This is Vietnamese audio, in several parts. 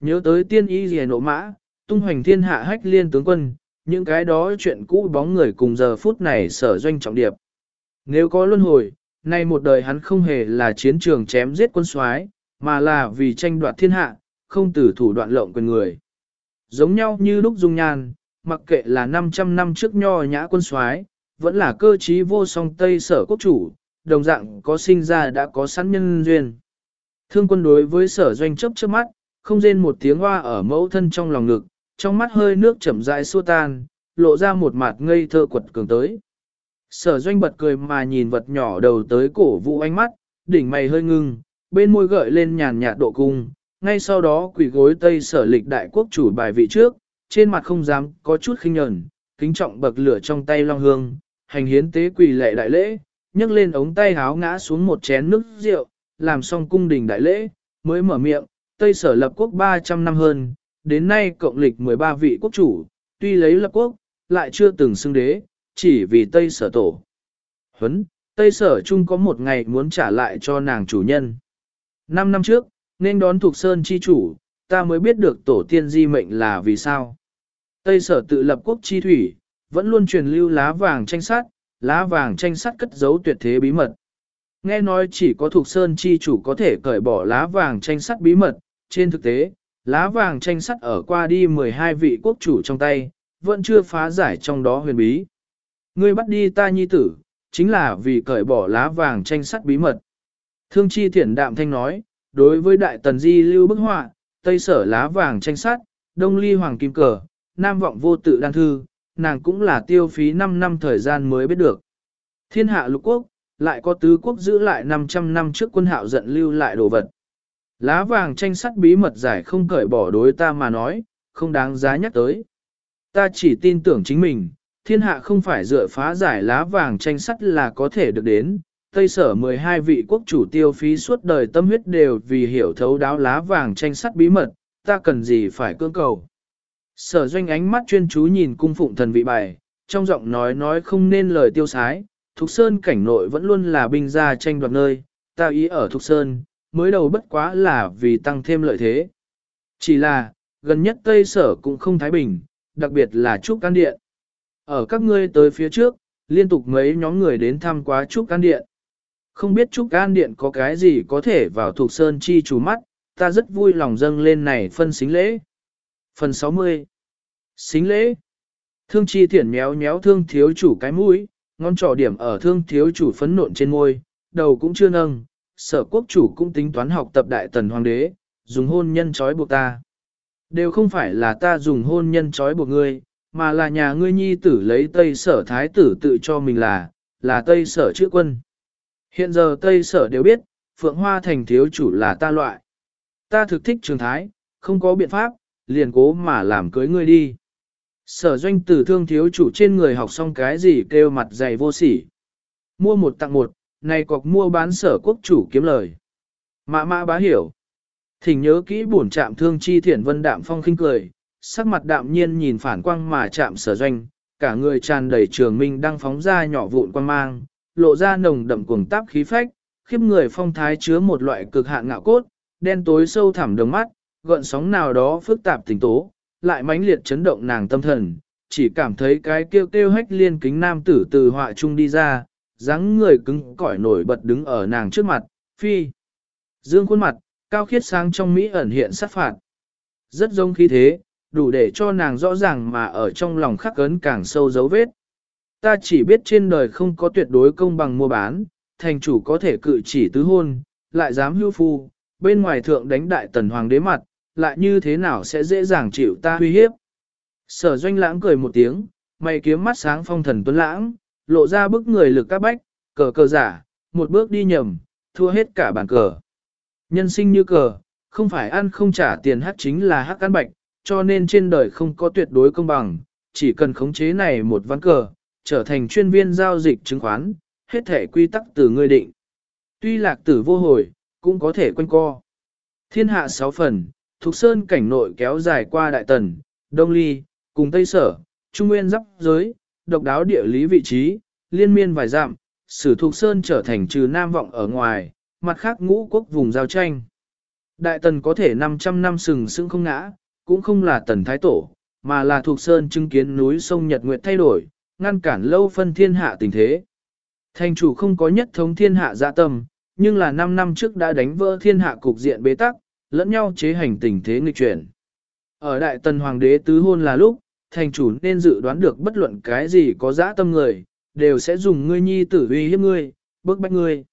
nhớ tới tiên y rìa nộ mã, tung hoành thiên hạ hách liên tướng quân, những cái đó chuyện cũ bóng người cùng giờ phút này sở doanh trọng điệp. Nếu có luân hồi, nay một đời hắn không hề là chiến trường chém giết quân soái, mà là vì tranh đoạt thiên hạ, không tử thủ đoạn lộng quyền người. Giống nhau như lúc dung nhan, mặc kệ là 500 năm trước nho nhã quân soái, vẫn là cơ trí vô song Tây sở quốc chủ, đồng dạng có sinh ra đã có sẵn nhân duyên. Thương quân đối với sở doanh chấp trước mắt, không rên một tiếng hoa ở mẫu thân trong lòng ngực, trong mắt hơi nước chậm rãi xua tan, lộ ra một mặt ngây thơ quật cường tới. Sở doanh bật cười mà nhìn vật nhỏ đầu tới cổ vũ ánh mắt, đỉnh mày hơi ngưng, bên môi gợi lên nhàn nhạt độ cung, ngay sau đó quỷ gối tây sở lịch đại quốc chủ bài vị trước, trên mặt không dám có chút khinh nhẫn, kính trọng bậc lửa trong tay long hương, hành hiến tế quỷ lệ đại lễ, nhấc lên ống tay háo ngã xuống một chén nước rượu, làm xong cung đình đại lễ, mới mở miệng, Tây sở lập quốc 300 năm hơn, đến nay cộng lịch 13 vị quốc chủ, tuy lấy lập quốc, lại chưa từng xưng đế, chỉ vì Tây sở tổ. Huấn, Tây sở chung có một ngày muốn trả lại cho nàng chủ nhân. Năm năm trước, nên đón thuộc sơn chi chủ, ta mới biết được tổ tiên di mệnh là vì sao. Tây sở tự lập quốc chi thủy, vẫn luôn truyền lưu lá vàng tranh sát, lá vàng tranh sắt cất giấu tuyệt thế bí mật. Nghe nói chỉ có thuộc sơn chi chủ có thể cởi bỏ lá vàng tranh sắt bí mật, trên thực tế, lá vàng tranh sắt ở qua đi 12 vị quốc chủ trong tay, vẫn chưa phá giải trong đó huyền bí. Ngươi bắt đi ta nhi tử, chính là vì cởi bỏ lá vàng tranh sắt bí mật. Thương chi thiển đạm thanh nói, đối với đại tần di lưu bức họa, tây sở lá vàng tranh sắt, đông ly hoàng kim cờ, nam vọng vô tự đan thư, nàng cũng là tiêu phí 5 năm thời gian mới biết được. Thiên hạ lục quốc, lại có tứ quốc giữ lại 500 năm trước quân hạo giận lưu lại đồ vật. Lá vàng tranh sắt bí mật giải không cởi bỏ đối ta mà nói, không đáng giá nhắc tới. Ta chỉ tin tưởng chính mình, thiên hạ không phải dựa phá giải lá vàng tranh sắt là có thể được đến. Tây sở 12 vị quốc chủ tiêu phí suốt đời tâm huyết đều vì hiểu thấu đáo lá vàng tranh sắt bí mật, ta cần gì phải cưỡng cầu. Sở doanh ánh mắt chuyên chú nhìn cung phụng thần vị bài, trong giọng nói nói không nên lời tiêu sái, Thục Sơn cảnh nội vẫn luôn là binh gia tranh đoạt nơi, ta ý ở Thục Sơn, mới đầu bất quá là vì tăng thêm lợi thế. Chỉ là, gần nhất Tây Sở cũng không thái bình, đặc biệt là Trúc Can Điện. Ở các ngươi tới phía trước, liên tục mấy nhóm người đến thăm quá Trúc Can Điện. Không biết Trúc Can Điện có cái gì có thể vào thuộc Sơn chi chủ mắt, ta rất vui lòng dâng lên này phân xính lễ. Phần 60 Xính lễ Thương chi thiển méo méo thương thiếu chủ cái mũi, ngón trỏ điểm ở thương thiếu chủ phấn nộn trên môi, đầu cũng chưa nâng, sở quốc chủ cũng tính toán học tập đại tần hoàng đế, dùng hôn nhân trói buộc ta. Đều không phải là ta dùng hôn nhân trói buộc ngươi, mà là nhà ngươi nhi tử lấy Tây sở thái tử tự cho mình là, là Tây sở chữ quân. Hiện giờ Tây sở đều biết, Phượng Hoa thành thiếu chủ là ta loại. Ta thực thích trường thái, không có biện pháp, liền cố mà làm cưới ngươi đi. Sở doanh tử thương thiếu chủ trên người học xong cái gì kêu mặt dày vô sỉ. Mua một tặng một, này cọc mua bán sở quốc chủ kiếm lời. Mã mã bá hiểu. Thỉnh nhớ kỹ bổn trạm thương chi thiển vân đạm phong khinh cười, sắc mặt đạm nhiên nhìn phản quang mà chạm sở doanh, cả người tràn đầy trường minh đang phóng ra nhỏ vụn quang mang, lộ ra nồng đậm cuồng táp khí phách, khiếp người phong thái chứa một loại cực hạn ngạo cốt, đen tối sâu thẳm đồng mắt, gợn sóng nào đó phức tạp tình tố, lại mãnh liệt chấn động nàng tâm thần, chỉ cảm thấy cái kêu kêu hách liên kính nam tử từ họa trung đi ra, dáng người cứng cỏi nổi bật đứng ở nàng trước mặt, phi. Dương khuôn mặt, cao khiết sáng trong Mỹ ẩn hiện sát phạt. Rất giống khí thế, đủ để cho nàng rõ ràng mà ở trong lòng khắc ấn càng sâu dấu vết. Ta chỉ biết trên đời không có tuyệt đối công bằng mua bán, thành chủ có thể cự chỉ tứ hôn, lại dám hưu phu, bên ngoài thượng đánh đại tần hoàng đế mặt, lại như thế nào sẽ dễ dàng chịu ta huy hiếp. Sở doanh lãng cười một tiếng, mày kiếm mắt sáng phong thần tuấn lãng, lộ ra bức người lực các bách, cờ cờ giả, một bước đi nhầm, thua hết cả bàn cờ. Nhân sinh như cờ, không phải ăn không trả tiền hát chính là hát ăn bạch, cho nên trên đời không có tuyệt đối công bằng, chỉ cần khống chế này một ván cờ, trở thành chuyên viên giao dịch chứng khoán, hết thể quy tắc từ ngươi định. Tuy lạc tử vô hồi, cũng có thể quanh co. Thiên hạ sáu phần, thuộc Sơn cảnh nội kéo dài qua Đại Tần, Đông Ly, cùng Tây Sở, Trung Nguyên giáp giới, độc đáo địa lý vị trí, liên miên vài dặm, sử thuộc Sơn trở thành trừ Nam Vọng ở ngoài, mặt khác ngũ quốc vùng giao tranh. Đại tần có thể 500 năm sừng sững không ngã, cũng không là tần thái tổ, mà là thuộc sơn chứng kiến núi sông Nhật Nguyệt thay đổi, ngăn cản lâu phân thiên hạ tình thế. Thành chủ không có nhất thống thiên hạ dạ tâm, nhưng là 5 năm trước đã đánh vỡ thiên hạ cục diện bế tắc, lẫn nhau chế hành tình thế nghịch chuyển. Ở đại tần hoàng đế tứ hôn là lúc, thành chủ nên dự đoán được bất luận cái gì có dã tâm người, đều sẽ dùng ngươi nhi tử uy hiếp ngươi, bức bách ngươi.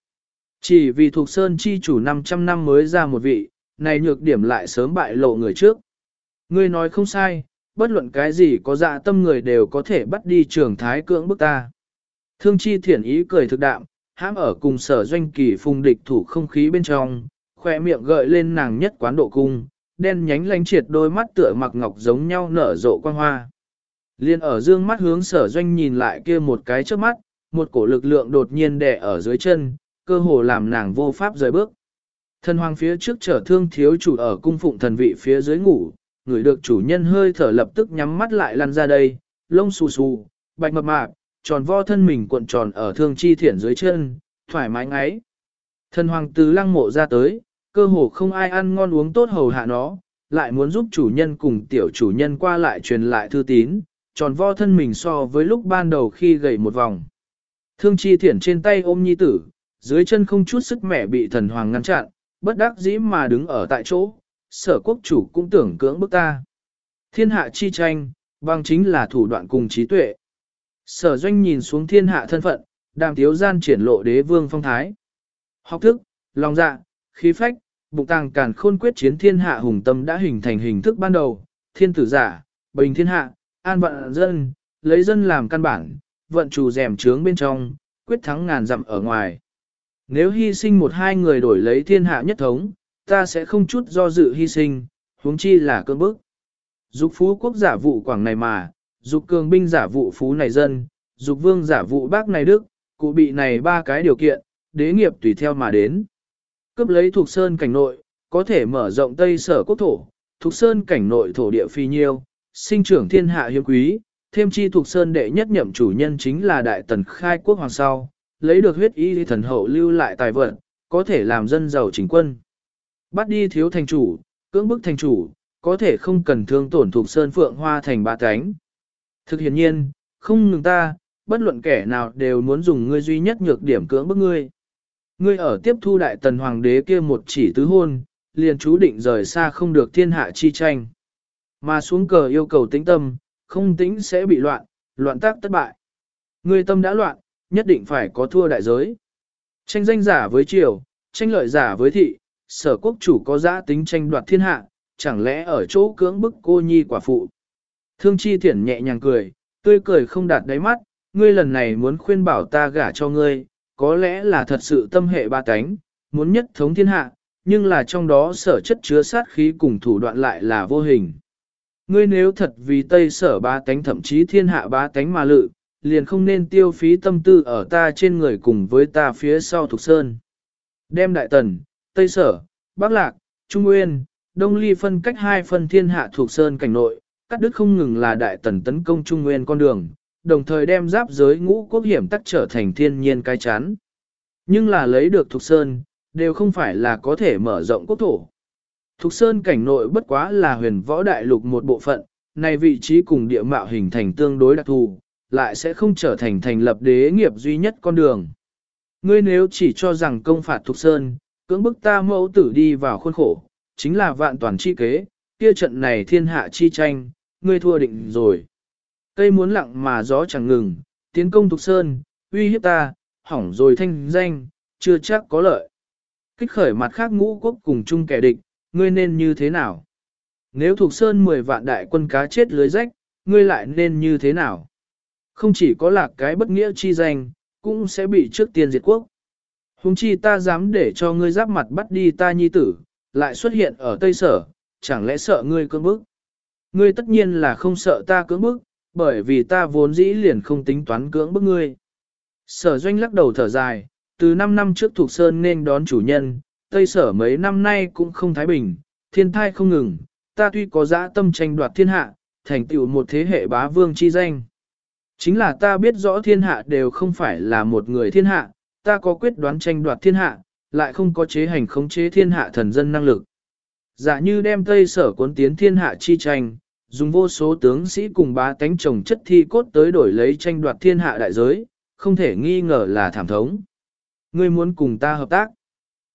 Chỉ vì thuộc sơn chi chủ 500 năm mới ra một vị, này nhược điểm lại sớm bại lộ người trước. Ngươi nói không sai, bất luận cái gì có dạ tâm người đều có thể bắt đi trường thái cưỡng bức ta. Thương chi thiển ý cười thực đạm, hãm ở cùng sở doanh kỳ phùng địch thủ không khí bên trong, khoe miệng gợi lên nàng nhất quán độ cung, đen nhánh lánh triệt đôi mắt tựa mặc ngọc giống nhau nở rộ quang hoa. Liên ở dương mắt hướng sở doanh nhìn lại kia một cái trước mắt, một cổ lực lượng đột nhiên đè ở dưới chân, cơ hồ làm nàng vô pháp rời bước. Thần hoàng phía trước trở thương thiếu chủ ở cung phụng thần vị phía dưới ngủ, người được chủ nhân hơi thở lập tức nhắm mắt lại lăn ra đây, lông xù xù, bạch mập mạp, tròn vo thân mình cuộn tròn ở thương chi thiển dưới chân, thoải mái ngáy. Thần hoàng từ lăng mộ ra tới, cơ hồ không ai ăn ngon uống tốt hầu hạ nó, lại muốn giúp chủ nhân cùng tiểu chủ nhân qua lại truyền lại thư tín, tròn vo thân mình so với lúc ban đầu khi gầy một vòng. Thương chi thiển trên tay ôm nhi tử, dưới chân không chút sức mẻ bị thần hoàng ngăn chặn, bất đắc dĩ mà đứng ở tại chỗ, sở quốc chủ cũng tưởng cưỡng bức ta. Thiên hạ chi tranh, bằng chính là thủ đoạn cùng trí tuệ. Sở doanh nhìn xuống thiên hạ thân phận, đàm tiếu gian triển lộ đế vương phong thái. Học thức, lòng dạ, khí phách, bụng tàng càn khôn quyết chiến thiên hạ hùng tâm đã hình thành hình thức ban đầu, thiên tử giả, bình thiên hạ, an vận dân, lấy dân làm căn bản, vận chủ rèm trướng bên trong, quyết thắng ngàn dặm ở ngoài. Nếu hy sinh một hai người đổi lấy thiên hạ nhất thống, ta sẽ không chút do dự hy sinh, huống chi là cơn bức. Dục phú quốc giả vụ quảng này mà, dục cường binh giả vụ phú này dân, dục vương giả vụ bác này đức, cụ bị này ba cái điều kiện, đế nghiệp tùy theo mà đến cướp lấy thuộc sơn cảnh nội, có thể mở rộng tây sở quốc thổ, thuộc sơn cảnh nội thổ địa phi nhiêu, sinh trưởng thiên hạ hiếm quý, thêm chi thuộc sơn đệ nhất nhậm chủ nhân chính là đại tần khai quốc hoàng sau, lấy được huyết y thần hậu lưu lại tài vận, có thể làm dân giàu chính quân. Bắt đi thiếu thành chủ, cưỡng bức thành chủ, có thể không cần thương tổn thuộc sơn phượng hoa thành ba cánh. Thực hiện nhiên, không ngừng ta, bất luận kẻ nào đều muốn dùng ngươi duy nhất nhược điểm cưỡng bức ngươi. Ngươi ở tiếp thu đại tần hoàng đế kia một chỉ tứ hôn, liền chú định rời xa không được thiên hạ chi tranh. Mà xuống cờ yêu cầu tĩnh tâm, không tĩnh sẽ bị loạn, loạn tác thất bại. Ngươi tâm đã loạn, nhất định phải có thua đại giới. Tranh danh giả với triều, tranh lợi giả với thị, sở quốc chủ có giã tính tranh đoạt thiên hạ, chẳng lẽ ở chỗ cưỡng bức cô nhi quả phụ. Thương chi thiển nhẹ nhàng cười, tươi cười không đạt đáy mắt, ngươi lần này muốn khuyên bảo ta gả cho ngươi, có lẽ là thật sự tâm hệ ba cánh, muốn nhất thống thiên hạ, nhưng là trong đó sở chất chứa sát khí cùng thủ đoạn lại là vô hình. Ngươi nếu thật vì Tây sở ba tánh thậm chí thiên hạ ba tánh mà lự, liền không nên tiêu phí tâm tư ở ta trên người cùng với ta phía sau thuộc Sơn. Đem Đại Tần, Tây Sở, Bắc Lạc, Trung Nguyên, Đông Ly phân cách hai phần thiên hạ thuộc Sơn cảnh nội, cắt đứt không ngừng là Đại Tần tấn công Trung Nguyên con đường, đồng thời đem giáp giới ngũ quốc hiểm tắc trở thành thiên nhiên cái chán. Nhưng là lấy được Thục Sơn, đều không phải là có thể mở rộng quốc thổ. Thục Sơn cảnh nội bất quá là huyền võ đại lục một bộ phận, này vị trí cùng địa mạo hình thành tương đối đặc thù, lại sẽ không trở thành thành lập đế nghiệp duy nhất con đường. Ngươi nếu chỉ cho rằng công phạt Thục Sơn, cưỡng bức ta mẫu tử đi vào khuôn khổ, chính là vạn toàn chi kế, kia trận này thiên hạ chi tranh, ngươi thua định rồi. Cây muốn lặng mà gió chẳng ngừng, tiến công Thục Sơn, uy hiếp ta, hỏng rồi thanh danh, chưa chắc có lợi. Kích khởi mặt khác ngũ quốc cùng chung kẻ địch, ngươi nên như thế nào? Nếu Thục Sơn 10 vạn đại quân cá chết lưới rách, ngươi lại nên như thế nào? Không chỉ có lạc cái bất nghĩa chi danh, cũng sẽ bị trước tiên diệt quốc. Hùng chi ta dám để cho ngươi giáp mặt bắt đi ta nhi tử, lại xuất hiện ở Tây Sở, chẳng lẽ sợ ngươi cưỡng bức? Ngươi tất nhiên là không sợ ta cưỡng bức, bởi vì ta vốn dĩ liền không tính toán cưỡng bức ngươi. Sở doanh lắc đầu thở dài, từ 5 năm trước thuộc Sơn nên đón chủ nhân, Tây Sở mấy năm nay cũng không thái bình, thiên thai không ngừng, ta tuy có dã tâm tranh đoạt thiên hạ, thành tựu một thế hệ bá vương chi danh. Chính là ta biết rõ thiên hạ đều không phải là một người thiên hạ, ta có quyết đoán tranh đoạt thiên hạ, lại không có chế hành khống chế thiên hạ thần dân năng lực. Giả như đem Tây Sở cuốn tiến thiên hạ chi tranh, dùng vô số tướng sĩ cùng bá tánh chồng chất thi cốt tới đổi lấy tranh đoạt thiên hạ đại giới, không thể nghi ngờ là thảm thống. Ngươi muốn cùng ta hợp tác.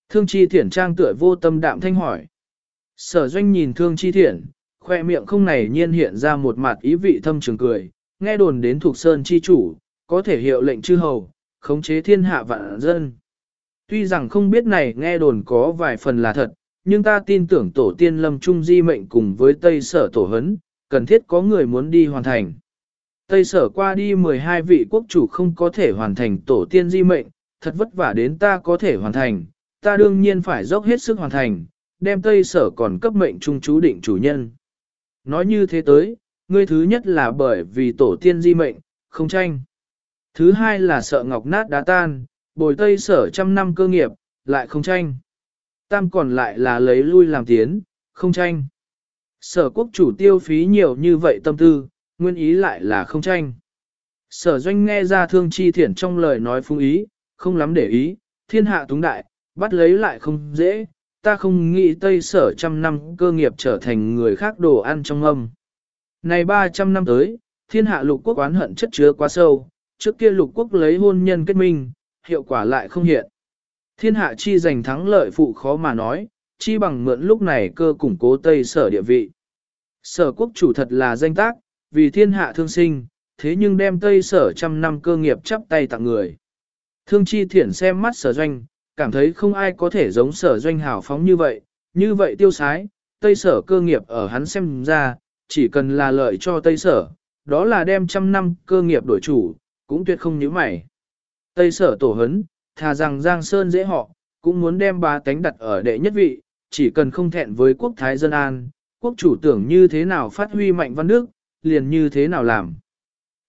Thương chi thiển trang tựa vô tâm đạm thanh hỏi. Sở doanh nhìn thương chi thiển, khoe miệng không này nhiên hiện ra một mặt ý vị thâm trường cười, nghe đồn đến thuộc sơn chi chủ, có thể hiệu lệnh chư hầu, khống chế thiên hạ vạn dân. Tuy rằng không biết này nghe đồn có vài phần là thật, nhưng ta tin tưởng tổ tiên lâm trung di mệnh cùng với Tây Sở tổ hấn, cần thiết có người muốn đi hoàn thành. Tây Sở qua đi 12 vị quốc chủ không có thể hoàn thành tổ tiên di mệnh, thật vất vả đến ta có thể hoàn thành, ta đương nhiên phải dốc hết sức hoàn thành, đem Tây Sở còn cấp mệnh trung chú định chủ nhân. Nói như thế tới, ngươi thứ nhất là bởi vì tổ tiên di mệnh, không tranh. Thứ hai là sợ ngọc nát đá tan, bồi Tây Sở trăm năm cơ nghiệp, lại không tranh tam còn lại là lấy lui làm tiến, không tranh. Sở quốc chủ tiêu phí nhiều như vậy tâm tư, nguyên ý lại là không tranh. Sở doanh nghe ra thương chi thiển trong lời nói phung ý, không lắm để ý, thiên hạ túng đại, bắt lấy lại không dễ, ta không nghĩ Tây sở trăm năm cơ nghiệp trở thành người khác đồ ăn trong âm. Này 300 năm tới, thiên hạ lục quốc oán hận chất chứa quá sâu, trước kia lục quốc lấy hôn nhân kết minh, hiệu quả lại không hiện. Thiên hạ chi giành thắng lợi phụ khó mà nói, chi bằng mượn lúc này cơ củng cố Tây sở địa vị. Sở quốc chủ thật là danh tác, vì thiên hạ thương sinh, thế nhưng đem Tây sở trăm năm cơ nghiệp chắp tay tặng người. Thương chi thiển xem mắt sở doanh, cảm thấy không ai có thể giống sở doanh hào phóng như vậy, như vậy tiêu sái, Tây sở cơ nghiệp ở hắn xem ra, chỉ cần là lợi cho Tây sở, đó là đem trăm năm cơ nghiệp đổi chủ, cũng tuyệt không như mày. Tây sở tổ hấn, thà rằng Giang Sơn dễ họ, cũng muốn đem ba tánh đặt ở đệ nhất vị, chỉ cần không thẹn với quốc thái dân an, quốc chủ tưởng như thế nào phát huy mạnh văn đức, liền như thế nào làm.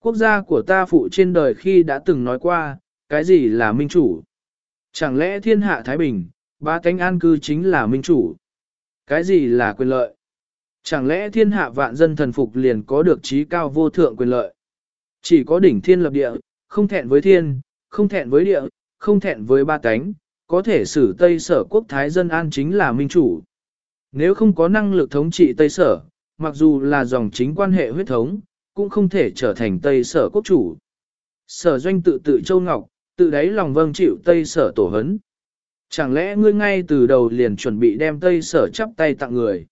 Quốc gia của ta phụ trên đời khi đã từng nói qua, cái gì là minh chủ? Chẳng lẽ thiên hạ Thái Bình, ba tánh an cư chính là minh chủ? Cái gì là quyền lợi? Chẳng lẽ thiên hạ vạn dân thần phục liền có được trí cao vô thượng quyền lợi? Chỉ có đỉnh thiên lập địa, không thẹn với thiên, không thẹn với địa, không thẹn với ba cánh, có thể xử Tây Sở quốc thái dân an chính là minh chủ. Nếu không có năng lực thống trị Tây Sở, mặc dù là dòng chính quan hệ huyết thống, cũng không thể trở thành Tây Sở quốc chủ. Sở doanh tự tự châu ngọc, tự đáy lòng vâng chịu Tây Sở tổ hấn. Chẳng lẽ ngươi ngay từ đầu liền chuẩn bị đem Tây Sở chắp tay tặng người?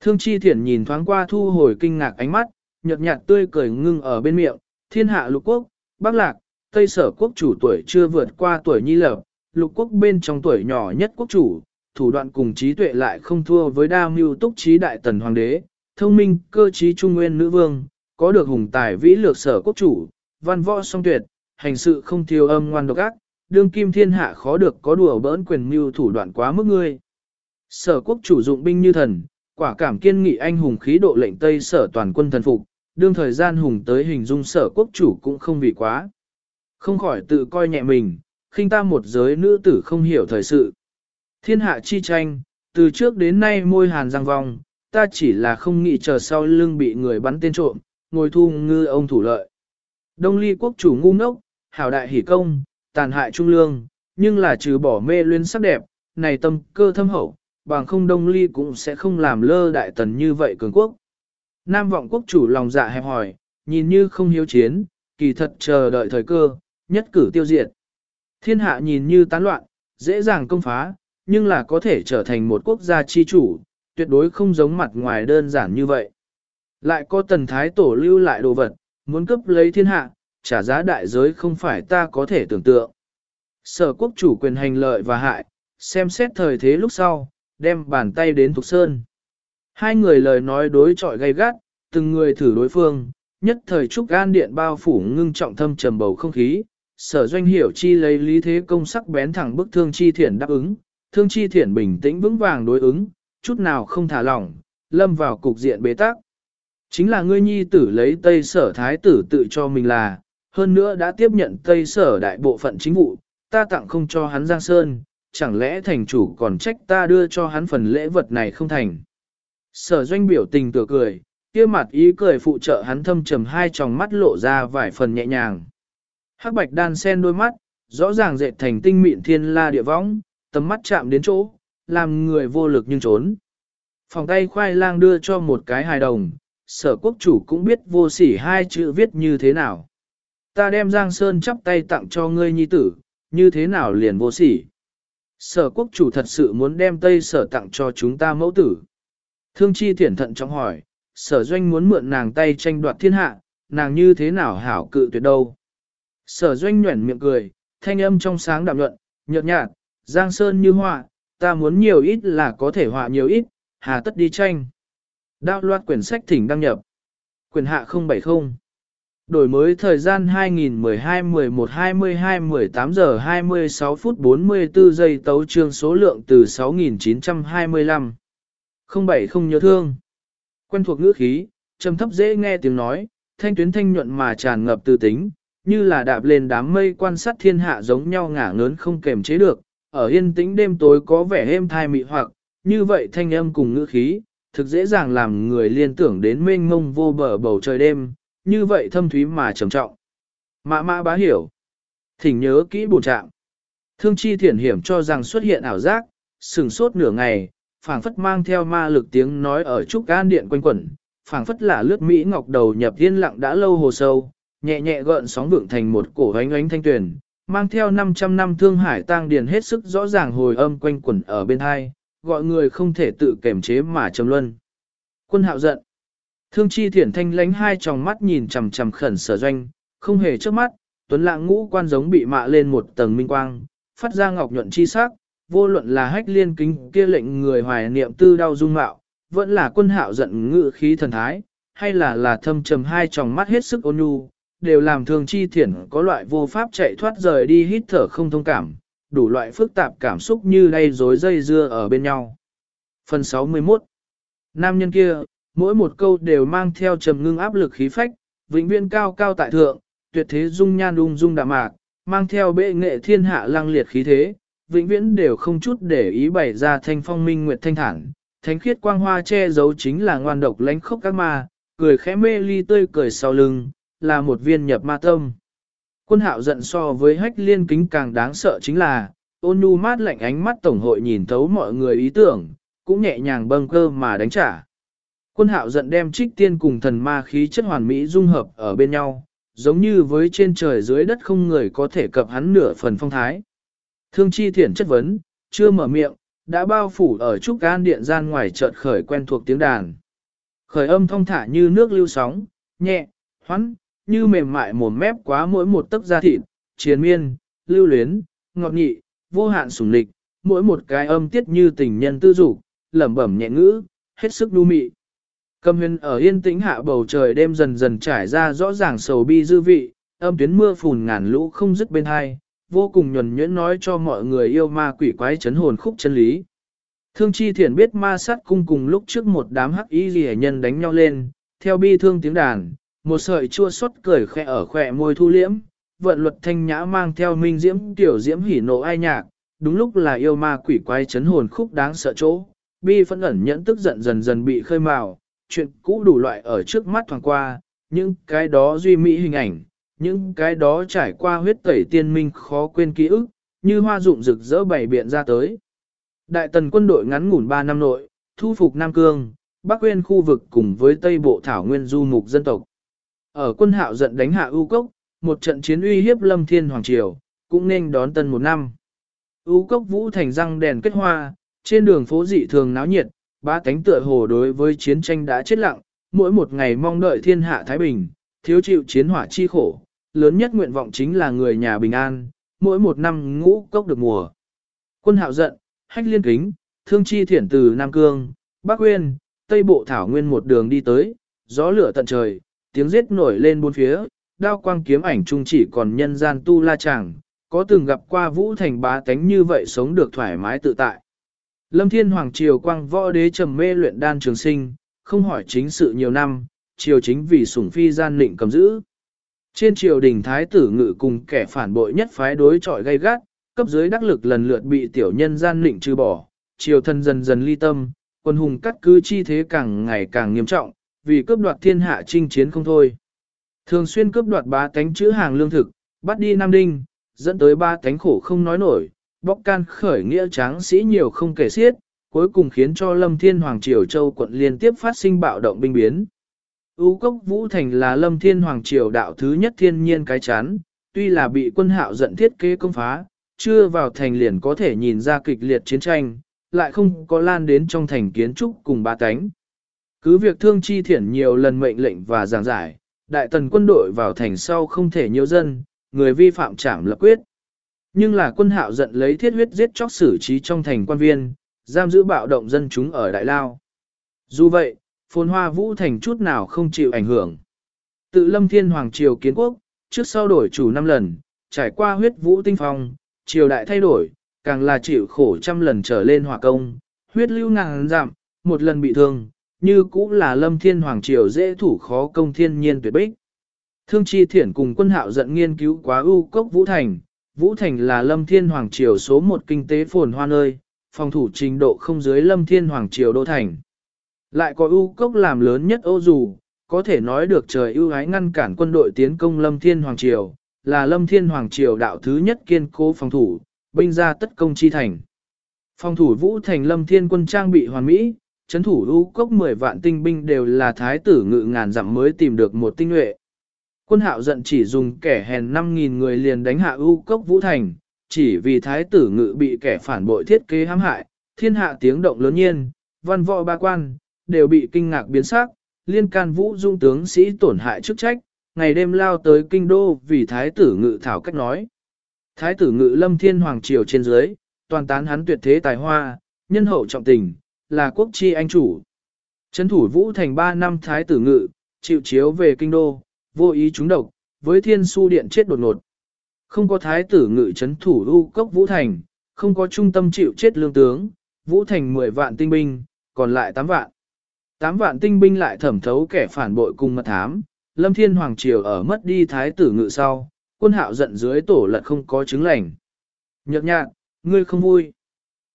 Thương Chi Thiển nhìn thoáng qua thu hồi kinh ngạc ánh mắt, nhợt nhạt tươi cười ngưng ở bên miệng, thiên hạ lục quốc, bắc lạc, Tây sở quốc chủ tuổi chưa vượt qua tuổi nhi lập, lục quốc bên trong tuổi nhỏ nhất quốc chủ, thủ đoạn cùng trí tuệ lại không thua với đa mưu túc trí đại tần hoàng đế, thông minh, cơ trí trung nguyên nữ vương, có được hùng tài vĩ lược sở quốc chủ, văn võ song tuyệt, hành sự không thiếu âm ngoan độc ác, đương kim thiên hạ khó được có đùa bỡn quyền mưu thủ đoạn quá mức ngươi. Sở quốc chủ dụng binh như thần, quả cảm kiên nghị anh hùng khí độ lệnh Tây sở toàn quân thần phục, đương thời gian hùng tới hình dung sở quốc chủ cũng không vì quá. Không khỏi tự coi nhẹ mình, khinh ta một giới nữ tử không hiểu thời sự. Thiên hạ chi tranh, từ trước đến nay môi hàn răng vong, ta chỉ là không nghĩ chờ sau lưng bị người bắn tên trộm, ngồi thu ngư ông thủ lợi. Đông ly quốc chủ ngu ngốc, hảo đại hỉ công, tàn hại trung lương, nhưng là trừ bỏ mê luyến sắc đẹp, này tâm cơ thâm hậu, bằng không đông ly cũng sẽ không làm lơ đại tần như vậy cường quốc. Nam vọng quốc chủ lòng dạ hẹp hỏi, nhìn như không hiếu chiến, kỳ thật chờ đợi thời cơ, nhất cử tiêu diệt. Thiên hạ nhìn như tán loạn, dễ dàng công phá, nhưng là có thể trở thành một quốc gia chi chủ, tuyệt đối không giống mặt ngoài đơn giản như vậy. Lại có tần thái tổ lưu lại đồ vật, muốn cướp lấy thiên hạ, trả giá đại giới không phải ta có thể tưởng tượng. Sở quốc chủ quyền hành lợi và hại, xem xét thời thế lúc sau, đem bàn tay đến Thục Sơn. Hai người lời nói đối chọi gay gắt, từng người thử đối phương, nhất thời trúc gan điện bao phủ ngưng trọng thâm trầm bầu không khí, sở doanh hiểu chi lấy lý thế công sắc bén thẳng bức thương chi thiển đáp ứng, thương chi thiển bình tĩnh vững vàng đối ứng, chút nào không thả lỏng, lâm vào cục diện bế tắc. Chính là ngươi nhi tử lấy Tây sở thái tử tự cho mình là, hơn nữa đã tiếp nhận Tây sở đại bộ phận chính vụ, ta tặng không cho hắn Giang Sơn, chẳng lẽ thành chủ còn trách ta đưa cho hắn phần lễ vật này không thành. Sở doanh biểu tình tựa cười, kia mặt ý cười phụ trợ hắn thâm trầm hai tròng mắt lộ ra vài phần nhẹ nhàng. Hắc bạch đan sen đôi mắt, rõ ràng dệt thành tinh mịn thiên la địa võng, tầm mắt chạm đến chỗ, làm người vô lực nhưng trốn. Phòng tay khoai lang đưa cho một cái hài đồng, sở quốc chủ cũng biết vô sỉ hai chữ viết như thế nào. Ta đem Giang Sơn chắp tay tặng cho ngươi nhi tử, như thế nào liền vô sỉ. Sở quốc chủ thật sự muốn đem Tây sở tặng cho chúng ta mẫu tử. Thương chi thiển thận trong hỏi, sở doanh muốn mượn nàng tay tranh đoạt thiên hạ, nàng như thế nào hảo cự tuyệt đâu. Sở doanh nhuẩn miệng cười, thanh âm trong sáng đạm luận nhợt nhạt, Giang Sơn như họa, ta muốn nhiều ít là có thể họa nhiều ít, hà tất đi tranh. Đạo loạt quyển sách thỉnh đăng nhập. Quyển hạ 070. Đổi mới thời gian 2012-11-22-18 giờ 26 phút 44 giây tấu trương số lượng từ 6925. 07 không nhớ thương. Quen thuộc ngữ khí, trầm thấp dễ nghe tiếng nói, thanh tuyến thanh nhuận mà tràn ngập tư tính, như là đạp lên đám mây quan sát thiên hạ giống nhau ngả ngớn không kềm chế được, ở yên tĩnh đêm tối có vẻ êm thai mị hoặc, như vậy thanh âm cùng ngữ khí, thực dễ dàng làm người liên tưởng đến mênh mông vô bờ bầu trời đêm, như vậy thâm thúy mà trầm trọng. Mã mã bá hiểu. Thỉnh nhớ kỹ bổ trạng. Thương chi thiển hiểm cho rằng xuất hiện ảo giác, sừng sốt nửa ngày, phảng phất mang theo ma lực tiếng nói ở trúc gan điện quanh quẩn, phảng phất là lướt Mỹ ngọc đầu nhập yên lặng đã lâu hồ sâu, nhẹ nhẹ gợn sóng vượng thành một cổ ánh ánh thanh tuyển, mang theo 500 năm thương hải tang điền hết sức rõ ràng hồi âm quanh quẩn ở bên hai, gọi người không thể tự kềm chế mà trầm luân. Quân hạo giận. Thương chi thiển thanh lánh hai tròng mắt nhìn chằm chằm khẩn sở doanh, không hề trước mắt, tuấn lạng ngũ quan giống bị mạ lên một tầng minh quang, phát ra ngọc nhuận chi sắc, vô luận là hách liên kính kia lệnh người hoài niệm tư đau dung mạo, vẫn là quân hạo giận ngự khí thần thái, hay là là thâm trầm hai tròng mắt hết sức ôn nhu, đều làm thường chi thiển có loại vô pháp chạy thoát rời đi hít thở không thông cảm, đủ loại phức tạp cảm xúc như đay rối dây dưa ở bên nhau. Phần 61 Nam nhân kia, mỗi một câu đều mang theo trầm ngưng áp lực khí phách, vĩnh viễn cao cao tại thượng, tuyệt thế dung nhan ung dung đạm mạc, mang theo bệ nghệ thiên hạ lăng liệt khí thế, vĩnh viễn đều không chút để ý bày ra thanh phong minh nguyệt thanh thản, thánh khiết quang hoa che giấu chính là ngoan độc lánh khốc các ma, cười khẽ mê ly tươi cười sau lưng, là một viên nhập ma tâm. Quân hạo giận so với hách liên kính càng đáng sợ chính là, ôn nhu mát lạnh ánh mắt tổng hội nhìn thấu mọi người ý tưởng, cũng nhẹ nhàng bâng cơ mà đánh trả. Quân hạo giận đem trích tiên cùng thần ma khí chất hoàn mỹ dung hợp ở bên nhau, giống như với trên trời dưới đất không người có thể cập hắn nửa phần phong thái. Thương chi thiển chất vấn, chưa mở miệng, đã bao phủ ở trúc gan điện gian ngoài chợt khởi quen thuộc tiếng đàn. Khởi âm thông thả như nước lưu sóng, nhẹ, hoắn, như mềm mại mồm mép quá mỗi một tấc da thịt, chiến miên, lưu luyến, ngọt nhị, vô hạn sủng lịch, mỗi một cái âm tiết như tình nhân tư dục, lẩm bẩm nhẹ ngữ, hết sức đu mị. Cầm huyền ở yên tĩnh hạ bầu trời đêm dần dần trải ra rõ ràng sầu bi dư vị, âm tuyến mưa phùn ngàn lũ không dứt bên hai, vô cùng nhuần nhuyễn nói cho mọi người yêu ma quỷ quái chấn hồn khúc chân lý. Thương chi thiện biết ma sát cung cùng lúc trước một đám hắc y rìa nhân đánh nhau lên, theo bi thương tiếng đàn, một sợi chua xót cười khẽ ở khỏe môi thu liễm, vận luật thanh nhã mang theo minh diễm tiểu diễm hỉ nộ ai nhạc, đúng lúc là yêu ma quỷ quái chấn hồn khúc đáng sợ chỗ, bi phẫn ẩn nhẫn tức giận dần dần bị khơi mào, chuyện cũ đủ loại ở trước mắt thoáng qua, những cái đó duy mỹ hình ảnh, những cái đó trải qua huyết tẩy tiên minh khó quên ký ức, như hoa dụng rực rỡ bảy biện ra tới. Đại tần quân đội ngắn ngủn 3 năm nội, thu phục Nam Cương, Bắc Nguyên khu vực cùng với Tây Bộ Thảo Nguyên du mục dân tộc. Ở quân hạo giận đánh hạ ưu cốc, một trận chiến uy hiếp lâm thiên hoàng triều, cũng nên đón tân một năm. ưu cốc vũ thành răng đèn kết hoa, trên đường phố dị thường náo nhiệt, ba cánh tựa hồ đối với chiến tranh đã chết lặng, mỗi một ngày mong đợi thiên hạ Thái Bình, thiếu chịu chiến hỏa chi khổ, lớn nhất nguyện vọng chính là người nhà bình an, mỗi một năm ngũ cốc được mùa. Quân hạo giận, hách liên kính, thương chi thiển từ Nam Cương, Bắc Nguyên, Tây Bộ Thảo Nguyên một đường đi tới, gió lửa tận trời, tiếng giết nổi lên bốn phía, đao quang kiếm ảnh trung chỉ còn nhân gian tu la chàng, có từng gặp qua vũ thành bá tánh như vậy sống được thoải mái tự tại. Lâm Thiên Hoàng Triều quang võ đế trầm mê luyện đan trường sinh, không hỏi chính sự nhiều năm, triều chính vì sủng phi gian định cầm giữ. Trên triều đình thái tử ngự cùng kẻ phản bội nhất phái đối trọi gay gắt, cấp dưới đắc lực lần lượt bị tiểu nhân gian định trừ bỏ, triều thân dần dần ly tâm, quân hùng cắt cứ chi thế càng ngày càng nghiêm trọng, vì cướp đoạt thiên hạ chinh chiến không thôi. Thường xuyên cướp đoạt ba tánh chữ hàng lương thực, bắt đi Nam Đinh, dẫn tới ba tánh khổ không nói nổi, bóc can khởi nghĩa tráng sĩ nhiều không kể xiết, cuối cùng khiến cho Lâm Thiên Hoàng Triều Châu quận liên tiếp phát sinh bạo động binh biến. Ú cốc Vũ Thành là Lâm Thiên Hoàng Triều đạo thứ nhất thiên nhiên cái chán, tuy là bị quân hạo giận thiết kế công phá, chưa vào thành liền có thể nhìn ra kịch liệt chiến tranh, lại không có lan đến trong thành kiến trúc cùng ba cánh. Cứ việc thương chi thiển nhiều lần mệnh lệnh và giảng giải, đại tần quân đội vào thành sau không thể nhiều dân, người vi phạm trảm lập quyết. Nhưng là quân hạo giận lấy thiết huyết giết chóc xử trí trong thành quan viên, giam giữ bạo động dân chúng ở Đại Lao. Dù vậy, phồn hoa vũ thành chút nào không chịu ảnh hưởng. Tự lâm thiên hoàng triều kiến quốc, trước sau đổi chủ năm lần, trải qua huyết vũ tinh phong, triều đại thay đổi, càng là chịu khổ trăm lần trở lên hòa công, huyết lưu ngàn giảm, một lần bị thương, như cũng là lâm thiên hoàng triều dễ thủ khó công thiên nhiên tuyệt bích. Thương chi thiển cùng quân hạo giận nghiên cứu quá ưu cốc Vũ Thành, Vũ Thành là lâm thiên hoàng triều số một kinh tế phồn hoa nơi, phòng thủ trình độ không dưới lâm thiên hoàng triều đô thành. Lại có ưu cốc làm lớn nhất ô dù, có thể nói được trời ưu ái ngăn cản quân đội tiến công lâm thiên hoàng triều, là lâm thiên hoàng triều đạo thứ nhất kiên cố phòng thủ, binh ra tất công chi thành. Phòng thủ Vũ Thành lâm thiên quân trang bị hoàn mỹ, chấn thủ ưu cốc 10 vạn tinh binh đều là thái tử ngự ngàn dặm mới tìm được một tinh nhuệ. Quân hạo giận chỉ dùng kẻ hèn 5.000 người liền đánh hạ ưu cốc Vũ Thành, chỉ vì thái tử ngự bị kẻ phản bội thiết kế hãm hại, thiên hạ tiếng động lớn nhiên, văn võ ba quan, đều bị kinh ngạc biến sắc, liên can vũ dung tướng sĩ tổn hại chức trách, ngày đêm lao tới kinh đô vì thái tử ngự thảo cách nói. Thái tử ngự lâm thiên hoàng triều trên dưới, toàn tán hắn tuyệt thế tài hoa, nhân hậu trọng tình, là quốc chi anh chủ. Trấn thủ vũ thành 3 năm thái tử ngự, chịu chiếu về kinh đô, vô ý trúng độc, với thiên su điện chết đột ngột. Không có thái tử ngự trấn thủ u cốc Vũ Thành, không có trung tâm chịu chết lương tướng, Vũ Thành 10 vạn tinh binh, còn lại 8 vạn. 8 vạn tinh binh lại thẩm thấu kẻ phản bội cùng mật thám, Lâm Thiên Hoàng Triều ở mất đi thái tử ngự sau, quân hạo giận dưới tổ lật không có chứng lành. Nhật nhạt, ngươi không vui.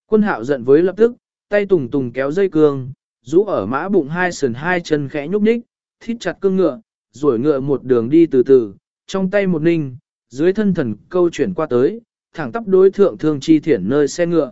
Quân hạo giận với lập tức, tay tùng tùng kéo dây cương, rũ ở mã bụng hai sườn hai chân khẽ nhúc nhích, thít chặt cương ngựa, rồi ngựa một đường đi từ từ, trong tay một ninh, dưới thân thần câu chuyển qua tới, thẳng tắp đối thượng thương chi thiển nơi xe ngựa.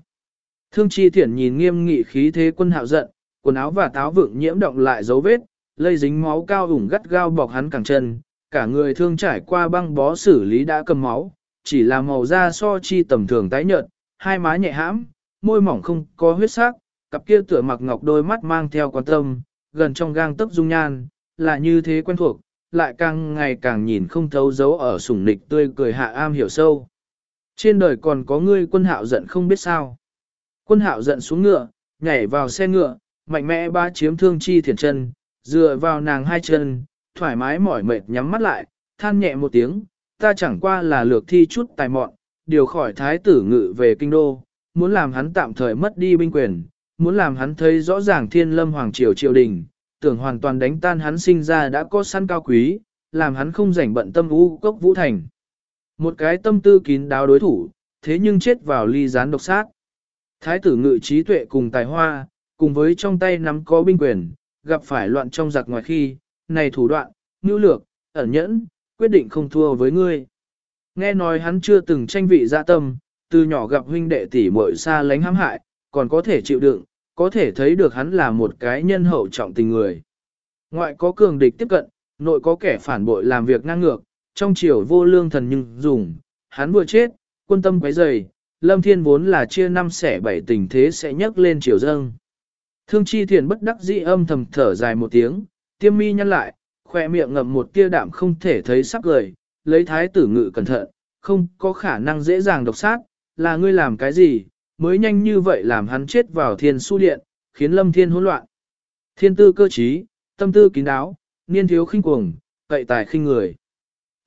Thương chi thiển nhìn nghiêm nghị khí thế quân hạo giận, quần áo và táo vượng nhiễm động lại dấu vết, lây dính máu cao ủng gắt gao bọc hắn cẳng chân, cả người thương trải qua băng bó xử lý đã cầm máu, chỉ là màu da so chi tầm thường tái nhợt, hai má nhẹ hãm, môi mỏng không có huyết sắc, cặp kia tựa mặc ngọc đôi mắt mang theo quan tâm, gần trong gang tấc dung nhan, là như thế quen thuộc, lại càng ngày càng nhìn không thấu dấu ở sủng nịch tươi cười hạ am hiểu sâu. Trên đời còn có ngươi quân hạo giận không biết sao. Quân hạo giận xuống ngựa, nhảy vào xe ngựa, mạnh mẽ ba chiếm thương chi thiền chân, dựa vào nàng hai chân, thoải mái mỏi mệt nhắm mắt lại, than nhẹ một tiếng, ta chẳng qua là lược thi chút tài mọn, điều khỏi thái tử ngự về kinh đô, muốn làm hắn tạm thời mất đi binh quyền, muốn làm hắn thấy rõ ràng thiên lâm hoàng triều triều đình, tưởng hoàn toàn đánh tan hắn sinh ra đã có săn cao quý, làm hắn không rảnh bận tâm u cốc vũ thành. Một cái tâm tư kín đáo đối thủ, thế nhưng chết vào ly gián độc sát. Thái tử ngự trí tuệ cùng tài hoa, cùng với trong tay nắm có binh quyền, gặp phải loạn trong giặc ngoài khi, này thủ đoạn, nhu lược, ẩn nhẫn, quyết định không thua với ngươi. Nghe nói hắn chưa từng tranh vị dạ tâm, từ nhỏ gặp huynh đệ tỷ muội xa lánh hãm hại, còn có thể chịu đựng, có thể thấy được hắn là một cái nhân hậu trọng tình người. Ngoại có cường địch tiếp cận, nội có kẻ phản bội làm việc ngang ngược, trong chiều vô lương thần nhưng dùng, hắn vừa chết, quân tâm quấy dày, lâm thiên vốn là chia năm xẻ bảy tình thế sẽ nhấc lên chiều dâng. Thương chi thiền bất đắc dĩ âm thầm thở dài một tiếng, tiêm mi nhăn lại, khoe miệng ngậm một tia đạm không thể thấy sắc cười, lấy thái tử ngự cẩn thận, không có khả năng dễ dàng độc sát, là ngươi làm cái gì, mới nhanh như vậy làm hắn chết vào thiên su điện, khiến lâm thiên hỗn loạn. Thiên tư cơ trí, tâm tư kín đáo, niên thiếu khinh cuồng, cậy tài khinh người.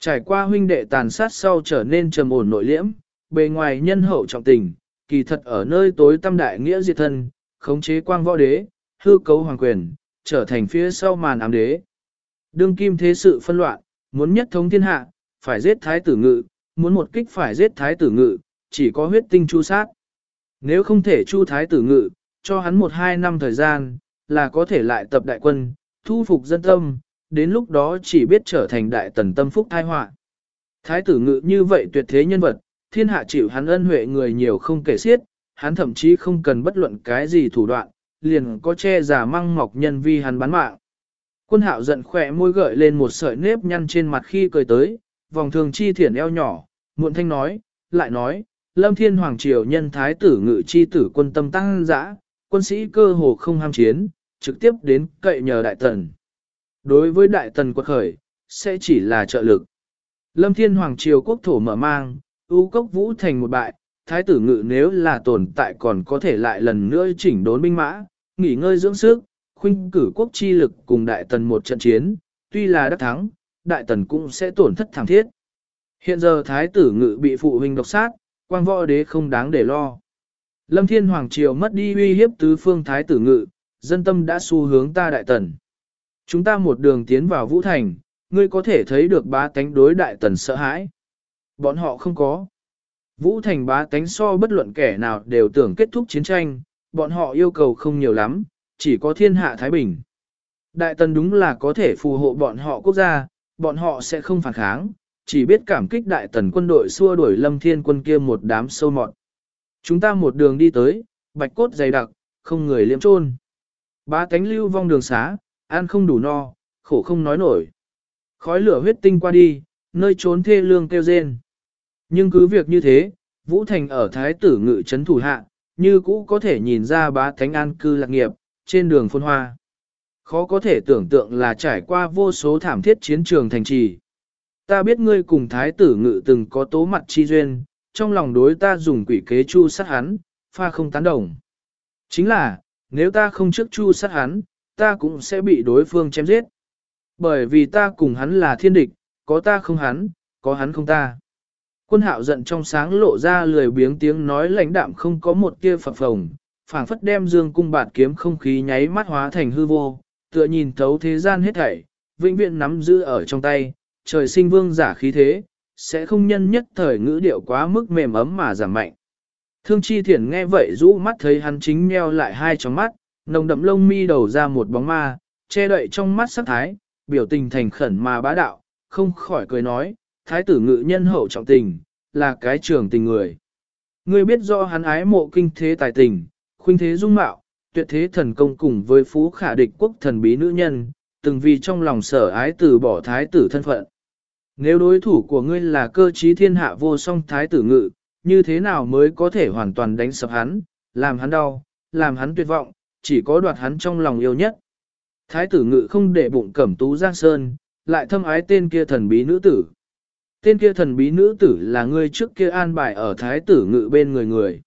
Trải qua huynh đệ tàn sát sau trở nên trầm ổn nội liễm, bề ngoài nhân hậu trọng tình, kỳ thật ở nơi tối tâm đại nghĩa diệt thân, khống chế quang võ đế, hư cấu hoàng quyền, trở thành phía sau màn ám đế. Đương kim thế sự phân loạn, muốn nhất thống thiên hạ, phải giết thái tử ngự, muốn một kích phải giết thái tử ngự, chỉ có huyết tinh chu sát. Nếu không thể chu thái tử ngự, cho hắn một hai năm thời gian, là có thể lại tập đại quân, thu phục dân tâm, đến lúc đó chỉ biết trở thành đại tần tâm phúc thai họa. Thái tử ngự như vậy tuyệt thế nhân vật, thiên hạ chịu hắn ân huệ người nhiều không kể xiết, hắn thậm chí không cần bất luận cái gì thủ đoạn, liền có che giả măng mọc nhân vi hắn bán mạng. Quân hạo giận khỏe môi gợi lên một sợi nếp nhăn trên mặt khi cười tới, vòng thường chi thiển eo nhỏ, muộn thanh nói, lại nói, lâm thiên hoàng triều nhân thái tử ngự chi tử quân tâm tăng dã, quân sĩ cơ hồ không ham chiến, trực tiếp đến cậy nhờ đại tần. Đối với đại tần quật khởi, sẽ chỉ là trợ lực. Lâm thiên hoàng triều quốc thổ mở mang, ưu cốc vũ thành một bại, thái tử ngự nếu là tồn tại còn có thể lại lần nữa chỉnh đốn binh mã, nghỉ ngơi dưỡng sức, khuynh cử quốc chi lực cùng đại tần một trận chiến, tuy là đắc thắng, đại tần cũng sẽ tổn thất thảm thiết. Hiện giờ thái tử ngự bị phụ huynh độc sát, quang võ đế không đáng để lo. Lâm Thiên Hoàng Triều mất đi uy hiếp tứ phương thái tử ngự, dân tâm đã xu hướng ta đại tần. Chúng ta một đường tiến vào Vũ Thành, ngươi có thể thấy được bá tánh đối đại tần sợ hãi. Bọn họ không có. Vũ Thành bá tánh so bất luận kẻ nào đều tưởng kết thúc chiến tranh, bọn họ yêu cầu không nhiều lắm, chỉ có thiên hạ Thái Bình. Đại tần đúng là có thể phù hộ bọn họ quốc gia, bọn họ sẽ không phản kháng, chỉ biết cảm kích đại tần quân đội xua đuổi lâm thiên quân kia một đám sâu mọt. Chúng ta một đường đi tới, bạch cốt dày đặc, không người liếm trôn. Ba cánh lưu vong đường xá, ăn không đủ no, khổ không nói nổi. Khói lửa huyết tinh qua đi, nơi trốn thê lương kêu rên. Nhưng cứ việc như thế, Vũ Thành ở Thái tử ngự trấn thủ hạ, như cũ có thể nhìn ra bá thánh an cư lạc nghiệp, trên đường phôn hoa. Khó có thể tưởng tượng là trải qua vô số thảm thiết chiến trường thành trì. Ta biết ngươi cùng Thái tử ngự từng có tố mặt chi duyên, trong lòng đối ta dùng quỷ kế chu sát hắn, pha không tán đồng. Chính là, nếu ta không trước chu sát hắn, ta cũng sẽ bị đối phương chém giết. Bởi vì ta cùng hắn là thiên địch, có ta không hắn, có hắn không ta. Quân hạo giận trong sáng lộ ra lười biếng tiếng nói lãnh đạm không có một tia phập phồng, phảng phất đem dương cung bạt kiếm không khí nháy mắt hóa thành hư vô, tựa nhìn thấu thế gian hết thảy, vĩnh viễn nắm giữ ở trong tay, trời sinh vương giả khí thế, sẽ không nhân nhất thời ngữ điệu quá mức mềm ấm mà giảm mạnh. Thương chi thiển nghe vậy rũ mắt thấy hắn chính nheo lại hai tròng mắt, nồng đậm lông mi đầu ra một bóng ma, che đậy trong mắt sắc thái, biểu tình thành khẩn mà bá đạo, không khỏi cười nói, thái tử ngự nhân hậu trọng tình, là cái trường tình người. Ngươi biết do hắn ái mộ kinh thế tài tình, khuynh thế dung mạo, tuyệt thế thần công cùng với phú khả địch quốc thần bí nữ nhân, từng vì trong lòng sở ái từ bỏ thái tử thân phận. Nếu đối thủ của ngươi là cơ trí thiên hạ vô song thái tử ngự, như thế nào mới có thể hoàn toàn đánh sập hắn, làm hắn đau, làm hắn tuyệt vọng, chỉ có đoạt hắn trong lòng yêu nhất. Thái tử ngự không để bụng cẩm tú giang sơn, lại thâm ái tên kia thần bí nữ tử. Tên kia thần bí nữ tử là ngươi trước kia an bài ở thái tử ngự bên người người.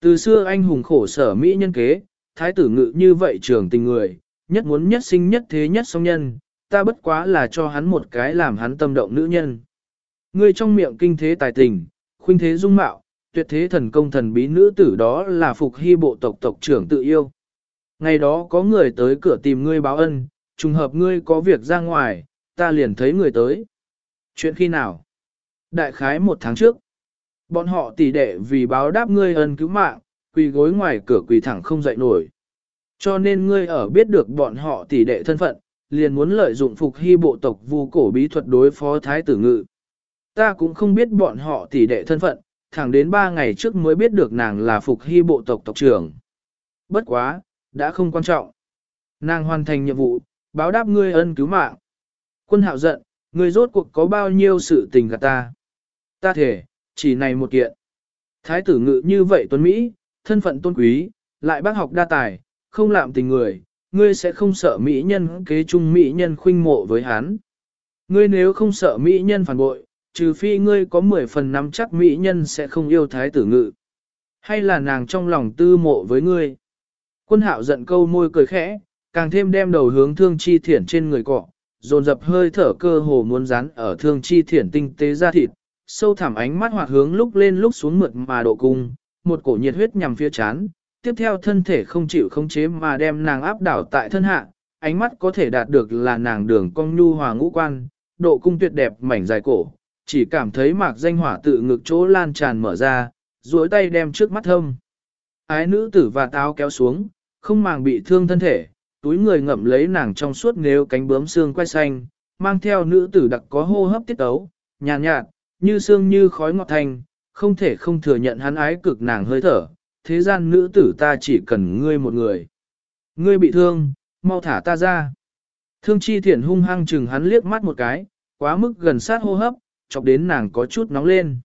Từ xưa anh hùng khổ sở Mỹ nhân kế, thái tử ngự như vậy trường tình người, nhất muốn nhất sinh nhất thế nhất song nhân, ta bất quá là cho hắn một cái làm hắn tâm động nữ nhân. Ngươi trong miệng kinh thế tài tình, khuynh thế dung mạo, tuyệt thế thần công thần bí nữ tử đó là phục hy bộ tộc tộc trưởng tự yêu. Ngày đó có người tới cửa tìm ngươi báo ân, trùng hợp ngươi có việc ra ngoài, ta liền thấy người tới. Chuyện khi nào? Đại khái một tháng trước. Bọn họ tỉ đệ vì báo đáp ngươi ân cứu mạng, quỳ gối ngoài cửa quỳ thẳng không dậy nổi. Cho nên ngươi ở biết được bọn họ tỉ đệ thân phận, liền muốn lợi dụng phục hy bộ tộc vu cổ bí thuật đối phó thái tử ngự. Ta cũng không biết bọn họ tỉ đệ thân phận, thẳng đến ba ngày trước mới biết được nàng là phục hy bộ tộc tộc trưởng. Bất quá, đã không quan trọng. Nàng hoàn thành nhiệm vụ, báo đáp ngươi ân cứu mạng. Quân hạo giận, ngươi rốt cuộc có bao nhiêu sự tình gạt ta. Ta thể, chỉ này một kiện. Thái tử ngự như vậy tuấn Mỹ, thân phận tôn quý, lại bác học đa tài, không lạm tình người, ngươi sẽ không sợ mỹ nhân kế chung mỹ nhân khuynh mộ với hắn. Ngươi nếu không sợ mỹ nhân phản bội, trừ phi ngươi có 10 phần nắm chắc mỹ nhân sẽ không yêu thái tử ngự. Hay là nàng trong lòng tư mộ với ngươi. Quân hạo giận câu môi cười khẽ, càng thêm đem đầu hướng thương chi thiển trên người cọ, dồn dập hơi thở cơ hồ muốn rán ở thương chi thiển tinh tế ra thịt, sâu thẳm ánh mắt hoặc hướng lúc lên lúc xuống mượt mà độ cung, một cổ nhiệt huyết nhằm phía chán, tiếp theo thân thể không chịu khống chế mà đem nàng áp đảo tại thân hạ, ánh mắt có thể đạt được là nàng đường cong nhu hòa ngũ quan, độ cung tuyệt đẹp mảnh dài cổ, chỉ cảm thấy mạc danh hỏa tự ngực chỗ lan tràn mở ra, duỗi tay đem trước mắt thâm. Ái nữ tử và táo kéo xuống, không màng bị thương thân thể, túi người ngậm lấy nàng trong suốt nếu cánh bướm xương quay xanh, mang theo nữ tử đặc có hô hấp tiết tấu, nhàn nhạt, nhạt, như xương như khói ngọt thanh, không thể không thừa nhận hắn ái cực nàng hơi thở, thế gian nữ tử ta chỉ cần ngươi một người. Ngươi bị thương, mau thả ta ra. Thương chi thiện hung hăng chừng hắn liếc mắt một cái, quá mức gần sát hô hấp, chọc đến nàng có chút nóng lên.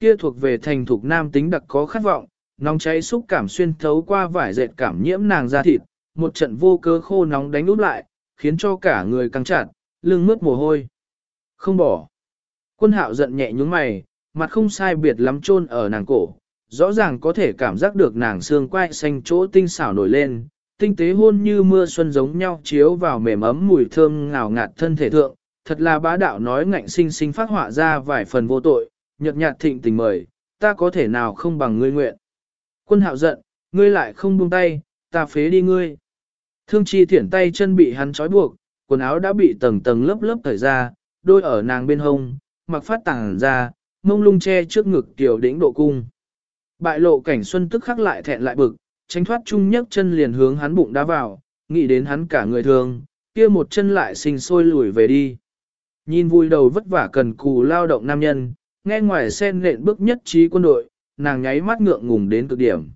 Kia thuộc về thành thục nam tính đặc có khát vọng, nóng cháy xúc cảm xuyên thấu qua vải dệt cảm nhiễm nàng ra thịt, một trận vô cơ khô nóng đánh úp lại, khiến cho cả người căng chặt, lưng mướt mồ hôi. Không bỏ. Quân hạo giận nhẹ nhúng mày, mặt không sai biệt lắm chôn ở nàng cổ, rõ ràng có thể cảm giác được nàng xương quai xanh chỗ tinh xảo nổi lên, tinh tế hôn như mưa xuân giống nhau chiếu vào mềm ấm mùi thơm ngào ngạt thân thể thượng, thật là bá đạo nói ngạnh sinh sinh phát họa ra vài phần vô tội, nhợt nhạt thịnh tình mời, ta có thể nào không bằng ngươi nguyện. Quân hạo giận, ngươi lại không buông tay, ta phế đi ngươi. Thương chi thiển tay chân bị hắn trói buộc, quần áo đã bị tầng tầng lớp lớp thời ra, đôi ở nàng bên hông, mặc phát tàng ra, mông lung che trước ngực tiểu đỉnh độ cung. Bại lộ cảnh xuân tức khắc lại thẹn lại bực, tránh thoát chung nhấc chân liền hướng hắn bụng đá vào, nghĩ đến hắn cả người thường, kia một chân lại sinh sôi lùi về đi. Nhìn vui đầu vất vả cần cù lao động nam nhân, nghe ngoài sen lện bước nhất trí quân đội, nàng nháy mắt ngượng ngùng đến cực điểm.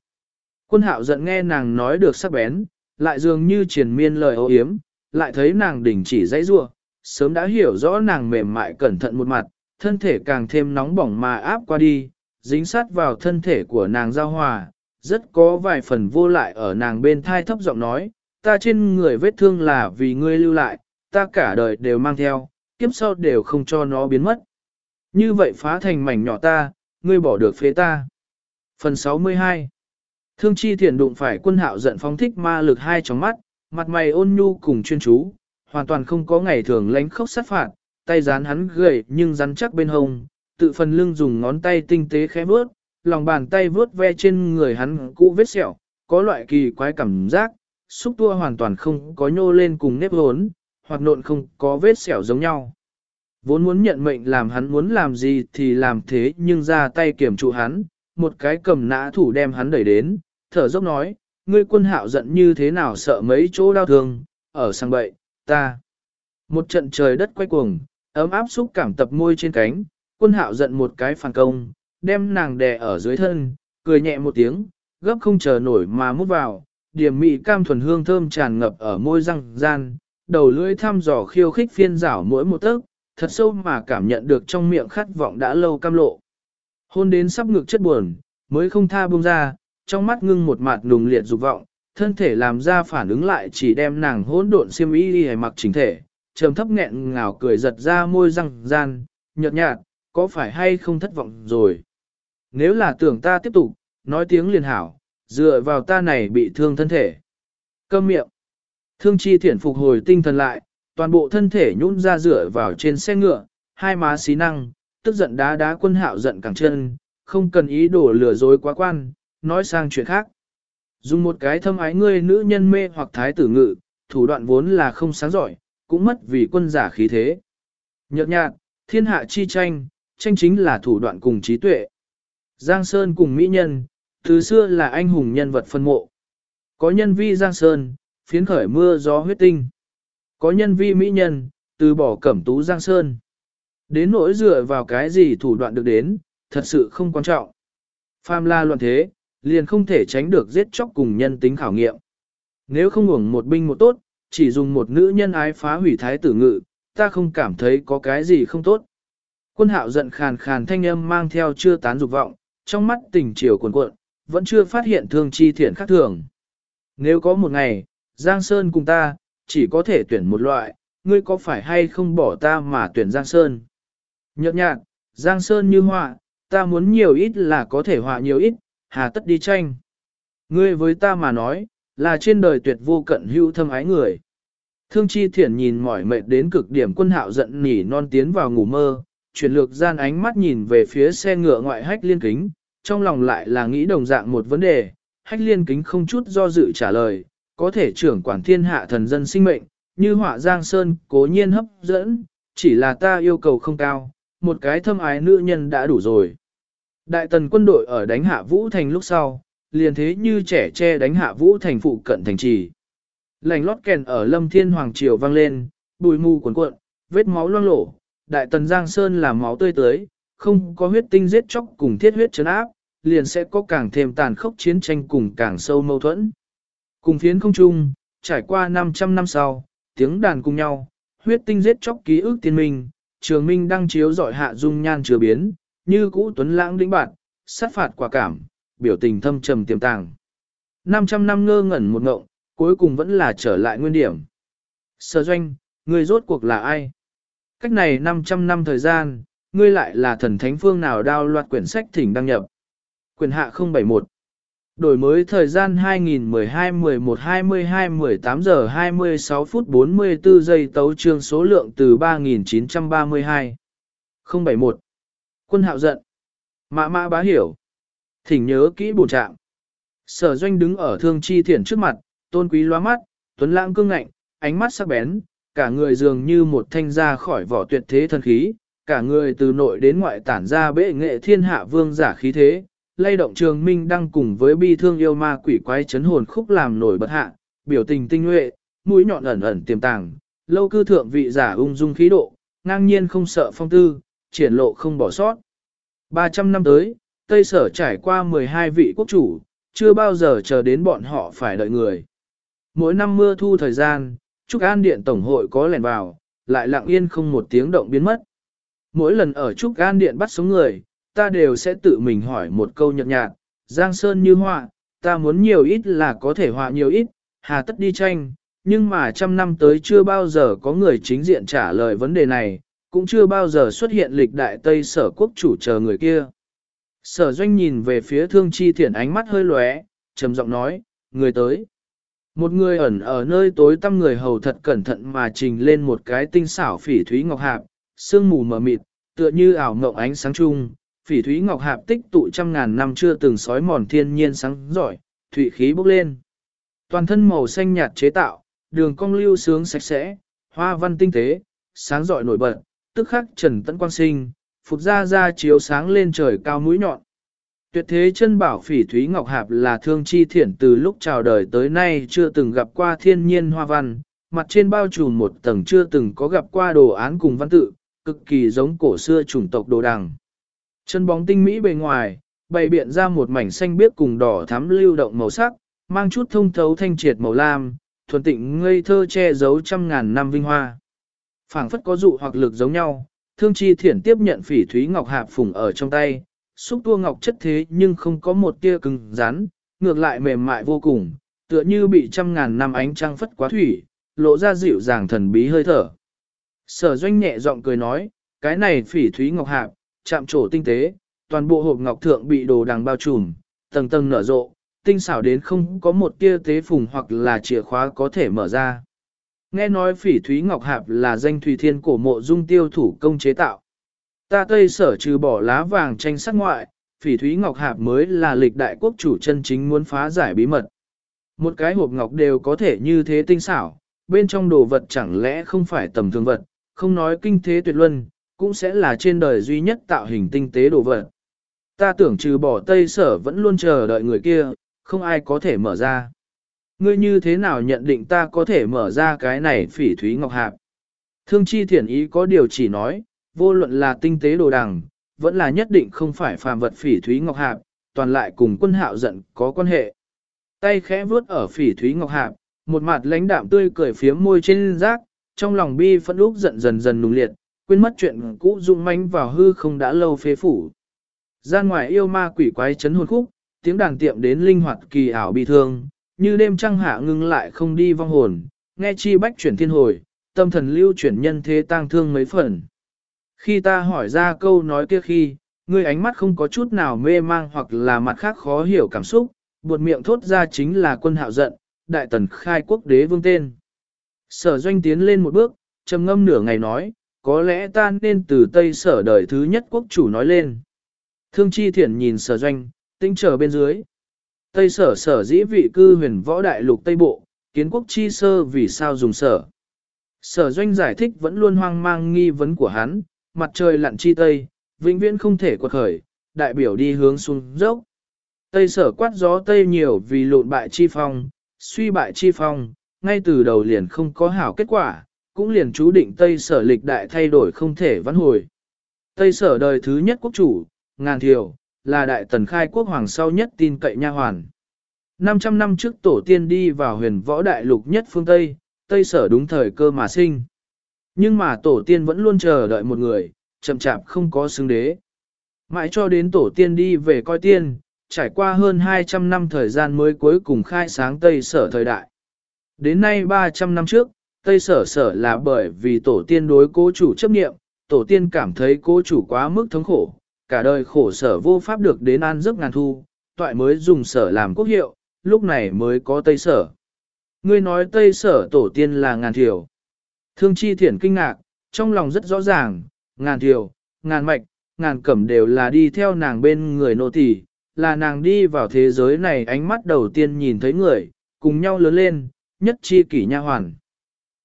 Quân hạo giận nghe nàng nói được sắc bén, lại dường như triển miên lời ô yếm, lại thấy nàng đỉnh chỉ dãy rua, sớm đã hiểu rõ nàng mềm mại cẩn thận một mặt, thân thể càng thêm nóng bỏng mà áp qua đi, dính sát vào thân thể của nàng giao hòa, rất có vài phần vô lại ở nàng bên thai thấp giọng nói, ta trên người vết thương là vì ngươi lưu lại, ta cả đời đều mang theo, kiếp sau đều không cho nó biến mất. Như vậy phá thành mảnh nhỏ ta, ngươi bỏ được phế ta. Phần 62 Thương chi thiền đụng phải quân hạo giận phóng thích ma lực hai trong mắt, mặt mày ôn nhu cùng chuyên chú, hoàn toàn không có ngày thường lánh khóc sát phạt, tay dán hắn gầy nhưng rắn chắc bên hông, tự phần lưng dùng ngón tay tinh tế khẽ vướt, lòng bàn tay vướt ve trên người hắn cũ vết sẹo, có loại kỳ quái cảm giác, xúc tua hoàn toàn không có nhô lên cùng nếp hốn, hoặc nộn không có vết sẹo giống nhau. Vốn muốn nhận mệnh làm hắn muốn làm gì thì làm thế nhưng ra tay kiểm trụ hắn, một cái cầm nã thủ đem hắn đẩy đến, thở dốc nói, ngươi quân hạo giận như thế nào sợ mấy chỗ đau thương, ở sang bậy, ta. Một trận trời đất quay cuồng, ấm áp xúc cảm tập môi trên cánh, quân hạo giận một cái phản công, đem nàng đè ở dưới thân, cười nhẹ một tiếng, gấp không chờ nổi mà mút vào, điểm mị cam thuần hương thơm tràn ngập ở môi răng gian, đầu lưỡi thăm dò khiêu khích phiên rảo mỗi một tấc, thật sâu mà cảm nhận được trong miệng khát vọng đã lâu cam lộ. Hôn đến sắp ngực chất buồn, mới không tha buông ra, trong mắt ngưng một mặt nùng liệt dục vọng, thân thể làm ra phản ứng lại chỉ đem nàng hỗn độn xiêm y đi mặc chính thể, trầm thấp nghẹn ngào cười giật ra môi răng gian, nhợt nhạt, có phải hay không thất vọng rồi? Nếu là tưởng ta tiếp tục, nói tiếng liền hảo, dựa vào ta này bị thương thân thể. Câm miệng. Thương chi thiển phục hồi tinh thần lại, toàn bộ thân thể nhũn ra dựa vào trên xe ngựa, hai má xí năng, tức giận đá đá quân hạo giận cẳng chân, không cần ý đồ lừa dối quá quan, nói sang chuyện khác. Dùng một cái thâm ái ngươi nữ nhân mê hoặc thái tử ngự, thủ đoạn vốn là không sáng giỏi, cũng mất vì quân giả khí thế. Nhợt nhạt, thiên hạ chi tranh, tranh chính là thủ đoạn cùng trí tuệ. Giang Sơn cùng Mỹ Nhân, từ xưa là anh hùng nhân vật phân mộ. Có nhân vi Giang Sơn, phiến khởi mưa gió huyết tinh. Có nhân vi Mỹ Nhân, từ bỏ cẩm tú Giang Sơn. Đến nỗi dựa vào cái gì thủ đoạn được đến, thật sự không quan trọng. Phàm la luận thế, liền không thể tránh được giết chóc cùng nhân tính khảo nghiệm. Nếu không ngủng một binh một tốt, chỉ dùng một nữ nhân ái phá hủy thái tử ngự, ta không cảm thấy có cái gì không tốt. Quân hạo giận khàn khàn thanh âm mang theo chưa tán dục vọng, trong mắt tình chiều cuồn cuộn, vẫn chưa phát hiện thương chi thiện khác thường. Nếu có một ngày, Giang Sơn cùng ta, chỉ có thể tuyển một loại, ngươi có phải hay không bỏ ta mà tuyển Giang Sơn? Nhợt nhạt, Giang Sơn như họa, ta muốn nhiều ít là có thể họa nhiều ít, hà tất đi tranh. Ngươi với ta mà nói, là trên đời tuyệt vô cận hữu thâm ái người. Thương chi thiển nhìn mỏi mệt đến cực điểm quân hạo giận nỉ non tiến vào ngủ mơ, chuyển lược gian ánh mắt nhìn về phía xe ngựa ngoại hách liên kính, trong lòng lại là nghĩ đồng dạng một vấn đề, hách liên kính không chút do dự trả lời, có thể trưởng quản thiên hạ thần dân sinh mệnh, như họa giang sơn cố nhiên hấp dẫn, chỉ là ta yêu cầu không cao, một cái thâm ái nữ nhân đã đủ rồi. Đại tần quân đội ở đánh hạ Vũ Thành lúc sau, liền thế như trẻ che đánh hạ Vũ Thành phụ cận thành trì. Lành lót kèn ở lâm thiên hoàng triều vang lên, bùi mù cuộn cuộn, vết máu loang lổ, đại tần Giang Sơn làm máu tươi tới, không có huyết tinh giết chóc cùng thiết huyết chấn áp, liền sẽ có càng thêm tàn khốc chiến tranh cùng càng sâu mâu thuẫn. Cùng phiến không chung, trải qua 500 năm sau, tiếng đàn cùng nhau, huyết tinh giết chóc ký ức tiên minh, trường minh đang chiếu dọi hạ dung nhan chứa biến, như cũ tuấn lãng đĩnh bạn, sát phạt quả cảm, biểu tình thâm trầm tiềm tàng. 500 năm ngơ ngẩn một ngộng, cuối cùng vẫn là trở lại nguyên điểm. Sở doanh, người rốt cuộc là ai? Cách này 500 năm thời gian, ngươi lại là thần thánh phương nào đao loạt quyển sách thỉnh đăng nhập. Quyền hạ 071 Đổi mới thời gian 2012-11-22-18 giờ 26 phút 44 giây tấu trương số lượng từ 3932 071 Quân hạo giận. Mã mã bá hiểu. Thỉnh nhớ kỹ bổ trạng. Sở doanh đứng ở thương chi thiển trước mặt, tôn quý loa mắt, tuấn lãng cương ngạnh, ánh mắt sắc bén, cả người dường như một thanh ra khỏi vỏ tuyệt thế thần khí, cả người từ nội đến ngoại tản ra bệ nghệ thiên hạ vương giả khí thế, lay động trường minh đang cùng với bi thương yêu ma quỷ quái chấn hồn khúc làm nổi bật hạ, biểu tình tinh nhuệ, mũi nhọn ẩn ẩn tiềm tàng, lâu cư thượng vị giả ung dung khí độ, ngang nhiên không sợ phong tư, triển lộ không bỏ sót. 300 năm tới, Tây Sở trải qua 12 vị quốc chủ, chưa bao giờ chờ đến bọn họ phải đợi người. Mỗi năm mưa thu thời gian, Trúc An Điện Tổng hội có lẻn vào, lại lặng yên không một tiếng động biến mất. Mỗi lần ở Trúc An Điện bắt sống người, ta đều sẽ tự mình hỏi một câu nhợt nhạt, Giang Sơn như họa, ta muốn nhiều ít là có thể họa nhiều ít, hà tất đi tranh, nhưng mà trăm năm tới chưa bao giờ có người chính diện trả lời vấn đề này, cũng chưa bao giờ xuất hiện lịch đại Tây sở quốc chủ chờ người kia. Sở doanh nhìn về phía thương chi Thiển ánh mắt hơi lóe, trầm giọng nói, người tới. Một người ẩn ở nơi tối tăm người hầu thật cẩn thận mà trình lên một cái tinh xảo phỉ thúy ngọc hạp, sương mù mờ mịt, tựa như ảo ngộng ánh sáng chung, phỉ thúy ngọc hạp tích tụ trăm ngàn năm chưa từng sói mòn thiên nhiên sáng giỏi, thủy khí bốc lên. Toàn thân màu xanh nhạt chế tạo, đường cong lưu sướng sạch sẽ, hoa văn tinh tế, sáng giỏi nổi bật, tức khắc trần tận quang sinh, phục ra ra chiếu sáng lên trời cao mũi nhọn. Tuyệt thế chân bảo phỉ thúy ngọc hạp là thương chi thiển từ lúc chào đời tới nay chưa từng gặp qua thiên nhiên hoa văn, mặt trên bao trùm một tầng chưa từng có gặp qua đồ án cùng văn tự, cực kỳ giống cổ xưa chủng tộc đồ đằng. Chân bóng tinh mỹ bề ngoài, bày biện ra một mảnh xanh biếc cùng đỏ thắm lưu động màu sắc, mang chút thông thấu thanh triệt màu lam, thuần tịnh ngây thơ che giấu trăm ngàn năm vinh hoa. phảng phất có dụ hoặc lực giống nhau, thương chi thiển tiếp nhận phỉ thúy ngọc hạp phùng ở trong tay, xúc tua ngọc chất thế nhưng không có một tia cứng rắn, ngược lại mềm mại vô cùng, tựa như bị trăm ngàn năm ánh trăng phất quá thủy, lộ ra dịu dàng thần bí hơi thở. Sở doanh nhẹ giọng cười nói, cái này phỉ thúy ngọc hạp, chạm trổ tinh tế, toàn bộ hộp ngọc thượng bị đồ đằng bao trùm, tầng tầng nở rộ, tinh xảo đến không có một tia tế phùng hoặc là chìa khóa có thể mở ra. Nghe nói phỉ thúy ngọc hạp là danh thủy thiên cổ mộ dung tiêu thủ công chế tạo. Ta tây sở trừ bỏ lá vàng tranh sắc ngoại, phỉ thúy ngọc hạp mới là lịch đại quốc chủ chân chính muốn phá giải bí mật. Một cái hộp ngọc đều có thể như thế tinh xảo, bên trong đồ vật chẳng lẽ không phải tầm thường vật, không nói kinh thế tuyệt luân, cũng sẽ là trên đời duy nhất tạo hình tinh tế đồ vật. Ta tưởng trừ bỏ tây sở vẫn luôn chờ đợi người kia, không ai có thể mở ra. Ngươi như thế nào nhận định ta có thể mở ra cái này phỉ thúy ngọc hạp? Thương chi thiển ý có điều chỉ nói, vô luận là tinh tế đồ đằng, vẫn là nhất định không phải phàm vật phỉ thúy ngọc hạp, toàn lại cùng quân hạo giận có quan hệ. Tay khẽ vuốt ở phỉ thúy ngọc hạp, một mặt lãnh đạm tươi cười phía môi trên rác, trong lòng bi phẫn úc giận dần dần nung liệt, quên mất chuyện cũ dụng manh vào hư không đã lâu phế phủ. Gian ngoài yêu ma quỷ quái chấn hồn khúc, tiếng đàn tiệm đến linh hoạt kỳ ảo bi thương, như đêm trăng hạ ngưng lại không đi vong hồn, nghe chi bách chuyển thiên hồi, tâm thần lưu chuyển nhân thế tang thương mấy phần. Khi ta hỏi ra câu nói kia khi, ngươi ánh mắt không có chút nào mê mang hoặc là mặt khác khó hiểu cảm xúc, buột miệng thốt ra chính là quân hạo giận, đại tần khai quốc đế vương tên. Sở doanh tiến lên một bước, trầm ngâm nửa ngày nói, có lẽ ta nên từ Tây sở đời thứ nhất quốc chủ nói lên. Thương chi thiển nhìn sở doanh, tinh trở bên dưới. Tây sở sở dĩ vị cư huyền võ đại lục Tây Bộ, kiến quốc chi sơ vì sao dùng sở. Sở doanh giải thích vẫn luôn hoang mang nghi vấn của hắn, mặt trời lặn chi Tây, vĩnh viễn không thể quật khởi, đại biểu đi hướng xuống dốc. Tây sở quát gió Tây nhiều vì lộn bại chi phong, suy bại chi phong, ngay từ đầu liền không có hảo kết quả, cũng liền chú định Tây sở lịch đại thay đổi không thể vãn hồi. Tây sở đời thứ nhất quốc chủ, ngàn thiểu, là đại tần khai quốc hoàng sau nhất tin cậy nha hoàn. 500 năm trước tổ tiên đi vào huyền võ đại lục nhất phương Tây, Tây sở đúng thời cơ mà sinh. Nhưng mà tổ tiên vẫn luôn chờ đợi một người, chậm chạp không có xứng đế. Mãi cho đến tổ tiên đi về coi tiên, trải qua hơn 200 năm thời gian mới cuối cùng khai sáng Tây sở thời đại. Đến nay 300 năm trước, Tây sở sở là bởi vì tổ tiên đối cố chủ chấp nghiệm, tổ tiên cảm thấy cố chủ quá mức thống khổ, cả đời khổ sở vô pháp được đến an giấc ngàn thu, toại mới dùng sở làm quốc hiệu, lúc này mới có Tây sở. Ngươi nói Tây sở tổ tiên là ngàn thiểu. Thương chi thiển kinh ngạc, trong lòng rất rõ ràng, ngàn thiểu, ngàn mạch, ngàn cẩm đều là đi theo nàng bên người nô tỳ, là nàng đi vào thế giới này ánh mắt đầu tiên nhìn thấy người, cùng nhau lớn lên, nhất chi kỷ nha hoàn.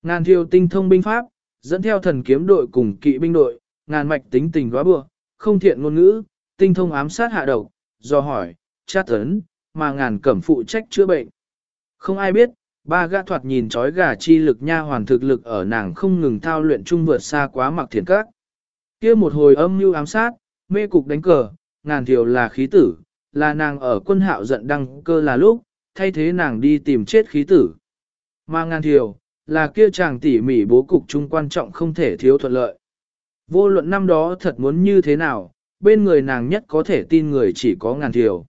Ngàn thiều tinh thông binh pháp, dẫn theo thần kiếm đội cùng kỵ binh đội, ngàn mạch tính tình góa bừa, không thiện ngôn ngữ, tinh thông ám sát hạ độc, do hỏi, tra tấn, mà ngàn cẩm phụ trách chữa bệnh. Không ai biết, ba gã thoạt nhìn trói gà chi lực nha hoàn thực lực ở nàng không ngừng thao luyện chung vượt xa quá mặc thiền các. kia một hồi âm mưu ám sát, mê cục đánh cờ, ngàn thiểu là khí tử, là nàng ở quân hạo giận đăng cơ là lúc, thay thế nàng đi tìm chết khí tử. Mà ngàn thiểu là kia chàng tỉ mỉ bố cục chung quan trọng không thể thiếu thuận lợi. Vô luận năm đó thật muốn như thế nào, bên người nàng nhất có thể tin người chỉ có ngàn thiểu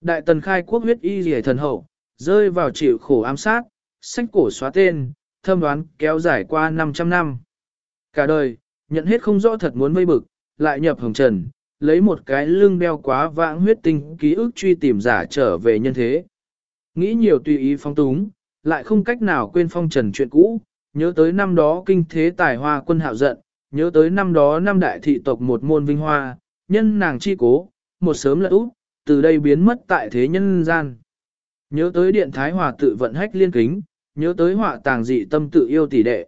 Đại tần khai quốc huyết y rìa thần hậu, rơi vào chịu khổ ám sát, sách cổ xóa tên, thâm đoán kéo dài qua 500 năm. Cả đời, nhận hết không rõ thật muốn vây bực, lại nhập hồng trần, lấy một cái lưng đeo quá vãng huyết tinh ký ức truy tìm giả trở về nhân thế. Nghĩ nhiều tùy ý phong túng, lại không cách nào quên phong trần chuyện cũ, nhớ tới năm đó kinh thế tài hoa quân hạo giận, nhớ tới năm đó năm đại thị tộc một môn vinh hoa, nhân nàng chi cố, một sớm lật úp, từ đây biến mất tại thế nhân gian. Nhớ tới điện thái hòa tự vận hách liên kính, nhớ tới họa tàng dị tâm tự yêu tỷ đệ.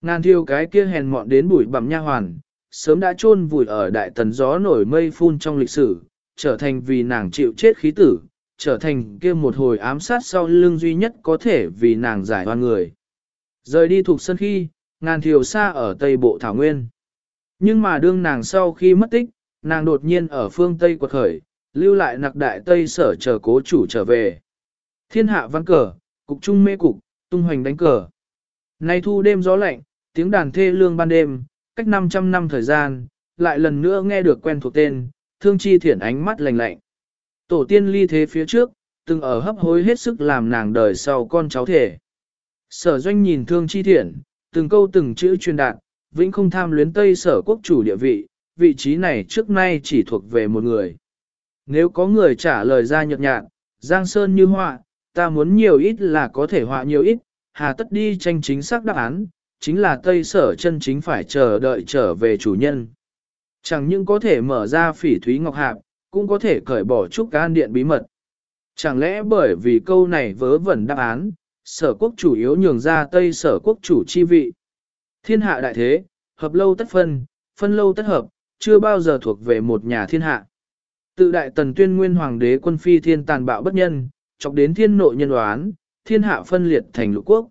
Ngàn thiêu cái kia hèn mọn đến bụi bằm nha hoàn, sớm đã chôn vùi ở đại tần gió nổi mây phun trong lịch sử, trở thành vì nàng chịu chết khí tử, trở thành kia một hồi ám sát sau lưng duy nhất có thể vì nàng giải oan người. Rời đi thuộc sân khi, ngàn thiều xa ở tây bộ thảo nguyên. Nhưng mà đương nàng sau khi mất tích, nàng đột nhiên ở phương Tây quật khởi, lưu lại nặc đại Tây sở chờ cố chủ trở về. Thiên hạ văn cờ, cục trung mê cục, tung hoành đánh cờ. Nay thu đêm gió lạnh, tiếng đàn thê lương ban đêm, cách 500 năm thời gian, lại lần nữa nghe được quen thuộc tên, thương chi thiển ánh mắt lạnh lạnh. Tổ tiên ly thế phía trước, từng ở hấp hối hết sức làm nàng đời sau con cháu thể. Sở doanh nhìn thương chi thiển, từng câu từng chữ truyền đạt, vĩnh không tham luyến Tây sở quốc chủ địa vị, vị trí này trước nay chỉ thuộc về một người. Nếu có người trả lời ra nhợt nhạt, Giang Sơn như họa, ta muốn nhiều ít là có thể họa nhiều ít, hà tất đi tranh chính xác đáp án, chính là Tây sở chân chính phải chờ đợi trở về chủ nhân. Chẳng những có thể mở ra phỉ thúy ngọc hạp, cũng có thể cởi bỏ trúc can điện bí mật. Chẳng lẽ bởi vì câu này vớ vẩn đáp án, sở quốc chủ yếu nhường ra Tây sở quốc chủ chi vị. Thiên hạ đại thế, hợp lâu tất phân, phân lâu tất hợp, chưa bao giờ thuộc về một nhà thiên hạ. Tự đại tần tuyên nguyên hoàng đế quân phi thiên tàn bạo bất nhân, chọc đến thiên nội nhân đoán, thiên hạ phân liệt thành lục quốc.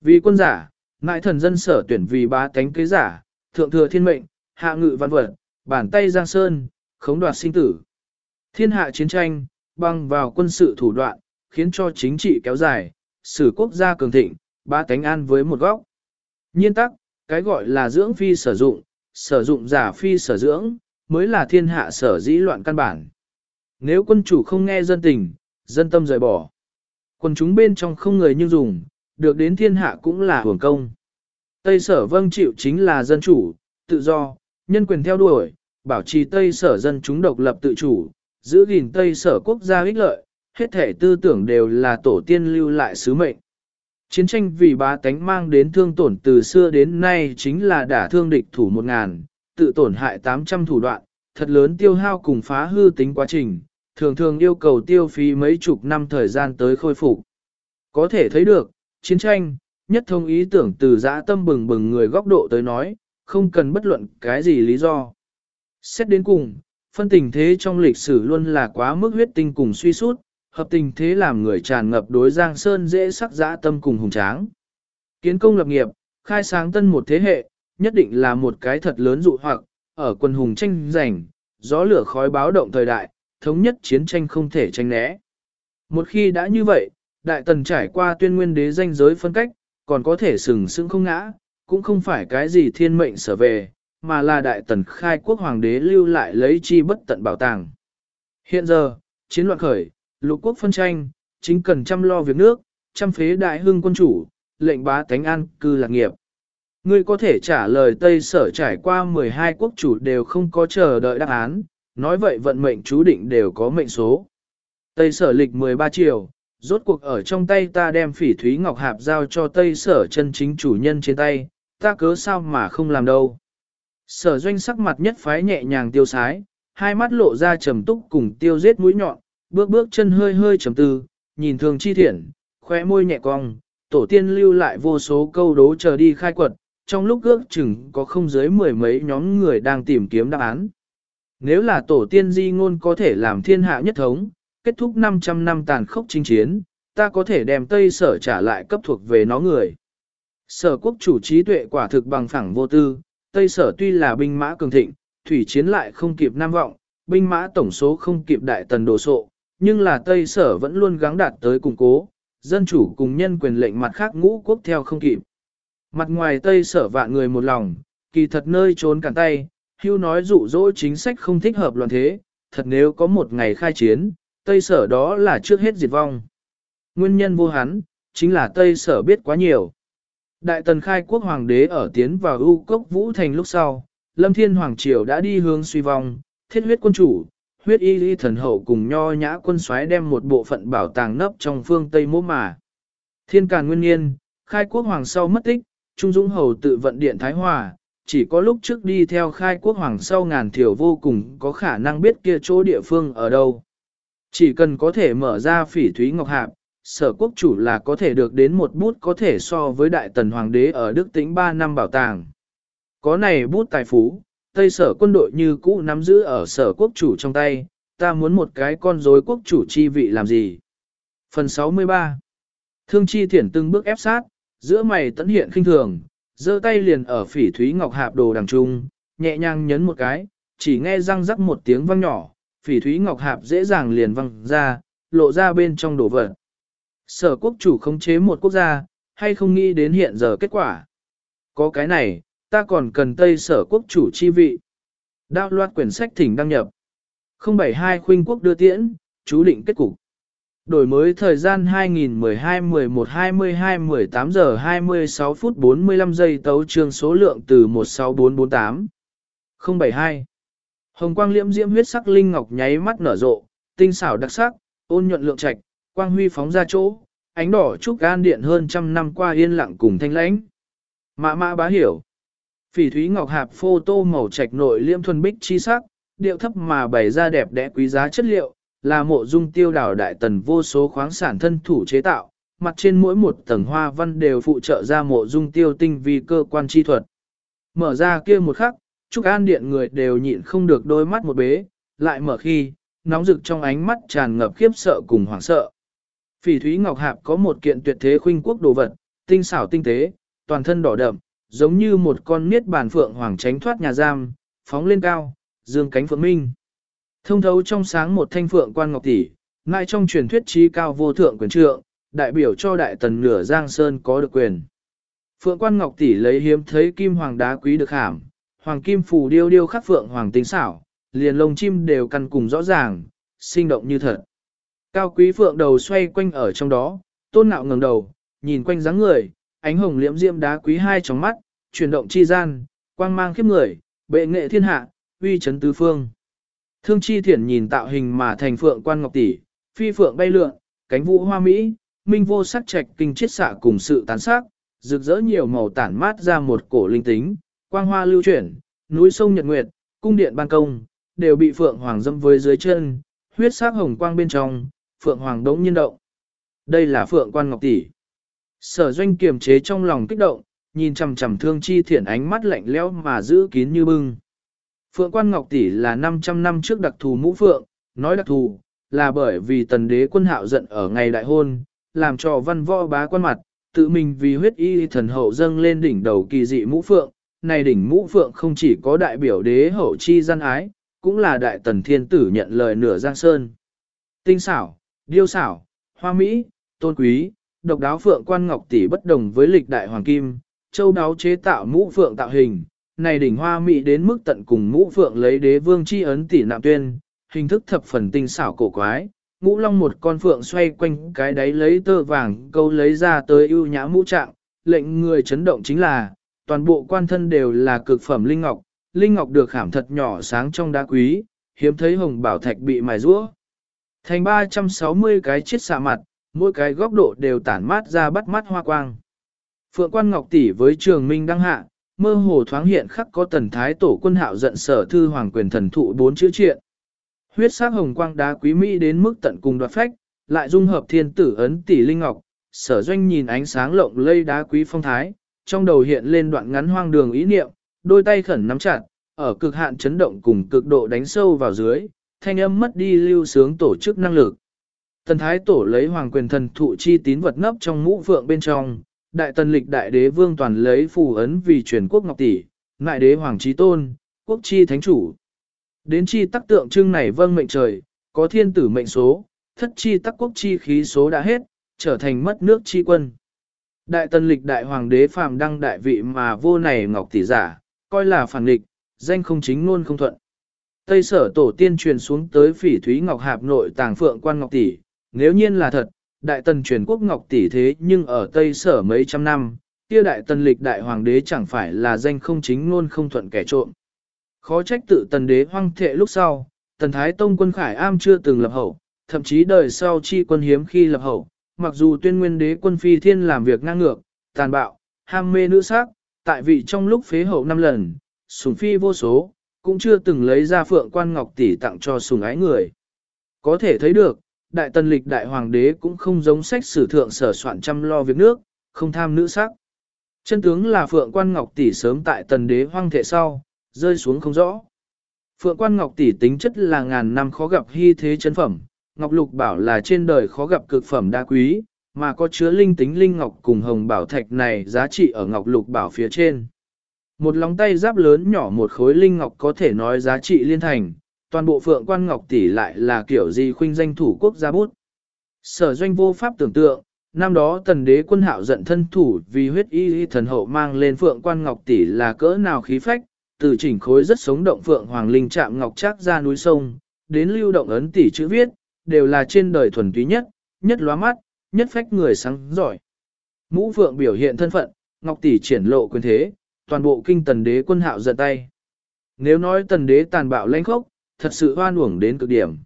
Vì quân giả, ngại thần dân sở tuyển vì ba cánh kế giả, thượng thừa thiên mệnh, hạ ngự văn vật, bản tay giang sơn, khống đoạt sinh tử. Thiên hạ chiến tranh, băng vào quân sự thủ đoạn, khiến cho chính trị kéo dài, sử quốc gia cường thịnh, ba cánh an với một góc. Nhiên tắc, cái gọi là dưỡng phi sử dụng, sử dụng giả phi sở dưỡng, mới là thiên hạ sở dĩ loạn căn bản. Nếu quân chủ không nghe dân tình, dân tâm rời bỏ. quần chúng bên trong không người nhưng dùng, được đến thiên hạ cũng là hưởng công. Tây sở vâng chịu chính là dân chủ, tự do, nhân quyền theo đuổi, bảo trì Tây sở dân chúng độc lập tự chủ, giữ gìn Tây sở quốc gia ích lợi, hết thể tư tưởng đều là tổ tiên lưu lại sứ mệnh. Chiến tranh vì bá tánh mang đến thương tổn từ xưa đến nay chính là đả thương địch thủ một ngàn, tự tổn hại 800 thủ đoạn, thật lớn tiêu hao cùng phá hư tính quá trình, thường thường yêu cầu tiêu phí mấy chục năm thời gian tới khôi phục. Có thể thấy được, chiến tranh, nhất thông ý tưởng từ dã tâm bừng bừng người góc độ tới nói, không cần bất luận cái gì lý do. Xét đến cùng, phân tình thế trong lịch sử luôn là quá mức huyết tinh cùng suy sút, hợp tình thế làm người tràn ngập đối Giang Sơn dễ sắc dã tâm cùng hùng tráng. Kiến công lập nghiệp, khai sáng tân một thế hệ, nhất định là một cái thật lớn dụ hoặc, ở quân hùng tranh giành, gió lửa khói báo động thời đại, thống nhất chiến tranh không thể tranh né. Một khi đã như vậy, đại tần trải qua tuyên nguyên đế danh giới phân cách, còn có thể sừng sững không ngã, cũng không phải cái gì thiên mệnh sở về, mà là đại tần khai quốc hoàng đế lưu lại lấy chi bất tận bảo tàng. Hiện giờ, chiến loạn khởi, lục quốc phân tranh, chính cần chăm lo việc nước, chăm phế đại hương quân chủ, lệnh bá tánh an cư lạc nghiệp. Ngươi có thể trả lời Tây Sở trải qua 12 quốc chủ đều không có chờ đợi đáp án, nói vậy vận mệnh chú định đều có mệnh số. Tây Sở lịch 13 triệu, rốt cuộc ở trong tay ta đem phỉ thúy ngọc hạp giao cho Tây Sở chân chính chủ nhân trên tay, ta cớ sao mà không làm đâu. Sở doanh sắc mặt nhất phái nhẹ nhàng tiêu sái, hai mắt lộ ra trầm túc cùng tiêu giết mũi nhọn, bước bước chân hơi hơi trầm tư, nhìn thường chi thiện, khóe môi nhẹ cong, tổ tiên lưu lại vô số câu đố chờ đi khai quật, trong lúc ước chừng có không dưới mười mấy nhóm người đang tìm kiếm đáp án. Nếu là tổ tiên di ngôn có thể làm thiên hạ nhất thống, kết thúc 500 năm tàn khốc chinh chiến, ta có thể đem Tây Sở trả lại cấp thuộc về nó người. Sở quốc chủ trí tuệ quả thực bằng phẳng vô tư, Tây Sở tuy là binh mã cường thịnh, thủy chiến lại không kịp nam vọng, binh mã tổng số không kịp đại tần đồ sộ, nhưng là Tây Sở vẫn luôn gắng đạt tới củng cố, dân chủ cùng nhân quyền lệnh mặt khác ngũ quốc theo không kịp. Mặt ngoài Tây Sở vạn người một lòng, kỳ thật nơi trốn cản tay, hưu nói dụ dỗ chính sách không thích hợp loạn thế, thật nếu có một ngày khai chiến, Tây Sở đó là trước hết diệt vong. Nguyên nhân vô hắn, chính là Tây Sở biết quá nhiều. Đại tần khai quốc hoàng đế ở tiến vào ưu cốc vũ thành lúc sau, Lâm Thiên Hoàng Triều đã đi hướng suy vong, thiết huyết quân chủ, huyết y ly thần hậu cùng nho nhã quân soái đem một bộ phận bảo tàng nấp trong phương Tây mô mà. Thiên Càn Nguyên Nhiên, khai quốc hoàng sau mất tích, Trung Dũng Hầu tự vận điện Thái Hòa, chỉ có lúc trước đi theo khai quốc hoàng sau ngàn thiểu vô cùng có khả năng biết kia chỗ địa phương ở đâu. Chỉ cần có thể mở ra phỉ thúy ngọc hạp, sở quốc chủ là có thể được đến một bút có thể so với đại tần hoàng đế ở Đức Tĩnh 3 năm bảo tàng. Có này bút tài phú, Tây sở quân đội như cũ nắm giữ ở sở quốc chủ trong tay, ta muốn một cái con rối quốc chủ chi vị làm gì. Phần 63 Thương chi thiển từng bước ép sát, giữa mày tấn hiện khinh thường, giơ tay liền ở phỉ thúy ngọc hạp đồ đằng trung, nhẹ nhàng nhấn một cái, chỉ nghe răng rắc một tiếng vang nhỏ, phỉ thúy ngọc hạp dễ dàng liền văng ra, lộ ra bên trong đồ vật. Sở quốc chủ khống chế một quốc gia, hay không nghĩ đến hiện giờ kết quả. Có cái này, ta còn cần Tây sở quốc chủ chi vị. Đao loạt quyển sách thỉnh đăng nhập. 072 khuynh quốc đưa tiễn, chú định kết cục. Đổi mới thời gian 2012-11-22-18 giờ 26 phút 45 giây tấu trương số lượng từ 16448. 072. Hồng quang liễm diễm huyết sắc linh ngọc nháy mắt nở rộ, tinh xảo đặc sắc, ôn nhuận lượng trạch, quang huy phóng ra chỗ, ánh đỏ trúc gan điện hơn trăm năm qua yên lặng cùng thanh lãnh. Mã mã bá hiểu. Phỉ thúy ngọc hạp phô tô màu trạch nội liêm thuần bích chi sắc, điệu thấp mà bày ra đẹp đẽ quý giá chất liệu, là mộ dung tiêu đảo đại tần vô số khoáng sản thân thủ chế tạo, mặt trên mỗi một tầng hoa văn đều phụ trợ ra mộ dung tiêu tinh vi cơ quan chi thuật. Mở ra kia một khắc, Trúc An Điện người đều nhịn không được đôi mắt một bế, lại mở khi, nóng rực trong ánh mắt tràn ngập khiếp sợ cùng hoảng sợ. Phỉ Thúy Ngọc Hạp có một kiện tuyệt thế khuynh quốc đồ vật, tinh xảo tinh tế, toàn thân đỏ đậm, giống như một con niết bàn phượng hoàng tránh thoát nhà giam, phóng lên cao, dương cánh phượng minh. Thông thấu trong sáng một thanh phượng quan ngọc tỷ, ngay trong truyền thuyết trí cao vô thượng quyền trượng, đại biểu cho đại tần nửa giang sơn có được quyền. Phượng quan ngọc tỷ lấy hiếm thấy kim hoàng đá quý được hàm, hoàng kim phù điêu điêu khắc phượng hoàng tinh xảo, liền lông chim đều căn cùng rõ ràng, sinh động như thật. Cao quý phượng đầu xoay quanh ở trong đó, tôn nạo ngẩng đầu, nhìn quanh dáng người, ánh hồng liễm diễm đá quý hai trong mắt, chuyển động chi gian, quang mang khiếp người, bệ nghệ thiên hạ, uy chấn tứ phương. Thương chi thiển nhìn tạo hình mà thành phượng quan ngọc tỷ, phi phượng bay lượn, cánh vũ hoa mỹ, minh vô sắc trạch kinh chiết xạ cùng sự tán sắc, rực rỡ nhiều màu tản mát ra một cổ linh tính, quang hoa lưu chuyển, núi sông nhật nguyệt, cung điện ban công, đều bị phượng hoàng dâm với dưới chân, huyết sắc hồng quang bên trong, phượng hoàng đống nhiên động. Đây là phượng quan ngọc tỷ. Sở doanh kiềm chế trong lòng kích động, nhìn chằm chằm thương chi thiển ánh mắt lạnh lẽo mà giữ kín như bưng. Phượng quan ngọc tỷ là 500 năm trước đặc thù mũ phượng, nói đặc thù, là bởi vì tần đế quân hạo giận ở ngày đại hôn, làm cho văn võ bá quan mặt, tự mình vì huyết y thần hậu dâng lên đỉnh đầu kỳ dị mũ phượng. Này đỉnh mũ phượng không chỉ có đại biểu đế hậu chi gian ái, cũng là đại tần thiên tử nhận lời nửa giang sơn. Tinh xảo, điêu xảo, hoa mỹ, tôn quý, độc đáo phượng quan ngọc tỷ bất đồng với lịch đại hoàng kim, châu đáo chế tạo mũ phượng tạo hình, này đỉnh hoa mỹ đến mức tận cùng ngũ phượng lấy đế vương chi ấn tỷ nạm tuyên, hình thức thập phần tinh xảo cổ quái, ngũ long một con phượng xoay quanh cái đáy lấy tơ vàng câu lấy ra tới ưu nhã mũ trạng, lệnh người chấn động chính là, toàn bộ quan thân đều là cực phẩm linh ngọc, linh ngọc được khảm thật nhỏ sáng trong đá quý, hiếm thấy hồng bảo thạch bị mài rũa. Thành 360 cái chiết xạ mặt, mỗi cái góc độ đều tản mát ra bắt mắt hoa quang. Phượng quan ngọc tỷ với trường minh đăng hạ, mơ hồ thoáng hiện khắc có tần thái tổ quân hạo giận sở thư hoàng quyền thần thụ bốn chữ triện. Huyết sắc hồng quang đá quý mỹ đến mức tận cùng đoạt phách, lại dung hợp thiên tử ấn tỷ linh ngọc, sở doanh nhìn ánh sáng lộng lây đá quý phong thái, trong đầu hiện lên đoạn ngắn hoang đường ý niệm, đôi tay khẩn nắm chặt, ở cực hạn chấn động cùng cực độ đánh sâu vào dưới, thanh âm mất đi lưu sướng tổ chức năng lực. Tần thái tổ lấy hoàng quyền thần thụ chi tín vật nấp trong mũ phượng bên trong, đại tần lịch đại đế vương toàn lấy phù ấn vì truyền quốc ngọc tỷ, ngại đế hoàng trí tôn, quốc chi thánh chủ. Đến chi tắc tượng trưng này vâng mệnh trời, có thiên tử mệnh số, thất chi tắc quốc chi khí số đã hết, trở thành mất nước chi quân. Đại tần lịch đại hoàng đế phàm đăng đại vị mà vô này ngọc tỷ giả, coi là phản lịch, danh không chính luôn không thuận. Tây sở tổ tiên truyền xuống tới phỉ thúy ngọc hạp nội tàng phượng quan ngọc tỷ, nếu nhiên là thật, đại tần truyền quốc ngọc tỷ thế nhưng ở Tây sở mấy trăm năm, kia đại tần lịch đại hoàng đế chẳng phải là danh không chính luôn không thuận kẻ trộm. Khó trách tự tần đế hoang thệ lúc sau, tần thái tông quân khải am chưa từng lập hậu, thậm chí đời sau chi quân hiếm khi lập hậu, mặc dù tuyên nguyên đế quân phi thiên làm việc ngang ngược, tàn bạo, ham mê nữ sắc, tại vị trong lúc phế hậu năm lần, sùng phi vô số, cũng chưa từng lấy ra phượng quan ngọc tỷ tặng cho sùng ái người. Có thể thấy được, đại tần lịch đại hoàng đế cũng không giống sách sử thượng sở soạn chăm lo việc nước, không tham nữ sắc. Chân tướng là phượng quan ngọc tỷ sớm tại tần đế hoang thệ sau, rơi xuống không rõ. Phượng quan ngọc tỷ tính chất là ngàn năm khó gặp hy thế chân phẩm, ngọc lục bảo là trên đời khó gặp cực phẩm đa quý, mà có chứa linh tính linh ngọc cùng hồng bảo thạch này giá trị ở ngọc lục bảo phía trên. Một lóng tay giáp lớn nhỏ một khối linh ngọc có thể nói giá trị liên thành, toàn bộ phượng quan ngọc tỷ lại là kiểu gì khuynh danh thủ quốc gia bút. Sở doanh vô pháp tưởng tượng, năm đó tần đế quân hạo giận thân thủ vì huyết y thần hậu mang lên phượng quan ngọc tỷ là cỡ nào khí phách, từ chỉnh khối rất sống động phượng hoàng linh chạm ngọc trác ra núi sông, đến lưu động ấn tỷ chữ viết, đều là trên đời thuần túy nhất, nhất lóa mắt, nhất phách người sáng giỏi. Mũ phượng biểu hiện thân phận, ngọc tỷ triển lộ quyền thế, toàn bộ kinh tần đế quân hạo giận tay. Nếu nói tần đế tàn bạo lãnh khốc, thật sự hoan uổng đến cực điểm.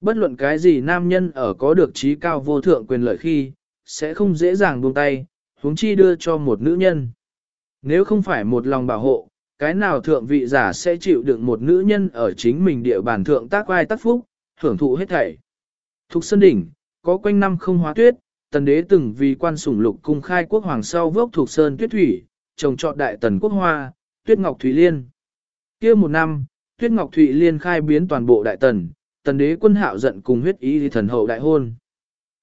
Bất luận cái gì nam nhân ở có được trí cao vô thượng quyền lợi khi, sẽ không dễ dàng buông tay, huống chi đưa cho một nữ nhân. Nếu không phải một lòng bảo hộ, cái nào thượng vị giả sẽ chịu đựng một nữ nhân ở chính mình địa bàn thượng tác vai tác phúc, hưởng thụ hết thảy. Thục Sơn Đỉnh, có quanh năm không hóa tuyết, tần đế từng vì quan sủng lục cung khai quốc hoàng sau vốc Thục Sơn tuyết thủy, trồng trọt đại tần quốc hoa, tuyết ngọc thủy liên. kia một năm, tuyết ngọc Thụy liên khai biến toàn bộ đại tần, tần đế quân hạo giận cùng huyết ý thì thần hậu đại hôn.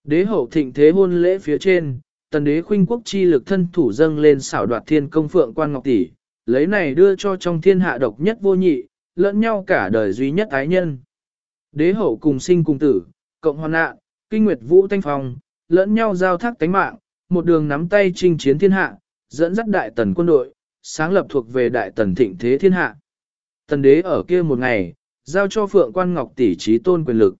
Đế hậu thịnh thế hôn lễ phía trên, tần đế khuynh quốc chi lực thân thủ dâng lên xảo đoạt thiên công phượng quan ngọc tỷ, lấy này đưa cho trong thiên hạ độc nhất vô nhị, lẫn nhau cả đời duy nhất ái nhân. Đế hậu cùng sinh cùng tử, cộng hoàn nạn, kinh nguyệt vũ thanh phong, lẫn nhau giao thác tánh mạng, một đường nắm tay chinh chiến thiên hạ, dẫn dắt đại tần quân đội, sáng lập thuộc về đại tần thịnh thế thiên hạ. Tần đế ở kia một ngày, giao cho Phượng Quan Ngọc tỷ trí tôn quyền lực.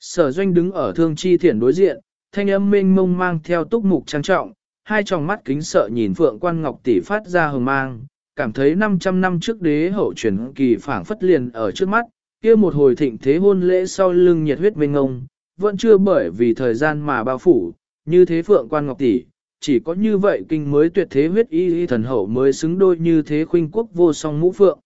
Sở doanh đứng ở thương chi thiển đối diện, thanh âm mênh mông mang theo túc mục trang trọng, hai tròng mắt kính sợ nhìn Phượng Quan Ngọc tỷ phát ra hờ mang, cảm thấy 500 năm trước đế hậu truyền kỳ phảng phất liền ở trước mắt, kia một hồi thịnh thế hôn lễ sau lưng nhiệt huyết mênh ngông, vẫn chưa bởi vì thời gian mà bao phủ, như thế Phượng Quan Ngọc tỷ, chỉ có như vậy kinh mới tuyệt thế huyết y y thần hậu mới xứng đôi như thế khuynh quốc vô song mũ phượng.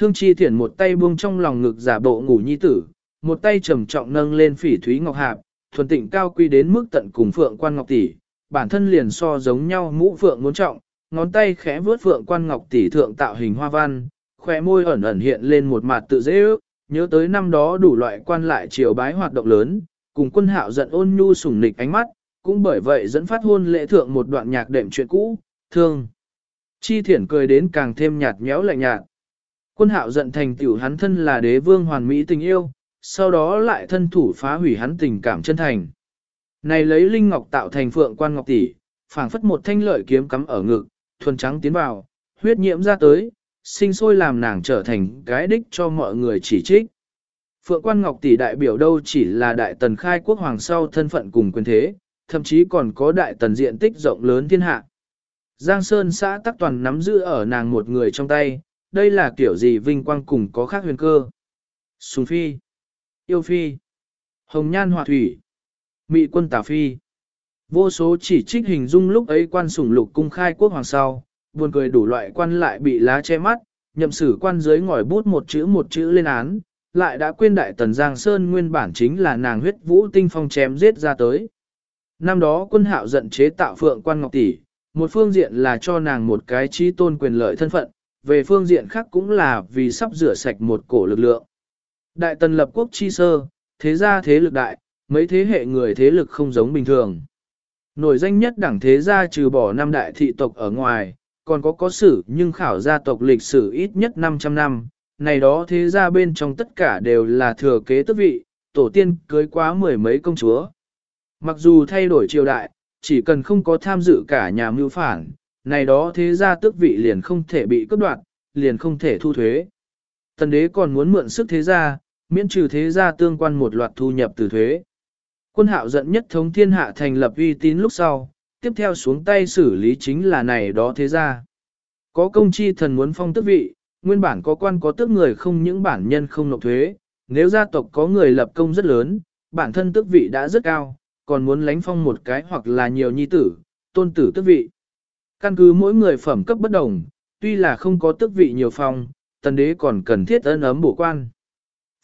Thương chi thiển một tay buông trong lòng ngực giả bộ ngủ nhi tử, một tay trầm trọng nâng lên phỉ thúy ngọc hạp, thuần tịnh cao quy đến mức tận cùng phượng quan ngọc tỷ, bản thân liền so giống nhau mũ phượng muốn trọng, ngón tay khẽ vướt phượng quan ngọc tỷ thượng tạo hình hoa văn, khóe môi ẩn ẩn hiện lên một mặt tự dễ ước, nhớ tới năm đó đủ loại quan lại triều bái hoạt động lớn, cùng quân hạo giận ôn nhu sủng nịch ánh mắt, cũng bởi vậy dẫn phát hôn lễ thượng một đoạn nhạc đệm chuyện cũ, thương. Chi thiển cười đến càng thêm nhạt nhẽo lạnh nhạt. Quân hạo giận thành tiểu hắn thân là đế vương hoàn mỹ tình yêu, sau đó lại thân thủ phá hủy hắn tình cảm chân thành. Này lấy linh ngọc tạo thành phượng quan ngọc tỷ, phảng phất một thanh lợi kiếm cắm ở ngực, thuần trắng tiến vào, huyết nhiễm ra tới, sinh sôi làm nàng trở thành cái đích cho mọi người chỉ trích. Phượng quan ngọc tỷ đại biểu đâu chỉ là đại tần khai quốc hoàng sau thân phận cùng quyền thế, thậm chí còn có đại tần diện tích rộng lớn thiên hạ. Giang Sơn xã tắc toàn nắm giữ ở nàng một người trong tay, đây là kiểu gì vinh quang cùng có khác huyền cơ. Sùng Phi, Yêu Phi, Hồng Nhan Hòa Thủy, Mị Quân Tả Phi. Vô số chỉ trích hình dung lúc ấy quan sủng lục cung khai quốc hoàng sau, buồn cười đủ loại quan lại bị lá che mắt, nhậm sử quan dưới ngòi bút một chữ một chữ lên án, lại đã quên đại tần Giang Sơn nguyên bản chính là nàng huyết vũ tinh phong chém giết ra tới. Năm đó quân hạo giận chế tạo phượng quan ngọc tỷ, một phương diện là cho nàng một cái trí tôn quyền lợi thân phận, về phương diện khác cũng là vì sắp rửa sạch một cổ lực lượng. Đại tần lập quốc chi sơ, thế gia thế lực đại, mấy thế hệ người thế lực không giống bình thường. Nổi danh nhất đẳng thế gia trừ bỏ năm đại thị tộc ở ngoài, còn có có sử nhưng khảo gia tộc lịch sử ít nhất 500 năm, này đó thế gia bên trong tất cả đều là thừa kế tước vị, tổ tiên cưới quá mười mấy công chúa. Mặc dù thay đổi triều đại, chỉ cần không có tham dự cả nhà mưu phản, này đó thế gia tước vị liền không thể bị cướp đoạt, liền không thể thu thuế. Tần đế còn muốn mượn sức thế gia, miễn trừ thế gia tương quan một loạt thu nhập từ thuế. Quân hạo giận nhất thống thiên hạ thành lập uy tín lúc sau, tiếp theo xuống tay xử lý chính là này đó thế gia. Có công chi thần muốn phong tước vị, nguyên bản có quan có tước người không những bản nhân không nộp thuế, nếu gia tộc có người lập công rất lớn, bản thân tước vị đã rất cao, còn muốn lánh phong một cái hoặc là nhiều nhi tử, tôn tử tước vị. Căn cứ mỗi người phẩm cấp bất đồng, tuy là không có tước vị nhiều phong, tần đế còn cần thiết ân ấm bổ quan.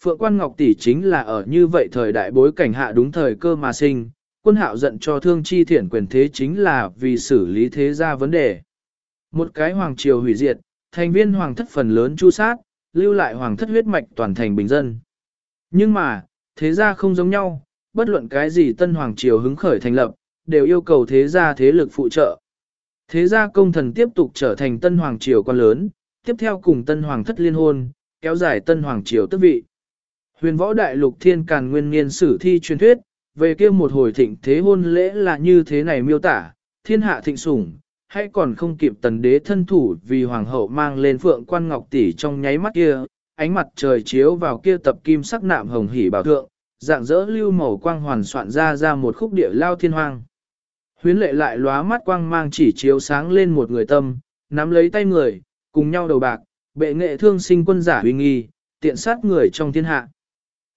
Phượng quan Ngọc Tỷ chính là ở như vậy thời đại bối cảnh hạ đúng thời cơ mà sinh, quân hạo giận cho thương chi thiển quyền thế chính là vì xử lý thế gia vấn đề. Một cái hoàng triều hủy diệt, thành viên hoàng thất phần lớn chu sát, lưu lại hoàng thất huyết mạch toàn thành bình dân. Nhưng mà, thế gia không giống nhau, bất luận cái gì tân hoàng triều hứng khởi thành lập, đều yêu cầu thế gia thế lực phụ trợ. Thế gia công thần tiếp tục trở thành tân hoàng triều quan lớn, tiếp theo cùng tân hoàng thất liên hôn, kéo dài tân hoàng triều tước vị. Huyền võ đại lục thiên càn nguyên niên sử thi truyền thuyết, về kia một hồi thịnh thế hôn lễ là như thế này miêu tả, thiên hạ thịnh sủng, hay còn không kịp tần đế thân thủ vì hoàng hậu mang lên phượng quan ngọc tỷ trong nháy mắt kia, ánh mặt trời chiếu vào kia tập kim sắc nạm hồng hỉ bảo thượng, dạng dỡ lưu màu quang hoàn soạn ra ra một khúc địa lao thiên hoang. Huyến lệ lại lóa mắt quang mang chỉ chiếu sáng lên một người tâm, nắm lấy tay người, cùng nhau đầu bạc, bệ nghệ thương sinh quân giả uy nghi, tiện sát người trong thiên hạ.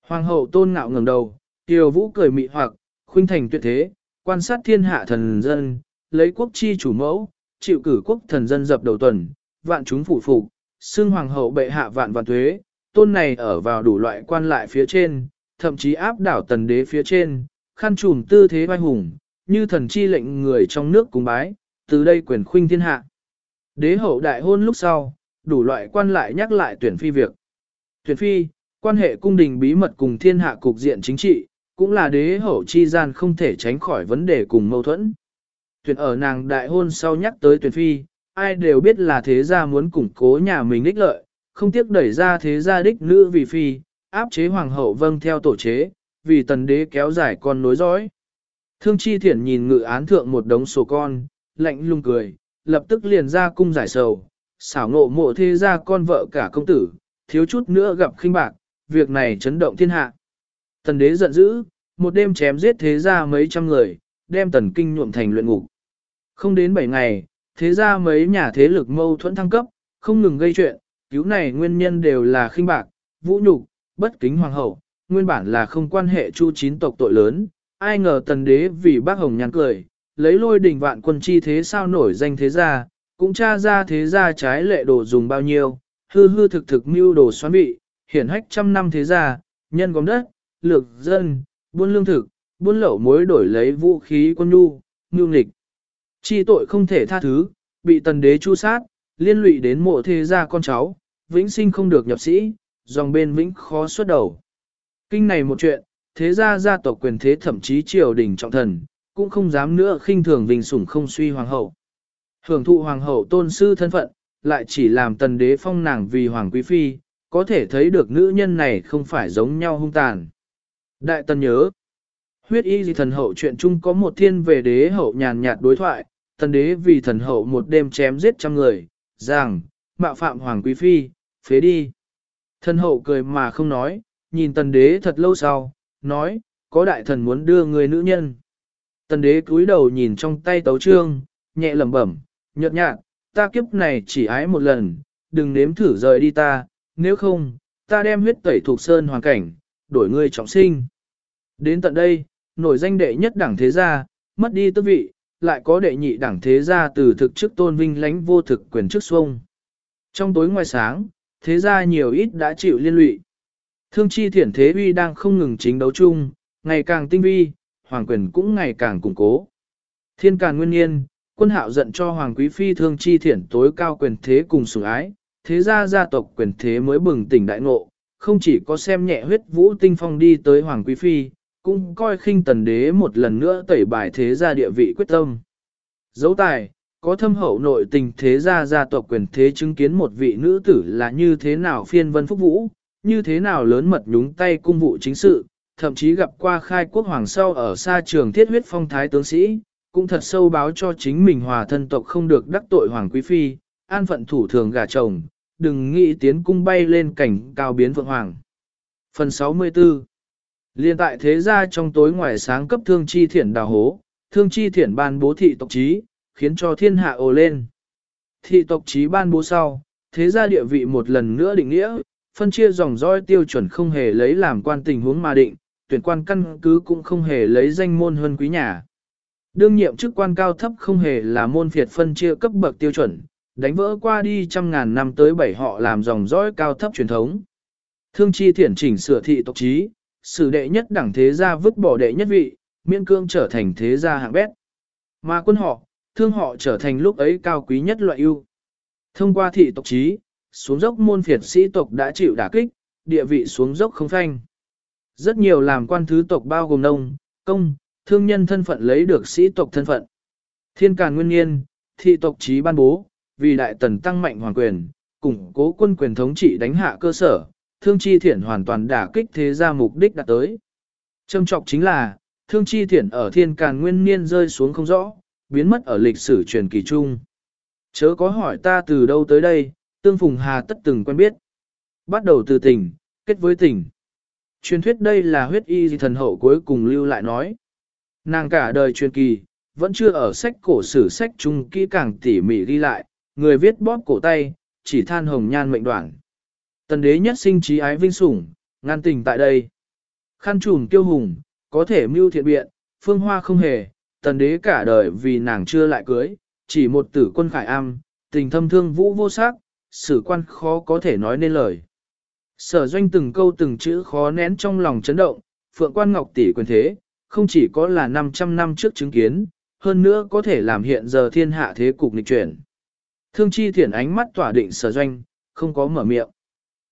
Hoàng hậu tôn ngạo ngẩng đầu, Kiều Vũ cười mị hoặc, khuynh thành tuyệt thế, quan sát thiên hạ thần dân, lấy quốc chi chủ mẫu, chịu cử quốc thần dân dập đầu tuần, vạn chúng phủ phục, xưng hoàng hậu bệ hạ vạn vạn thuế, tôn này ở vào đủ loại quan lại phía trên, thậm chí áp đảo tần đế phía trên, khăn trùm tư thế vai hùng, như thần chi lệnh người trong nước cùng bái, từ đây quyền khuynh thiên hạ. Đế hậu đại hôn lúc sau, đủ loại quan lại nhắc lại tuyển phi việc. Tuyển phi, quan hệ cung đình bí mật cùng thiên hạ cục diện chính trị, cũng là đế hậu chi gian không thể tránh khỏi vấn đề cùng mâu thuẫn. Tuyển ở nàng đại hôn sau nhắc tới tuyển phi, ai đều biết là thế gia muốn củng cố nhà mình đích lợi, không tiếc đẩy ra thế gia đích nữ vì phi, áp chế hoàng hậu vâng theo tổ chế, vì tần đế kéo dài con nối dõi. Thương chi thiển nhìn ngự án thượng một đống sổ con, lạnh lùng cười, lập tức liền ra cung giải sầu, xảo ngộ mộ thế gia con vợ cả công tử, thiếu chút nữa gặp khinh bạc, việc này chấn động thiên hạ. Tần đế giận dữ, một đêm chém giết thế gia mấy trăm người, đem tần kinh nhuộm thành luyện ngục. Không đến 7 ngày, thế gia mấy nhà thế lực mâu thuẫn thăng cấp, không ngừng gây chuyện, cứu này nguyên nhân đều là khinh bạc, vũ nhục, bất kính hoàng hậu, nguyên bản là không quan hệ chu chín tộc tội lớn, ai ngờ tần đế vì bác hồng nhắn cười, lấy lôi đình vạn quân chi thế sao nổi danh thế gia, cũng tra ra thế gia trái lệ đồ dùng bao nhiêu, hư hư thực thực mưu đồ xoắn bị, hiển hách trăm năm thế gia, nhân gom đất, lược dân, buôn lương thực, buôn lậu mối đổi lấy vũ khí quân nhu, ngưu nghịch. Chi tội không thể tha thứ, bị tần đế chu sát, liên lụy đến mộ thế gia con cháu, vĩnh sinh không được nhập sĩ, dòng bên vĩnh khó xuất đầu. Kinh này một chuyện, thế gia gia tộc quyền thế thậm chí triều đình trọng thần, cũng không dám nữa khinh thường vinh sủng không suy hoàng hậu. Hưởng thụ hoàng hậu tôn sư thân phận, lại chỉ làm tần đế phong nàng vì hoàng quý phi, có thể thấy được nữ nhân này không phải giống nhau hung tàn. Đại tần nhớ, huyết y gì thần hậu chuyện chung có một thiên về đế hậu nhàn nhạt đối thoại, tần đế vì thần hậu một đêm chém giết trăm người, rằng, mạo phạm hoàng quý phi, phế đi. Thần hậu cười mà không nói, nhìn tần đế thật lâu sau, nói, có đại thần muốn đưa người nữ nhân. Tần đế cúi đầu nhìn trong tay tấu trương, nhẹ lẩm bẩm, nhợt nhạt, ta kiếp này chỉ ái một lần, đừng nếm thử rời đi ta, nếu không, ta đem huyết tẩy thuộc sơn hoàn cảnh, đổi ngươi trọng sinh. Đến tận đây, nổi danh đệ nhất đẳng thế gia, mất đi tước vị, lại có đệ nhị đẳng thế gia từ thực chức tôn vinh lãnh vô thực quyền chức xuông. Trong tối ngoài sáng, thế gia nhiều ít đã chịu liên lụy. Thương chi thiển thế uy đang không ngừng chính đấu chung, ngày càng tinh vi, hoàng quyền cũng ngày càng củng cố. Thiên càn nguyên nhiên, quân hạo giận cho hoàng quý phi thương chi thiển tối cao quyền thế cùng sủng ái, thế gia gia tộc quyền thế mới bừng tỉnh đại ngộ, không chỉ có xem nhẹ huyết vũ tinh phong đi tới hoàng quý phi, cũng coi khinh tần đế một lần nữa tẩy bài thế gia địa vị quyết tâm. Dấu tài, có thâm hậu nội tình thế gia gia tộc quyền thế chứng kiến một vị nữ tử là như thế nào phiên vân phúc vũ, như thế nào lớn mật nhúng tay cung vụ chính sự, thậm chí gặp qua khai quốc hoàng sau ở xa trường thiết huyết phong thái tướng sĩ, cũng thật sâu báo cho chính mình hòa thân tộc không được đắc tội hoàng quý phi, an phận thủ thường gà chồng, đừng nghĩ tiến cung bay lên cảnh cao biến vượng hoàng. Phần 64 Liên tại thế gia trong tối ngoài sáng cấp thương chi thiển đào hố, thương chi thiển ban bố thị tộc trí, khiến cho thiên hạ ồ lên. Thị tộc trí ban bố sau, thế gia địa vị một lần nữa định nghĩa, phân chia dòng dõi tiêu chuẩn không hề lấy làm quan tình huống mà định, tuyển quan căn cứ cũng không hề lấy danh môn hơn quý nhà. Đương nhiệm chức quan cao thấp không hề là môn phiệt phân chia cấp bậc tiêu chuẩn, đánh vỡ qua đi trăm ngàn năm tới bảy họ làm dòng dõi cao thấp truyền thống. Thương chi thiển chỉnh sửa thị tộc trí, sử đệ nhất đẳng thế gia vứt bỏ đệ nhất vị, miễn cương trở thành thế gia hạng bét. Mà quân họ, thương họ trở thành lúc ấy cao quý nhất loại ưu. Thông qua thị tộc trí, xuống dốc môn phiệt sĩ tộc đã chịu đả kích, địa vị xuống dốc không phanh. Rất nhiều làm quan thứ tộc bao gồm nông, công, thương nhân thân phận lấy được sĩ tộc thân phận. Thiên càn nguyên nhiên, thị tộc trí ban bố, vì đại tần tăng mạnh hoàng quyền, củng cố quân quyền thống trị đánh hạ cơ sở, thương chi thiển hoàn toàn đả kích thế gia mục đích đạt tới. Trâm trọng chính là, thương chi thiển ở thiên càn nguyên niên rơi xuống không rõ, biến mất ở lịch sử truyền kỳ chung. Chớ có hỏi ta từ đâu tới đây, tương phùng hà tất từng quen biết. Bắt đầu từ tình, kết với tình. Truyền thuyết đây là huyết y thần hậu cuối cùng lưu lại nói. Nàng cả đời truyền kỳ, vẫn chưa ở sách cổ sử sách chung kỹ càng tỉ mỉ ghi lại, người viết bóp cổ tay, chỉ than hồng nhan mệnh đoạn. Tần đế nhất sinh trí ái vinh sủng, ngăn tình tại đây. Khăn trùm tiêu hùng, có thể mưu thiện biện, phương hoa không hề, tần đế cả đời vì nàng chưa lại cưới, chỉ một tử quân khải am, tình thâm thương vũ vô sắc, sử quan khó có thể nói nên lời. Sở doanh từng câu từng chữ khó nén trong lòng chấn động, phượng quan ngọc tỷ quyền thế, không chỉ có là 500 năm trước chứng kiến, hơn nữa có thể làm hiện giờ thiên hạ thế cục nghịch chuyển. Thương chi thiển ánh mắt tỏa định sở doanh, không có mở miệng.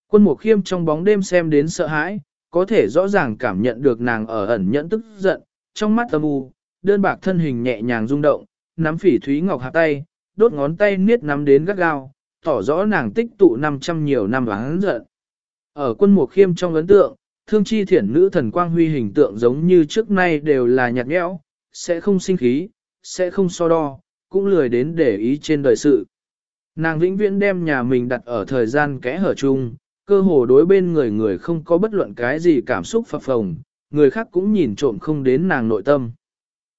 Quân mục khiêm trong bóng đêm xem đến sợ hãi, có thể rõ ràng cảm nhận được nàng ở ẩn nhẫn tức giận, trong mắt âm u, đơn bạc thân hình nhẹ nhàng rung động, nắm phỉ thúy ngọc hạ tay, đốt ngón tay niết nắm đến gắt gao, tỏ rõ nàng tích tụ 500 nhiều năm oán giận. Ở quân mục khiêm trong ấn tượng, thương chi thiển nữ thần quang huy hình tượng giống như trước nay đều là nhạt nhẽo, sẽ không sinh khí, sẽ không so đo, cũng lười đến để ý trên đời sự. Nàng vĩnh viễn đem nhà mình đặt ở thời gian kẽ hở chung, cơ hồ đối bên người người không có bất luận cái gì cảm xúc phập phồng, người khác cũng nhìn trộm không đến nàng nội tâm.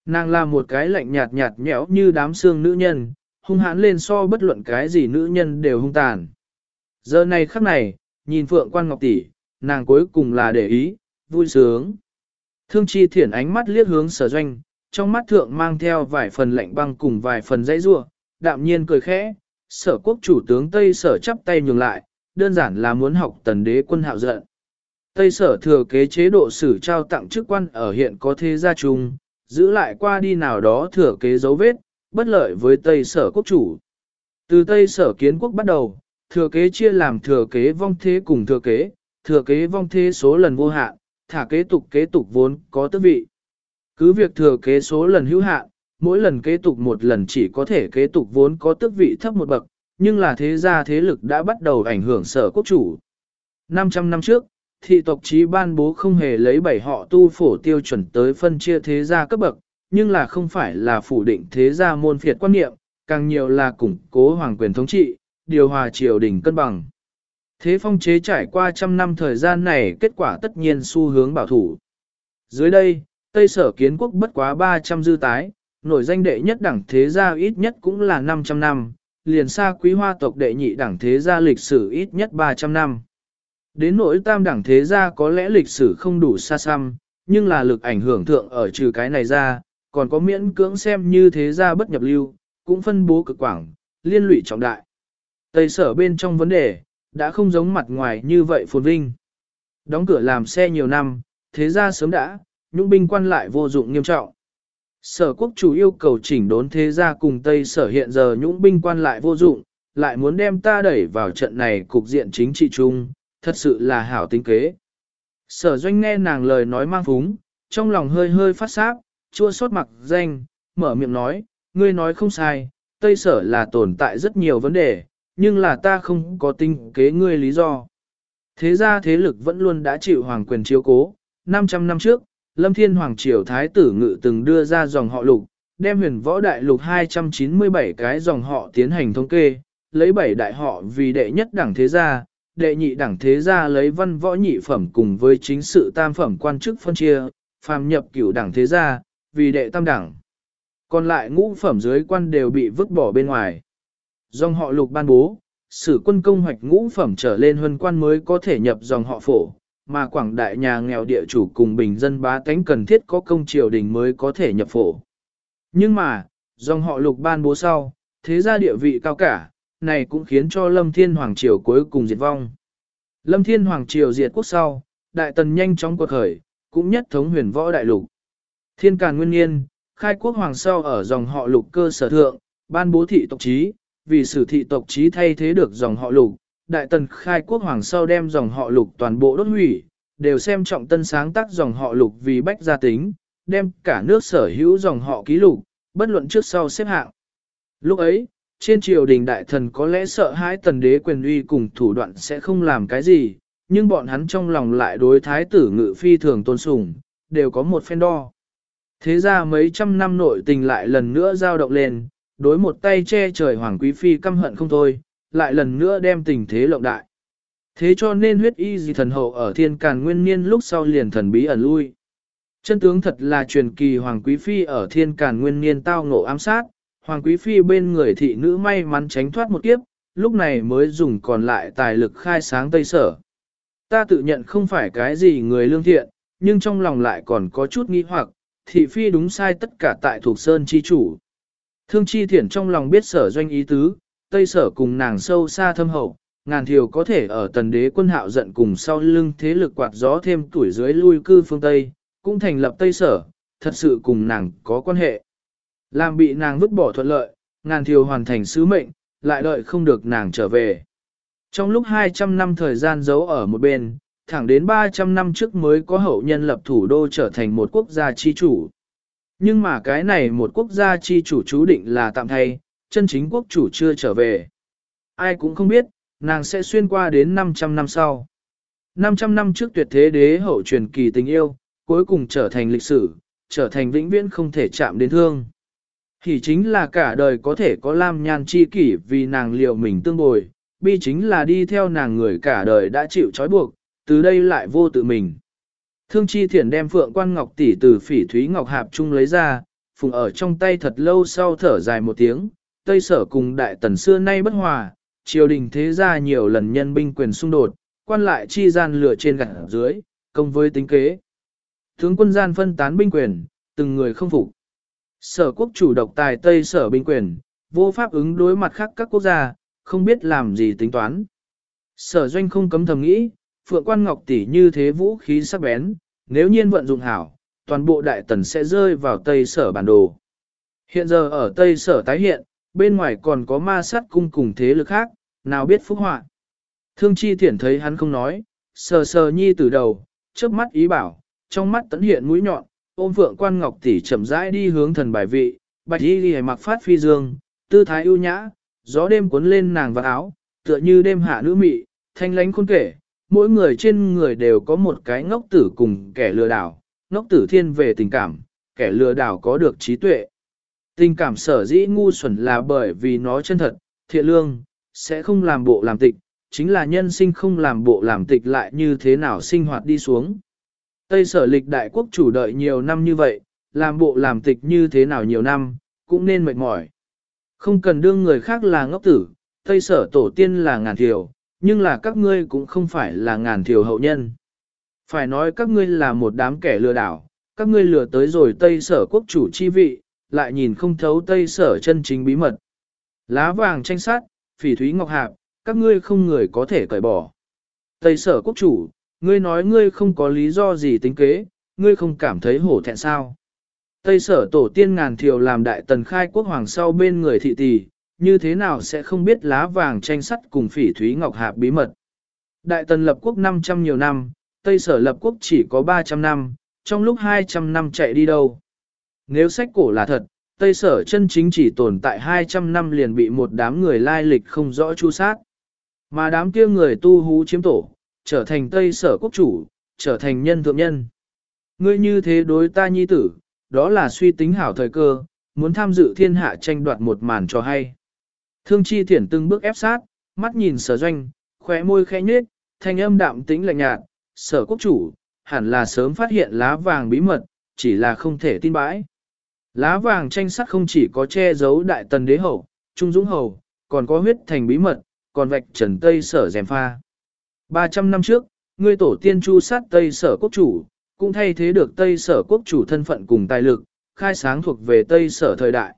Nàng là một cái lạnh nhạt nhạt nhẽo như đám xương nữ nhân, hung hãn lên so bất luận cái gì nữ nhân đều hung tàn. Giờ này khắc này, nhìn Phượng Quan Ngọc tỷ, nàng cuối cùng là để ý, vui sướng. Thương chi thiển ánh mắt liếc hướng sở doanh, trong mắt thượng mang theo vài phần lạnh băng cùng vài phần dãy rủa, đạm nhiên cười khẽ, sở quốc chủ tướng Tây sở chắp tay nhường lại, đơn giản là muốn học tần đế quân hạo giận. Tây sở thừa kế chế độ sử trao tặng chức quan ở hiện có thế gia trùng giữ lại qua đi nào đó thừa kế dấu vết, bất lợi với Tây sở quốc chủ. Từ Tây sở kiến quốc bắt đầu, thừa kế chia làm thừa kế vong thế cùng thừa kế, thừa kế vong thế số lần vô hạn, thả kế tục kế tục vốn có tước vị. Cứ việc thừa kế số lần hữu hạn, mỗi lần kế tục một lần chỉ có thể kế tục vốn có tước vị thấp một bậc, nhưng là thế gia thế lực đã bắt đầu ảnh hưởng sở quốc chủ. 500 năm trước, thị tộc chí ban bố không hề lấy bảy họ tu phổ tiêu chuẩn tới phân chia thế gia cấp bậc, nhưng là không phải là phủ định thế gia môn phiệt quan niệm, càng nhiều là củng cố hoàng quyền thống trị, điều hòa triều đình cân bằng. Thế phong chế trải qua trăm năm thời gian này kết quả tất nhiên xu hướng bảo thủ. Dưới đây, Tây Sở kiến quốc bất quá 300 dư tái, nổi danh đệ nhất đẳng thế gia ít nhất cũng là 500 năm, liền xa quý hoa tộc đệ nhị đẳng thế gia lịch sử ít nhất 300 năm. Đến nỗi tam đẳng thế gia có lẽ lịch sử không đủ xa xăm, nhưng là lực ảnh hưởng thượng ở trừ cái này ra, còn có miễn cưỡng xem như thế gia bất nhập lưu, cũng phân bố cực quảng, liên lụy trọng đại. Tây sở bên trong vấn đề, đã không giống mặt ngoài như vậy phồn vinh. Đóng cửa làm xe nhiều năm, thế gia sớm đã, nhũng binh quan lại vô dụng nghiêm trọng. Sở quốc chủ yêu cầu chỉnh đốn thế gia cùng Tây sở hiện giờ nhũng binh quan lại vô dụng, lại muốn đem ta đẩy vào trận này cục diện chính trị chung, thật sự là hảo tính kế. Sở doanh nghe nàng lời nói mang phúng, trong lòng hơi hơi phát sáp, chua sốt mặc danh, mở miệng nói, ngươi nói không sai, Tây sở là tồn tại rất nhiều vấn đề, nhưng là ta không có tinh kế ngươi lý do. Thế ra thế lực vẫn luôn đã chịu hoàng quyền chiếu cố, 500 năm trước, Lâm Thiên Hoàng Triều Thái tử Ngự từng đưa ra dòng họ lục, đem huyền võ đại lục 297 cái dòng họ tiến hành thống kê, lấy 7 đại họ vì đệ nhất đẳng thế gia, đệ nhị đẳng thế gia lấy văn võ nhị phẩm cùng với chính sự tam phẩm quan chức phân chia, phàm nhập cửu đẳng thế gia, vì đệ tam đẳng. Còn lại ngũ phẩm dưới quan đều bị vứt bỏ bên ngoài. Dòng họ lục ban bố, sử quân công hoạch ngũ phẩm trở lên huân quan mới có thể nhập dòng họ phổ, mà quảng đại nhà nghèo địa chủ cùng bình dân bá tánh cần thiết có công triều đình mới có thể nhập phổ. Nhưng mà, dòng họ lục ban bố sau, thế gia địa vị cao cả, này cũng khiến cho Lâm Thiên Hoàng Triều cuối cùng diệt vong. Lâm Thiên Hoàng Triều diệt quốc sau, đại tần nhanh chóng quật khởi, cũng nhất thống huyền võ đại lục. Thiên Càn Nguyên Nhiên, khai quốc hoàng sau ở dòng họ lục cơ sở thượng, ban bố thị tộc trí, vì sử thị tộc trí thay thế được dòng họ lục, đại tần khai quốc hoàng sau đem dòng họ lục toàn bộ đốt hủy, đều xem trọng tân sáng tác dòng họ lục vì bách gia tính, đem cả nước sở hữu dòng họ ký lục, bất luận trước sau xếp hạng. Lúc ấy, trên triều đình đại thần có lẽ sợ hãi tần đế quyền uy cùng thủ đoạn sẽ không làm cái gì, nhưng bọn hắn trong lòng lại đối thái tử ngự phi thường tôn sùng, đều có một phen đo. Thế ra mấy trăm năm nội tình lại lần nữa giao động lên, đối một tay che trời hoàng quý phi căm hận không thôi, lại lần nữa đem tình thế lộng đại. Thế cho nên huyết y gì thần hậu ở thiên càn nguyên niên lúc sau liền thần bí ẩn lui. Chân tướng thật là truyền kỳ hoàng quý phi ở thiên càn nguyên niên tao ngộ ám sát, hoàng quý phi bên người thị nữ may mắn tránh thoát một kiếp, lúc này mới dùng còn lại tài lực khai sáng tây sở. Ta tự nhận không phải cái gì người lương thiện, nhưng trong lòng lại còn có chút nghi hoặc, thị phi đúng sai tất cả tại thuộc sơn chi chủ. Thương chi thiển trong lòng biết sở doanh ý tứ, Tây sở cùng nàng sâu xa thâm hậu, ngàn thiều có thể ở tần đế quân hạo giận cùng sau lưng thế lực quạt gió thêm tuổi dưới lui cư phương Tây, cũng thành lập Tây sở, thật sự cùng nàng có quan hệ. Làm bị nàng vứt bỏ thuận lợi, ngàn thiều hoàn thành sứ mệnh, lại đợi không được nàng trở về. Trong lúc 200 năm thời gian giấu ở một bên, thẳng đến 300 năm trước mới có hậu nhân lập thủ đô trở thành một quốc gia chi chủ. Nhưng mà cái này một quốc gia chi chủ chú định là tạm thay, chân chính quốc chủ chưa trở về. Ai cũng không biết, nàng sẽ xuyên qua đến 500 năm sau. 500 năm trước tuyệt thế đế hậu truyền kỳ tình yêu, cuối cùng trở thành lịch sử, trở thành vĩnh viễn không thể chạm đến thương. Thì chính là cả đời có thể có lam nhan chi kỷ vì nàng liệu mình tương bồi, bi chính là đi theo nàng người cả đời đã chịu trói buộc, từ đây lại vô tự mình. Thương chi thiển đem phượng quan ngọc tỷ từ phỉ thúy ngọc hạp trung lấy ra, phùng ở trong tay thật lâu sau thở dài một tiếng, Tây Sở cùng Đại Tần xưa nay bất hòa, triều đình thế gia nhiều lần nhân binh quyền xung đột, quan lại chi gian lửa trên gặt dưới, công với tính kế. Tướng quân gian phân tán binh quyền, từng người không phục. Sở quốc chủ độc tài Tây Sở binh quyền, vô pháp ứng đối mặt khác các quốc gia, không biết làm gì tính toán. Sở doanh không cấm thầm nghĩ, Phượng Quan Ngọc tỷ như thế vũ khí sắc bén, nếu nhiên vận dụng hảo, toàn bộ đại tần sẽ rơi vào Tây Sở bản đồ. Hiện giờ ở Tây Sở tái hiện, bên ngoài còn có ma sát cung cùng thế lực khác, nào biết phúc họa. Thương chi thiển thấy hắn không nói, sờ sờ nhi từ đầu, chớp mắt ý bảo, trong mắt tấn hiện mũi nhọn, ôm phượng quan ngọc tỷ chậm rãi đi hướng thần bài vị, bạch y ghi mặc phát phi dương, tư thái ưu nhã, gió đêm cuốn lên nàng vào áo, tựa như đêm hạ nữ mị, thanh lánh khôn kể, mỗi người trên người đều có một cái ngốc tử cùng kẻ lừa đảo, ngốc tử thiên về tình cảm, kẻ lừa đảo có được trí tuệ. Tình cảm sở dĩ ngu xuẩn là bởi vì nó chân thật, thiện lương, sẽ không làm bộ làm tịch, chính là nhân sinh không làm bộ làm tịch lại như thế nào sinh hoạt đi xuống. Tây sở lịch đại quốc chủ đợi nhiều năm như vậy, làm bộ làm tịch như thế nào nhiều năm, cũng nên mệt mỏi. Không cần đương người khác là ngốc tử, Tây sở tổ tiên là ngàn thiểu, nhưng là các ngươi cũng không phải là ngàn thiểu hậu nhân. Phải nói các ngươi là một đám kẻ lừa đảo, các ngươi lừa tới rồi Tây sở quốc chủ chi vị, lại nhìn không thấu Tây sở chân chính bí mật. Lá vàng tranh sát, phỉ thúy ngọc hạp, các ngươi không người có thể cởi bỏ. Tây sở quốc chủ, ngươi nói ngươi không có lý do gì tính kế, ngươi không cảm thấy hổ thẹn sao. Tây sở tổ tiên ngàn thiểu làm đại tần khai quốc hoàng sau bên người thị tỷ, như thế nào sẽ không biết lá vàng tranh sắt cùng phỉ thúy ngọc hạp bí mật. Đại tần lập quốc 500 nhiều năm, Tây sở lập quốc chỉ có 300 năm, trong lúc 200 năm chạy đi đâu. Nếu sách cổ là thật, Tây sở chân chính chỉ tồn tại 200 năm liền bị một đám người lai lịch không rõ chu sát. Mà đám kia người tu hú chiếm tổ, trở thành Tây sở quốc chủ, trở thành nhân thượng nhân. Ngươi như thế đối ta nhi tử, đó là suy tính hảo thời cơ, muốn tham dự thiên hạ tranh đoạt một màn cho hay. Thương chi thiển từng bước ép sát, mắt nhìn sở doanh, khóe môi khẽ nhếch, thanh âm đạm tĩnh lạnh nhạt, sở quốc chủ, hẳn là sớm phát hiện lá vàng bí mật, chỉ là không thể tin bãi. Lá vàng tranh sắt không chỉ có che giấu đại tần đế hậu, trung dũng hầu, còn có huyết thành bí mật, còn vạch trần tây sở dèm pha. 300 năm trước, ngươi tổ tiên chu sát tây sở quốc chủ, cũng thay thế được tây sở quốc chủ thân phận cùng tài lực, khai sáng thuộc về tây sở thời đại.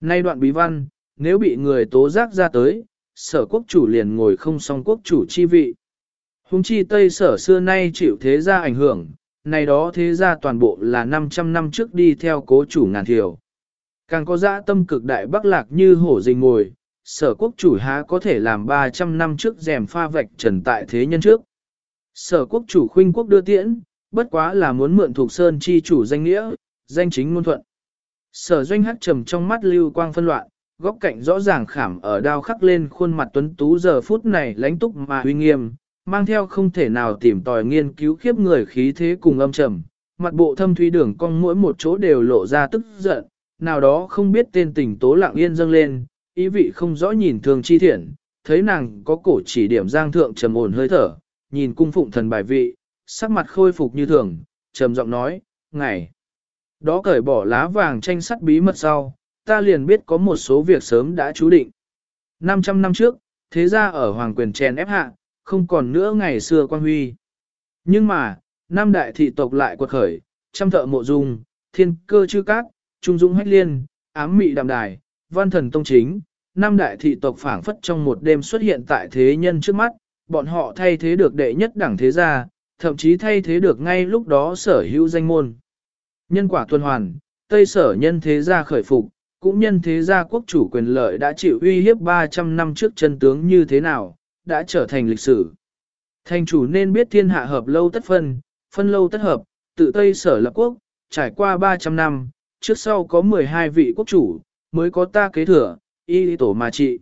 Nay đoạn bí văn, nếu bị người tố giác ra tới, sở quốc chủ liền ngồi không song quốc chủ chi vị. Hùng chi tây sở xưa nay chịu thế gia ảnh hưởng, này đó thế gia toàn bộ là 500 năm trước đi theo cố chủ ngàn thiểu. Càng có dã tâm cực đại bắc lạc như hổ rình ngồi, sở quốc chủ há có thể làm 300 năm trước rèm pha vạch trần tại thế nhân trước. Sở quốc chủ khuynh quốc đưa tiễn, bất quá là muốn mượn thuộc sơn chi chủ danh nghĩa, danh chính ngôn thuận. Sở doanh hắc trầm trong mắt lưu quang phân loạn, góc cạnh rõ ràng khảm ở đao khắc lên khuôn mặt tuấn tú giờ phút này lãnh túc mà uy nghiêm, mang theo không thể nào tìm tòi nghiên cứu khiếp người khí thế cùng âm trầm, mặt bộ thâm thúy đường cong mỗi một chỗ đều lộ ra tức giận, nào đó không biết tên tình tố lặng yên dâng lên, ý vị không rõ nhìn thường chi thiện, thấy nàng có cổ chỉ điểm giang thượng trầm ổn hơi thở, nhìn cung phụng thần bài vị, sắc mặt khôi phục như thường, trầm giọng nói, ngày đó cởi bỏ lá vàng tranh sắt bí mật sau, ta liền biết có một số việc sớm đã chú định. 500 năm trước, thế ra ở hoàng quyền chèn ép hạ, không còn nữa ngày xưa quan huy. Nhưng mà, năm đại thị tộc lại quật khởi, trăm thợ mộ dung, thiên cơ chư cát, trung dũng hách liên, ám mị đàm đài, văn thần tông chính, năm đại thị tộc phảng phất trong một đêm xuất hiện tại thế nhân trước mắt, bọn họ thay thế được đệ nhất đẳng thế gia, thậm chí thay thế được ngay lúc đó sở hữu danh môn. Nhân quả tuần hoàn, Tây sở nhân thế gia khởi phục, cũng nhân thế gia quốc chủ quyền lợi đã chịu uy hiếp 300 năm trước chân tướng như thế nào, đã trở thành lịch sử. Thành chủ nên biết thiên hạ hợp lâu tất phân, phân lâu tất hợp, tự Tây sở lập quốc, trải qua 300 năm, trước sau có 12 vị quốc chủ, mới có ta kế thừa, y tổ mà trị.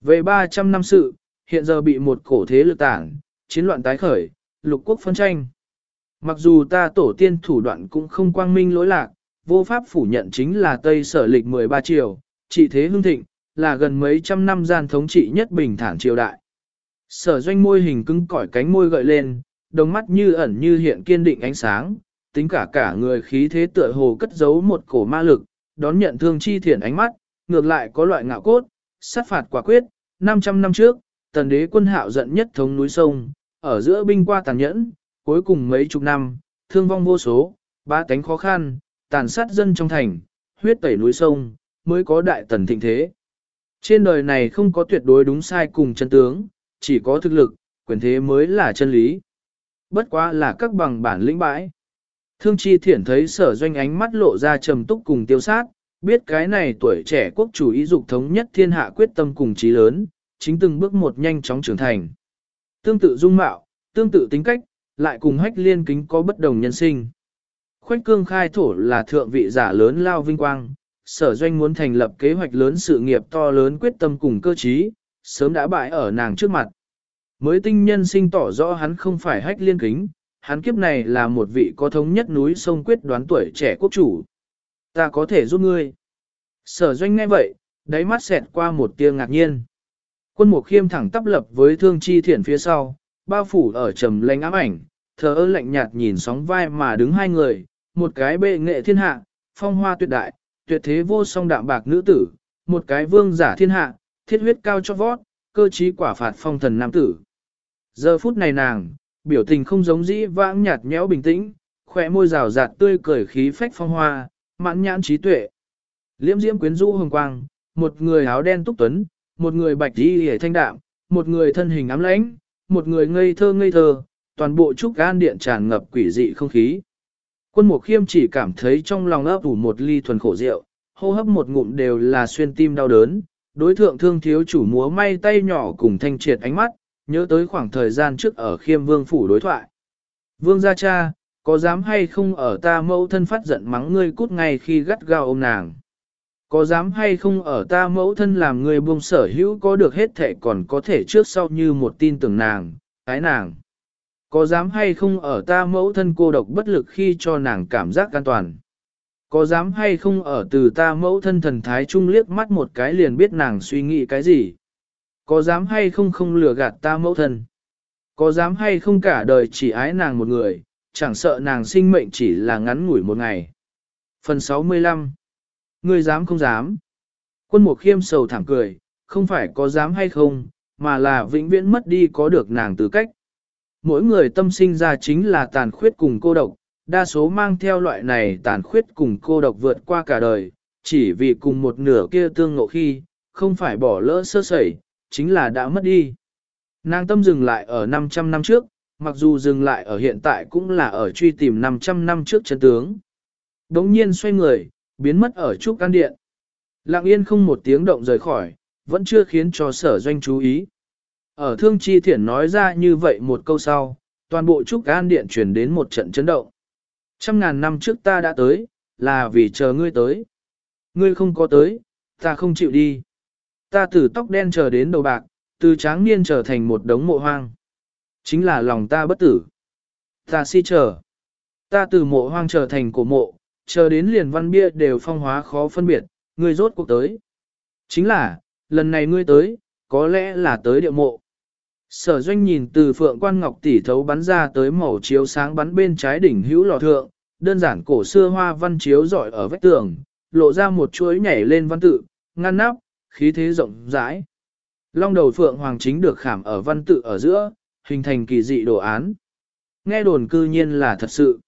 Về 300 năm sự, hiện giờ bị một cổ thế lực tảng, chiến loạn tái khởi, lục quốc phân tranh. Mặc dù ta tổ tiên thủ đoạn cũng không quang minh lỗi lạc, vô pháp phủ nhận chính là Tây sở lịch 13 triều, trị thế hương thịnh, là gần mấy trăm năm gian thống trị nhất bình thản triều đại. Sở doanh môi hình cứng cỏi cánh môi gợi lên, đồng mắt như ẩn như hiện kiên định ánh sáng, tính cả cả người khí thế tựa hồ cất giấu một cổ ma lực, đón nhận thương chi thiện ánh mắt, ngược lại có loại ngạo cốt, sát phạt quả quyết, 500 năm trước, tần đế quân hạo giận nhất thống núi sông, ở giữa binh qua tàn nhẫn, cuối cùng mấy chục năm, thương vong vô số, ba cánh khó khăn, tàn sát dân trong thành, huyết tẩy núi sông, mới có đại tần thịnh thế. Trên đời này không có tuyệt đối đúng sai cùng chân tướng, chỉ có thực lực, quyền thế mới là chân lý. Bất quá là các bằng bản lĩnh bãi. Thương chi thiển thấy sở doanh ánh mắt lộ ra trầm túc cùng tiêu sát, biết cái này tuổi trẻ quốc chủ ý dục thống nhất thiên hạ quyết tâm cùng trí lớn, chính từng bước một nhanh chóng trưởng thành. Tương tự dung mạo, tương tự tính cách, lại cùng hách liên kính có bất đồng nhân sinh. Khoách cương khai thổ là thượng vị giả lớn lao vinh quang, sở doanh muốn thành lập kế hoạch lớn sự nghiệp to lớn quyết tâm cùng cơ trí, sớm đã bại ở nàng trước mặt. Mới tinh nhân sinh tỏ rõ hắn không phải hách liên kính, hắn kiếp này là một vị có thống nhất núi sông quyết đoán tuổi trẻ quốc chủ. Ta có thể giúp ngươi. Sở doanh ngay vậy, đáy mắt xẹt qua một tia ngạc nhiên. Quân mục khiêm thẳng tắp lập với thương chi thiển phía sau, bao phủ ở trầm lanh ám ảnh, thờ ơ lạnh nhạt nhìn sóng vai mà đứng hai người, một cái bệ nghệ thiên hạ, phong hoa tuyệt đại, tuyệt thế vô song đạm bạc nữ tử, một cái vương giả thiên hạ, thiết huyết cao cho vót, cơ trí quả phạt phong thần nam tử. Giờ phút này nàng, biểu tình không giống dĩ vãng nhạt nhẽo bình tĩnh, khỏe môi rào rạt tươi cười khí phách phong hoa, mãn nhãn trí tuệ. Liễm diễm quyến rũ hồng quang, một người áo đen túc tuấn, một người bạch y hề thanh đạm, một người thân hình ám lãnh, một người ngây thơ ngây thơ, toàn bộ trúc gan điện tràn ngập quỷ dị không khí. Quân mục khiêm chỉ cảm thấy trong lòng ấp ủ một ly thuần khổ rượu, hô hấp một ngụm đều là xuyên tim đau đớn, đối thượng thương thiếu chủ múa may tay nhỏ cùng thanh triệt ánh mắt, nhớ tới khoảng thời gian trước ở khiêm vương phủ đối thoại. Vương gia cha, có dám hay không ở ta mẫu thân phát giận mắng ngươi cút ngay khi gắt gao ôm nàng? Có dám hay không ở ta mẫu thân làm ngươi buông sở hữu có được hết thể còn có thể trước sau như một tin tưởng nàng, ái nàng? Có dám hay không ở ta mẫu thân cô độc bất lực khi cho nàng cảm giác an toàn? Có dám hay không ở từ ta mẫu thân thần thái trung liếc mắt một cái liền biết nàng suy nghĩ cái gì? Có dám hay không không lừa gạt ta mẫu thân? Có dám hay không cả đời chỉ ái nàng một người, chẳng sợ nàng sinh mệnh chỉ là ngắn ngủi một ngày? Phần 65 Ngươi dám không dám? Quân mục khiêm sầu thẳng cười, không phải có dám hay không, mà là vĩnh viễn mất đi có được nàng tư cách. Mỗi người tâm sinh ra chính là tàn khuyết cùng cô độc, đa số mang theo loại này tàn khuyết cùng cô độc vượt qua cả đời, chỉ vì cùng một nửa kia tương ngộ khi, không phải bỏ lỡ sơ sẩy, chính là đã mất đi. Nàng tâm dừng lại ở 500 năm trước, mặc dù dừng lại ở hiện tại cũng là ở truy tìm 500 năm trước chân tướng. Đống nhiên xoay người, biến mất ở trúc căn điện. Lặng yên không một tiếng động rời khỏi, vẫn chưa khiến cho sở doanh chú ý. Ở thương chi thiển nói ra như vậy một câu sau, toàn bộ trúc An điện chuyển đến một trận chấn động. Trăm ngàn năm trước ta đã tới, là vì chờ ngươi tới. Ngươi không có tới, ta không chịu đi. Ta từ tóc đen chờ đến đầu bạc, từ tráng niên trở thành một đống mộ hoang. Chính là lòng ta bất tử. Ta si chờ. Ta từ mộ hoang trở thành cổ mộ, chờ đến liền văn bia đều phong hóa khó phân biệt, ngươi rốt cuộc tới. Chính là, lần này ngươi tới, có lẽ là tới địa mộ. Sở doanh nhìn từ phượng quan ngọc tỷ thấu bắn ra tới màu chiếu sáng bắn bên trái đỉnh hữu lò thượng, đơn giản cổ xưa hoa văn chiếu rọi ở vách tường, lộ ra một chuỗi nhảy lên văn tự, ngăn nắp, khí thế rộng rãi. Long đầu phượng hoàng chính được khảm ở văn tự ở giữa, hình thành kỳ dị đồ án. Nghe đồn cư nhiên là thật sự.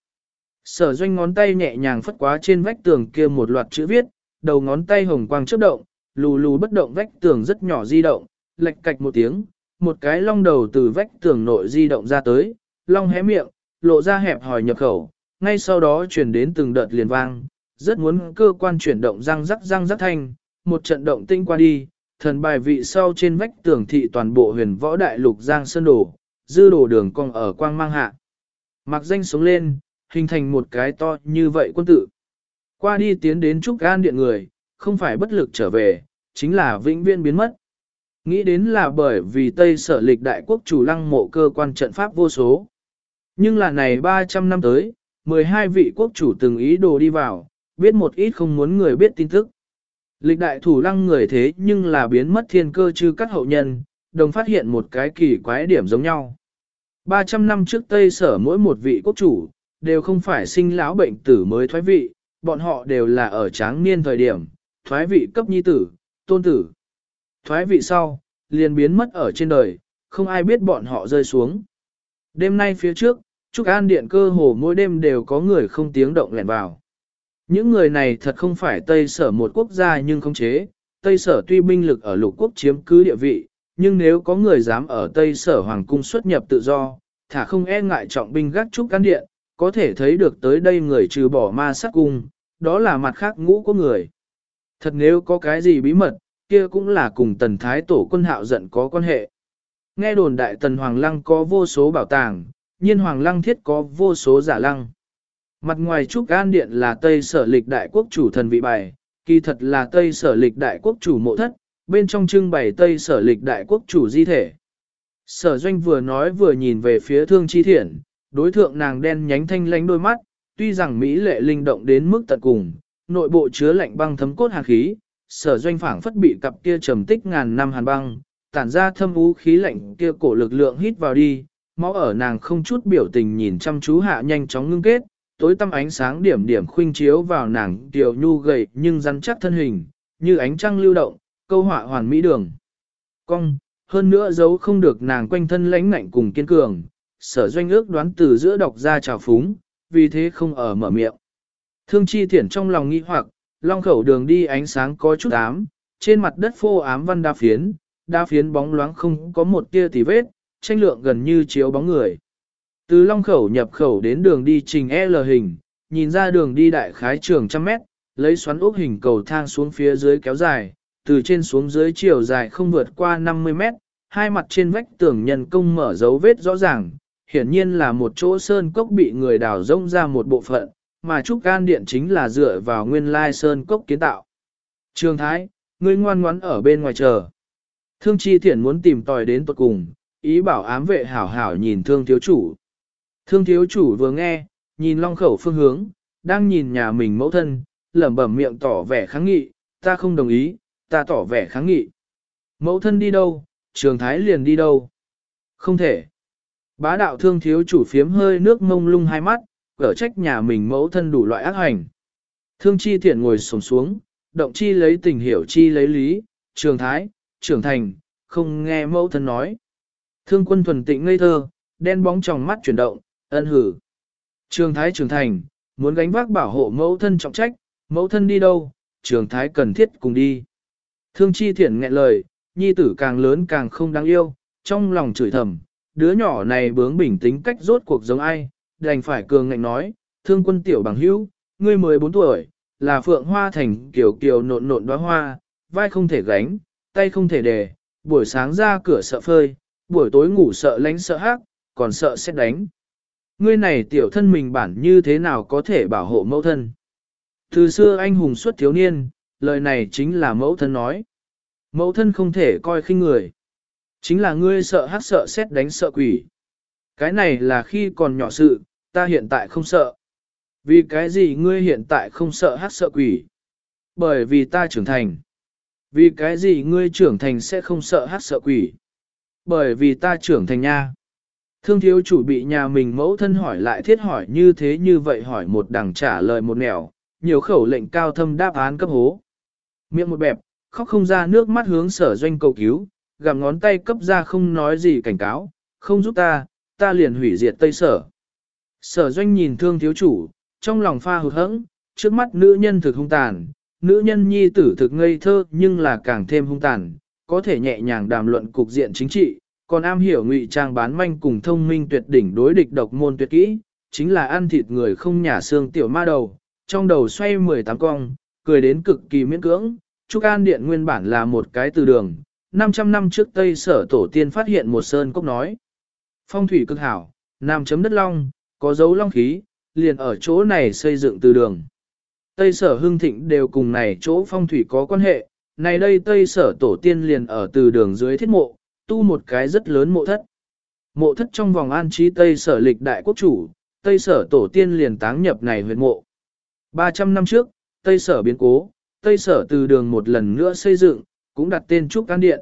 Sở doanh ngón tay nhẹ nhàng phất quá trên vách tường kia một loạt chữ viết, đầu ngón tay hồng quang chớp động, lù lù bất động vách tường rất nhỏ di động, lệch cạch một tiếng, một cái long đầu từ vách tường nội di động ra tới, long hé miệng, lộ ra hẹp hỏi nhập khẩu, ngay sau đó chuyển đến từng đợt liền vang, rất muốn cơ quan chuyển động răng rắc răng rắc thanh, một trận động tinh qua đi, thần bài vị sau trên vách tường thị toàn bộ huyền võ đại lục giang sơn đổ, dư đổ đường cong ở quang mang hạ. Mặc danh sống lên, hình thành một cái to như vậy quân tự. Qua đi tiến đến trúc gan điện người, không phải bất lực trở về, chính là vĩnh viên biến mất. Nghĩ đến là bởi vì Tây sở lịch đại quốc chủ lăng mộ cơ quan trận pháp vô số. Nhưng là này 300 năm tới, 12 vị quốc chủ từng ý đồ đi vào, biết một ít không muốn người biết tin tức. Lịch đại thủ lăng người thế nhưng là biến mất thiên cơ chứ các hậu nhân, đồng phát hiện một cái kỳ quái điểm giống nhau. 300 năm trước Tây sở mỗi một vị quốc chủ, đều không phải sinh lão bệnh tử mới thoái vị, bọn họ đều là ở tráng niên thời điểm, thoái vị cấp nhi tử, tôn tử. Thoái vị sau, liền biến mất ở trên đời, không ai biết bọn họ rơi xuống. Đêm nay phía trước, Trúc An Điện cơ hồ mỗi đêm đều có người không tiếng động lẻn vào. Những người này thật không phải Tây Sở một quốc gia nhưng không chế, Tây Sở tuy binh lực ở lục quốc chiếm cứ địa vị, nhưng nếu có người dám ở Tây Sở Hoàng cung xuất nhập tự do, thả không e ngại trọng binh gác Trúc An Điện, có thể thấy được tới đây người trừ bỏ ma sát cung, đó là mặt khác ngũ của người. Thật nếu có cái gì bí mật, kia cũng là cùng tần thái tổ quân hạo giận có quan hệ. Nghe đồn đại tần Hoàng Lăng có vô số bảo tàng, nhiên Hoàng Lăng thiết có vô số giả lăng. Mặt ngoài Trúc An Điện là Tây sở lịch đại quốc chủ thần vị bài, kỳ thật là Tây Sở lịch đại quốc chủ mộ thất, bên trong trưng bày Tây Sở lịch đại quốc chủ di thể. Sở doanh vừa nói vừa nhìn về phía thương chi thiển đối thượng nàng đen nhánh thanh lánh đôi mắt, tuy rằng Mỹ lệ linh động đến mức tận cùng, nội bộ chứa lạnh băng thấm cốt hàn khí, sở doanh phảng phất bị cặp kia trầm tích ngàn năm hàn băng, tản ra thâm ú khí lạnh kia cổ lực lượng hít vào đi, máu ở nàng không chút biểu tình nhìn chăm chú hạ nhanh chóng ngưng kết, tối tăm ánh sáng điểm điểm khuynh chiếu vào nàng tiểu nhu gầy nhưng rắn chắc thân hình, như ánh trăng lưu động, câu họa hoàn mỹ đường. Cong, hơn nữa giấu không được nàng quanh thân lãnh ngạnh cùng kiên cường, sở doanh ước đoán từ giữa đọc ra trào phúng, vì thế không ở mở miệng. Thương chi thiển trong lòng nghi hoặc, long khẩu đường đi ánh sáng có chút ám, trên mặt đất phô ám văn đa phiến, đa phiến bóng loáng không có một tia tì vết, tranh lượng gần như chiếu bóng người. Từ long khẩu nhập khẩu đến đường đi trình L hình, nhìn ra đường đi đại khái trường trăm mét, lấy xoắn ốc hình cầu thang xuống phía dưới kéo dài, từ trên xuống dưới chiều dài không vượt qua 50 mét, hai mặt trên vách tường nhân công mở dấu vết rõ ràng, hiển nhiên là một chỗ sơn cốc bị người đào rông ra một bộ phận, mà trúc can điện chính là dựa vào nguyên lai sơn cốc kiến tạo. Trường Thái, ngươi ngoan ngoãn ở bên ngoài chờ. Thương chi Thiển muốn tìm tòi đến tuật cùng, ý bảo ám vệ hảo hảo nhìn thương thiếu chủ. Thương thiếu chủ vừa nghe, nhìn long khẩu phương hướng, đang nhìn nhà mình mẫu thân, lẩm bẩm miệng tỏ vẻ kháng nghị, ta không đồng ý, ta tỏ vẻ kháng nghị. Mẫu thân đi đâu, trường thái liền đi đâu. Không thể. Bá đạo thương thiếu chủ phiếm hơi nước mông lung hai mắt, ở trách nhà mình mẫu thân đủ loại ác hành. Thương chi thiện ngồi sổng xuống, động chi lấy tình hiểu chi lấy lý, trường thái, trưởng thành, không nghe mẫu thân nói. Thương quân thuần tịnh ngây thơ, đen bóng trong mắt chuyển động, ân hử. Trường thái trưởng thành, muốn gánh vác bảo hộ mẫu thân trọng trách, mẫu thân đi đâu, trường thái cần thiết cùng đi. Thương chi thiện nghẹn lời, nhi tử càng lớn càng không đáng yêu, trong lòng chửi thầm, đứa nhỏ này bướng bình tính cách rốt cuộc giống ai, đành phải cường ngạnh nói, thương quân tiểu bằng hữu, ngươi 14 tuổi, là phượng hoa thành kiểu kiều nộn nộn đóa hoa, vai không thể gánh, tay không thể đề, buổi sáng ra cửa sợ phơi, buổi tối ngủ sợ lánh sợ hắc, còn sợ xét đánh. Ngươi này tiểu thân mình bản như thế nào có thể bảo hộ mẫu thân? Từ xưa anh hùng xuất thiếu niên, lời này chính là mẫu thân nói. Mẫu thân không thể coi khinh người. Chính là ngươi sợ hát sợ xét đánh sợ quỷ. Cái này là khi còn nhỏ sự, ta hiện tại không sợ. Vì cái gì ngươi hiện tại không sợ hát sợ quỷ? Bởi vì ta trưởng thành. Vì cái gì ngươi trưởng thành sẽ không sợ hát sợ quỷ? Bởi vì ta trưởng thành nha. Thương thiếu chủ bị nhà mình mẫu thân hỏi lại thiết hỏi như thế như vậy hỏi một đằng trả lời một nẻo, nhiều khẩu lệnh cao thâm đáp án cấp hố. Miệng một bẹp, khóc không ra nước mắt hướng sở doanh cầu cứu, gặm ngón tay cấp ra không nói gì cảnh cáo, không giúp ta, ta liền hủy diệt tây sở. Sở doanh nhìn thương thiếu chủ, trong lòng pha hụt hẫng, trước mắt nữ nhân thực hung tàn, nữ nhân nhi tử thực ngây thơ nhưng là càng thêm hung tàn, có thể nhẹ nhàng đàm luận cục diện chính trị, còn am hiểu ngụy trang bán manh cùng thông minh tuyệt đỉnh đối địch độc môn tuyệt kỹ, chính là ăn thịt người không nhả xương tiểu ma đầu, trong đầu xoay 18 cong, cười đến cực kỳ miễn cưỡng, Trúc An Điện nguyên bản là một cái từ đường, 500 năm trước Tây Sở Tổ tiên phát hiện một sơn cốc nói. Phong thủy cực hảo, nam chấm đất long, có dấu long khí, liền ở chỗ này xây dựng từ đường. Tây Sở Hưng Thịnh đều cùng này chỗ phong thủy có quan hệ, này đây Tây Sở Tổ tiên liền ở từ đường dưới thiết mộ, tu một cái rất lớn mộ thất. Mộ thất trong vòng an trí Tây Sở lịch đại quốc chủ, Tây Sở Tổ tiên liền táng nhập này huyệt mộ. 300 năm trước, Tây Sở biến cố, Tây Sở từ đường một lần nữa xây dựng, cũng đặt tên Trúc An Điện.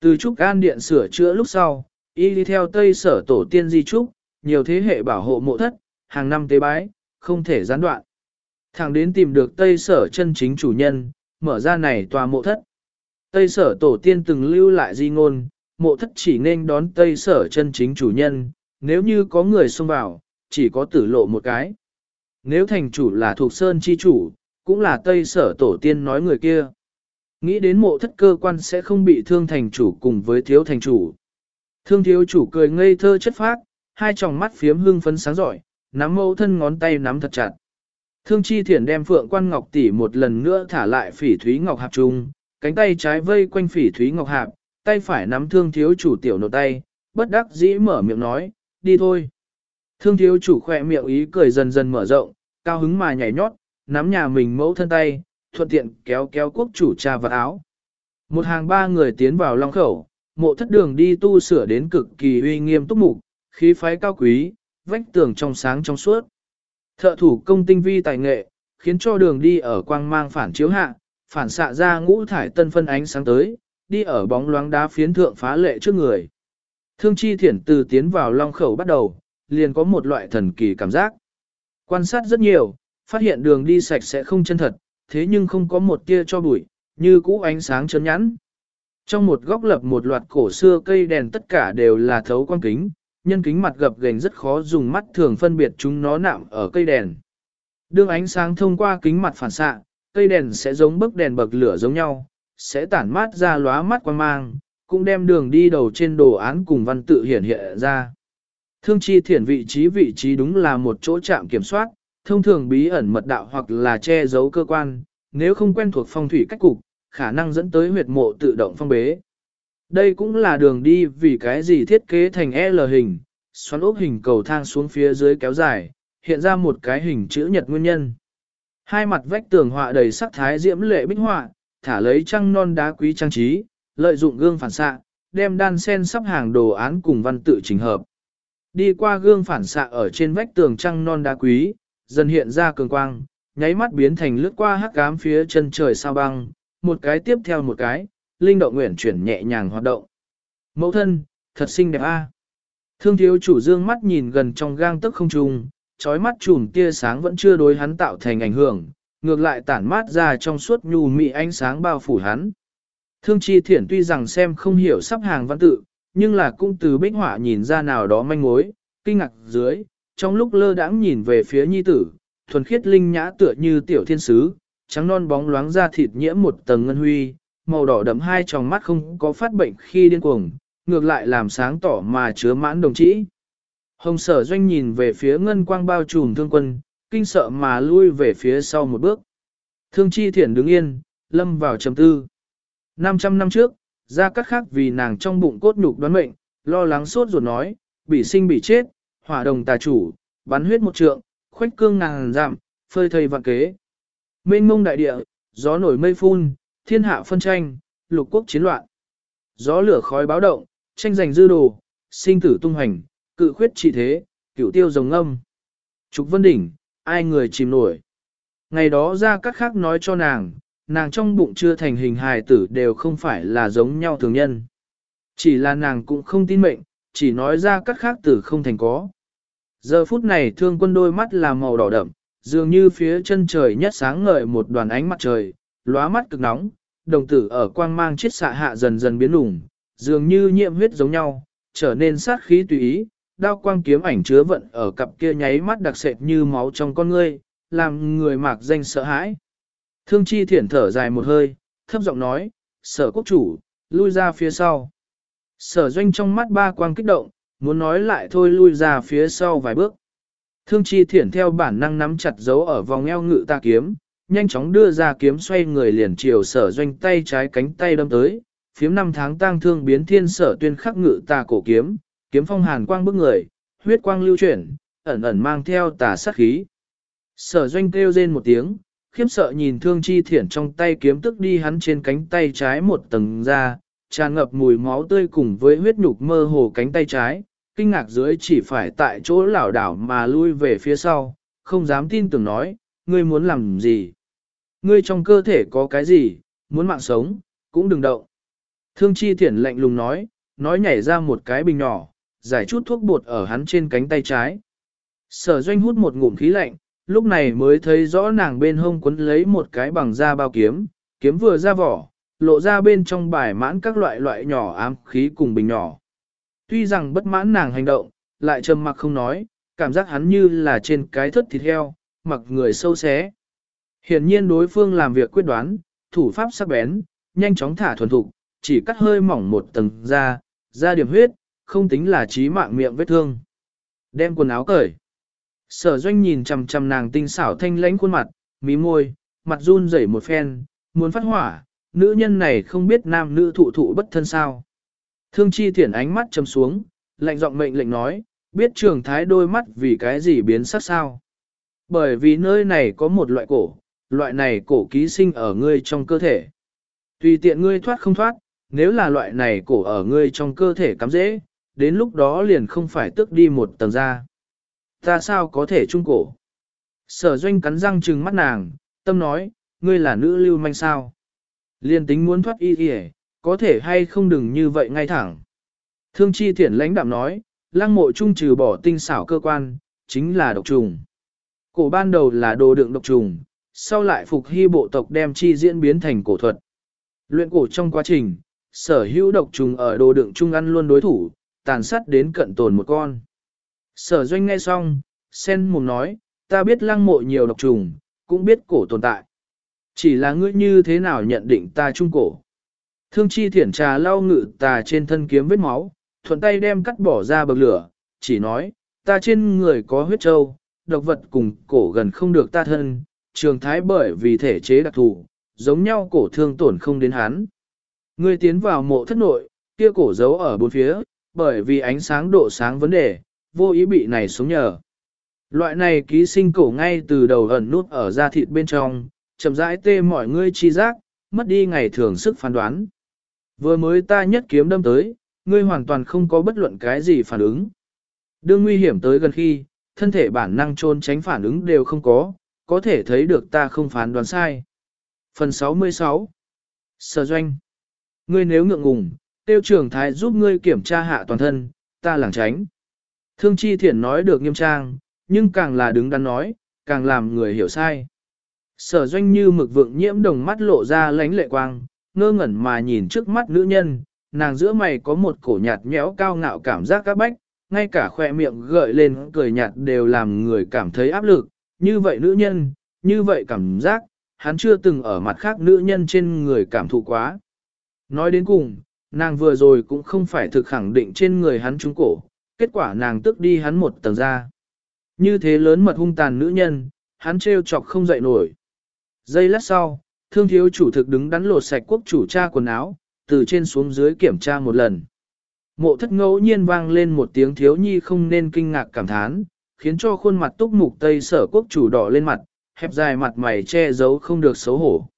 Từ Trúc An Điện sửa chữa lúc sau, y đi theo Tây Sở tổ tiên di trúc, nhiều thế hệ bảo hộ mộ thất, hàng năm tế bái, không thể gián đoạn. Thẳng đến tìm được Tây Sở chân chính chủ nhân, mở ra này tòa mộ thất. Tây Sở tổ tiên từng lưu lại di ngôn, mộ thất chỉ nên đón Tây Sở chân chính chủ nhân, nếu như có người xông vào, chỉ có tử lộ một cái. Nếu thành chủ là thuộc sơn chi chủ, cũng là Tây Sở tổ tiên nói người kia. Nghĩ đến mộ thất cơ quan sẽ không bị thương thành chủ cùng với thiếu thành chủ. Thương thiếu chủ cười ngây thơ chất phác, hai tròng mắt phiếm hưng phấn sáng giỏi, nắm mẫu thân ngón tay nắm thật chặt. Thương chi thiển đem phượng quan ngọc tỷ một lần nữa thả lại phỉ thúy ngọc hạp trung, cánh tay trái vây quanh phỉ thúy ngọc hạp, tay phải nắm thương thiếu chủ tiểu nô tay, bất đắc dĩ mở miệng nói, đi thôi. Thương thiếu chủ khỏe miệng ý cười dần dần mở rộng, cao hứng mà nhảy nhót, nắm nhà mình mẫu thân tay, thuận tiện kéo kéo quốc chủ trà vật áo. Một hàng ba người tiến vào long khẩu, mộ thất đường đi tu sửa đến cực kỳ uy nghiêm túc mục, khí phái cao quý, vách tường trong sáng trong suốt. Thợ thủ công tinh vi tài nghệ, khiến cho đường đi ở quang mang phản chiếu hạ, phản xạ ra ngũ thải tân phân ánh sáng tới, đi ở bóng loáng đá phiến thượng phá lệ trước người. Thương chi thiển từ tiến vào long khẩu bắt đầu, liền có một loại thần kỳ cảm giác. Quan sát rất nhiều, phát hiện đường đi sạch sẽ không chân thật, thế nhưng không có một tia cho bụi, như cũ ánh sáng chấn nhẵn. Trong một góc lập một loạt cổ xưa cây đèn tất cả đều là thấu quan kính, nhân kính mặt gập ghềnh rất khó dùng mắt thường phân biệt chúng nó nạm ở cây đèn. Đương ánh sáng thông qua kính mặt phản xạ, cây đèn sẽ giống bức đèn bậc lửa giống nhau, sẽ tản mát ra lóa mắt quan mang, cũng đem đường đi đầu trên đồ án cùng văn tự hiển hiện ra. Thương chi thiển vị trí vị trí đúng là một chỗ trạm kiểm soát, thông thường bí ẩn mật đạo hoặc là che giấu cơ quan, nếu không quen thuộc phong thủy cách cục, khả năng dẫn tới huyệt mộ tự động phong bế. Đây cũng là đường đi vì cái gì thiết kế thành L hình, xoắn ốc hình cầu thang xuống phía dưới kéo dài, hiện ra một cái hình chữ nhật nguyên nhân. Hai mặt vách tường họa đầy sắc thái diễm lệ bích họa, thả lấy trăng non đá quý trang trí, lợi dụng gương phản xạ, đem đan sen sắp hàng đồ án cùng văn tự trình hợp. Đi qua gương phản xạ ở trên vách tường trăng non đá quý, dần hiện ra cường quang, nháy mắt biến thành lướt qua hắc ám phía chân trời sao băng, một cái tiếp theo một cái, linh động nguyện chuyển nhẹ nhàng hoạt động. Mẫu thân, thật xinh đẹp a. À? Thương thiếu chủ dương mắt nhìn gần trong gang tức không trùng, trói mắt chùm tia sáng vẫn chưa đối hắn tạo thành ảnh hưởng, ngược lại tản mát ra trong suốt nhu mị ánh sáng bao phủ hắn. Thương chi thiển tuy rằng xem không hiểu sắp hàng văn tự, nhưng là cũng từ bích họa nhìn ra nào đó manh mối, kinh ngạc dưới, trong lúc lơ đãng nhìn về phía nhi tử, thuần khiết linh nhã tựa như tiểu thiên sứ, trắng non bóng loáng ra thịt nhiễm một tầng ngân huy, màu đỏ đậm hai tròng mắt không có phát bệnh khi điên cuồng, ngược lại làm sáng tỏ mà chứa mãn đồng chí. Hồng sở doanh nhìn về phía ngân quang bao trùm thương quân, kinh sợ mà lui về phía sau một bước. Thương chi thiển đứng yên, lâm vào trầm tư. 500 năm trước, ra cắt khác vì nàng trong bụng cốt nhục đoán mệnh, lo lắng sốt ruột nói, bị sinh bị chết, hỏa đồng tà chủ, bắn huyết một trượng, khoách cương ngàn giảm, phơi thầy vạn kế. Mênh mông đại địa, gió nổi mây phun, thiên hạ phân tranh, lục quốc chiến loạn. Gió lửa khói báo động, tranh giành dư đồ, sinh tử tung hành, cự khuyết trị thế, cửu tiêu rồng âm. Trục vân đỉnh, ai người chìm nổi. Ngày đó ra các khác nói cho nàng, nàng trong bụng chưa thành hình hài tử đều không phải là giống nhau thường nhân. Chỉ là nàng cũng không tin mệnh, chỉ nói ra các khác tử không thành có. Giờ phút này thương quân đôi mắt là màu đỏ đậm, dường như phía chân trời nhất sáng ngời một đoàn ánh mặt trời, lóa mắt cực nóng, đồng tử ở quang mang chiết xạ hạ dần dần biến lủng, dường như nhiễm huyết giống nhau, trở nên sát khí tùy ý, đao quang kiếm ảnh chứa vận ở cặp kia nháy mắt đặc sệt như máu trong con ngươi, làm người mạc danh sợ hãi. Thương chi thiển thở dài một hơi, thấp giọng nói, sở quốc chủ, lui ra phía sau. Sở doanh trong mắt ba quang kích động, muốn nói lại thôi lui ra phía sau vài bước. Thương chi thiển theo bản năng nắm chặt dấu ở vòng eo ngự ta kiếm, nhanh chóng đưa ra kiếm xoay người liền chiều sở doanh tay trái cánh tay đâm tới, phiếm năm tháng tang thương biến thiên sở tuyên khắc ngự tà cổ kiếm, kiếm phong hàn quang bức người, huyết quang lưu chuyển, ẩn ẩn mang theo tà sát khí. Sở doanh kêu rên một tiếng, khiếp sợ nhìn thương chi thiển trong tay kiếm tức đi hắn trên cánh tay trái một tầng ra, tràn ngập mùi máu tươi cùng với huyết nhục mơ hồ cánh tay trái, kinh ngạc dưới chỉ phải tại chỗ lảo đảo mà lui về phía sau, không dám tin tưởng nói, ngươi muốn làm gì? Ngươi trong cơ thể có cái gì, muốn mạng sống, cũng đừng động. Thương chi thiển lạnh lùng nói, nói nhảy ra một cái bình nhỏ, giải chút thuốc bột ở hắn trên cánh tay trái. Sở doanh hút một ngụm khí lạnh, lúc này mới thấy rõ nàng bên hông quấn lấy một cái bằng da bao kiếm, kiếm vừa ra vỏ, lộ ra bên trong bài mãn các loại loại nhỏ ám khí cùng bình nhỏ. Tuy rằng bất mãn nàng hành động, lại trầm mặc không nói, cảm giác hắn như là trên cái thất thịt heo, mặc người sâu xé. Hiển nhiên đối phương làm việc quyết đoán, thủ pháp sắc bén, nhanh chóng thả thuần thục, chỉ cắt hơi mỏng một tầng da, da điểm huyết, không tính là trí mạng miệng vết thương. Đem quần áo cởi. Sở doanh nhìn chằm chằm nàng tinh xảo thanh lãnh khuôn mặt, mí môi, mặt run rẩy một phen, muốn phát hỏa, nữ nhân này không biết nam nữ thụ thụ bất thân sao. Thương chi thiển ánh mắt chầm xuống, lạnh giọng mệnh lệnh nói, biết trường thái đôi mắt vì cái gì biến sắc sao. Bởi vì nơi này có một loại cổ, loại này cổ ký sinh ở ngươi trong cơ thể. Tùy tiện ngươi thoát không thoát, nếu là loại này cổ ở ngươi trong cơ thể cắm dễ, đến lúc đó liền không phải tức đi một tầng ra. Ta sao có thể trung cổ? Sở doanh cắn răng trừng mắt nàng, tâm nói, ngươi là nữ lưu manh sao? Liên tính muốn thoát y y có thể hay không đừng như vậy ngay thẳng. Thương chi thiển lãnh đạm nói, lăng mộ trung trừ bỏ tinh xảo cơ quan, chính là độc trùng. Cổ ban đầu là đồ đựng độc trùng, sau lại phục hy bộ tộc đem chi diễn biến thành cổ thuật. Luyện cổ trong quá trình, sở hữu độc trùng ở đồ đựng trung ăn luôn đối thủ, tàn sát đến cận tồn một con. Sở doanh nghe xong, sen mồm nói, ta biết lăng mộ nhiều độc trùng, cũng biết cổ tồn tại. Chỉ là ngươi như thế nào nhận định ta trung cổ. Thương chi thiển trà lau ngự tà trên thân kiếm vết máu, thuận tay đem cắt bỏ ra bậc lửa, chỉ nói, ta trên người có huyết trâu, độc vật cùng cổ gần không được ta thân, trường thái bởi vì thể chế đặc thù, giống nhau cổ thương tổn không đến hắn. Ngươi tiến vào mộ thất nội, kia cổ giấu ở bốn phía, bởi vì ánh sáng độ sáng vấn đề, vô ý bị này xuống nhờ. Loại này ký sinh cổ ngay từ đầu ẩn nút ở da thịt bên trong, chậm rãi tê mọi ngươi chi giác, mất đi ngày thường sức phán đoán. Vừa mới ta nhất kiếm đâm tới, ngươi hoàn toàn không có bất luận cái gì phản ứng. Đương nguy hiểm tới gần khi, thân thể bản năng trôn tránh phản ứng đều không có, có thể thấy được ta không phán đoán sai. Phần 66 Sở doanh Ngươi nếu ngượng ngùng, tiêu trưởng thái giúp ngươi kiểm tra hạ toàn thân, ta làng tránh. Thương chi thiển nói được nghiêm trang, nhưng càng là đứng đắn nói, càng làm người hiểu sai. Sở doanh như mực vượng nhiễm đồng mắt lộ ra lánh lệ quang, ngơ ngẩn mà nhìn trước mắt nữ nhân, nàng giữa mày có một cổ nhạt nhẽo cao ngạo cảm giác các bách, ngay cả khoe miệng gợi lên cười nhạt đều làm người cảm thấy áp lực, như vậy nữ nhân, như vậy cảm giác, hắn chưa từng ở mặt khác nữ nhân trên người cảm thụ quá. Nói đến cùng, nàng vừa rồi cũng không phải thực khẳng định trên người hắn trúng cổ, kết quả nàng tức đi hắn một tầng ra. Như thế lớn mật hung tàn nữ nhân, hắn trêu chọc không dậy nổi. Giây lát sau, thương thiếu chủ thực đứng đắn lột sạch quốc chủ cha quần áo, từ trên xuống dưới kiểm tra một lần. Mộ thất ngẫu nhiên vang lên một tiếng thiếu nhi không nên kinh ngạc cảm thán, khiến cho khuôn mặt túc mục tây sở quốc chủ đỏ lên mặt, hẹp dài mặt mày che giấu không được xấu hổ.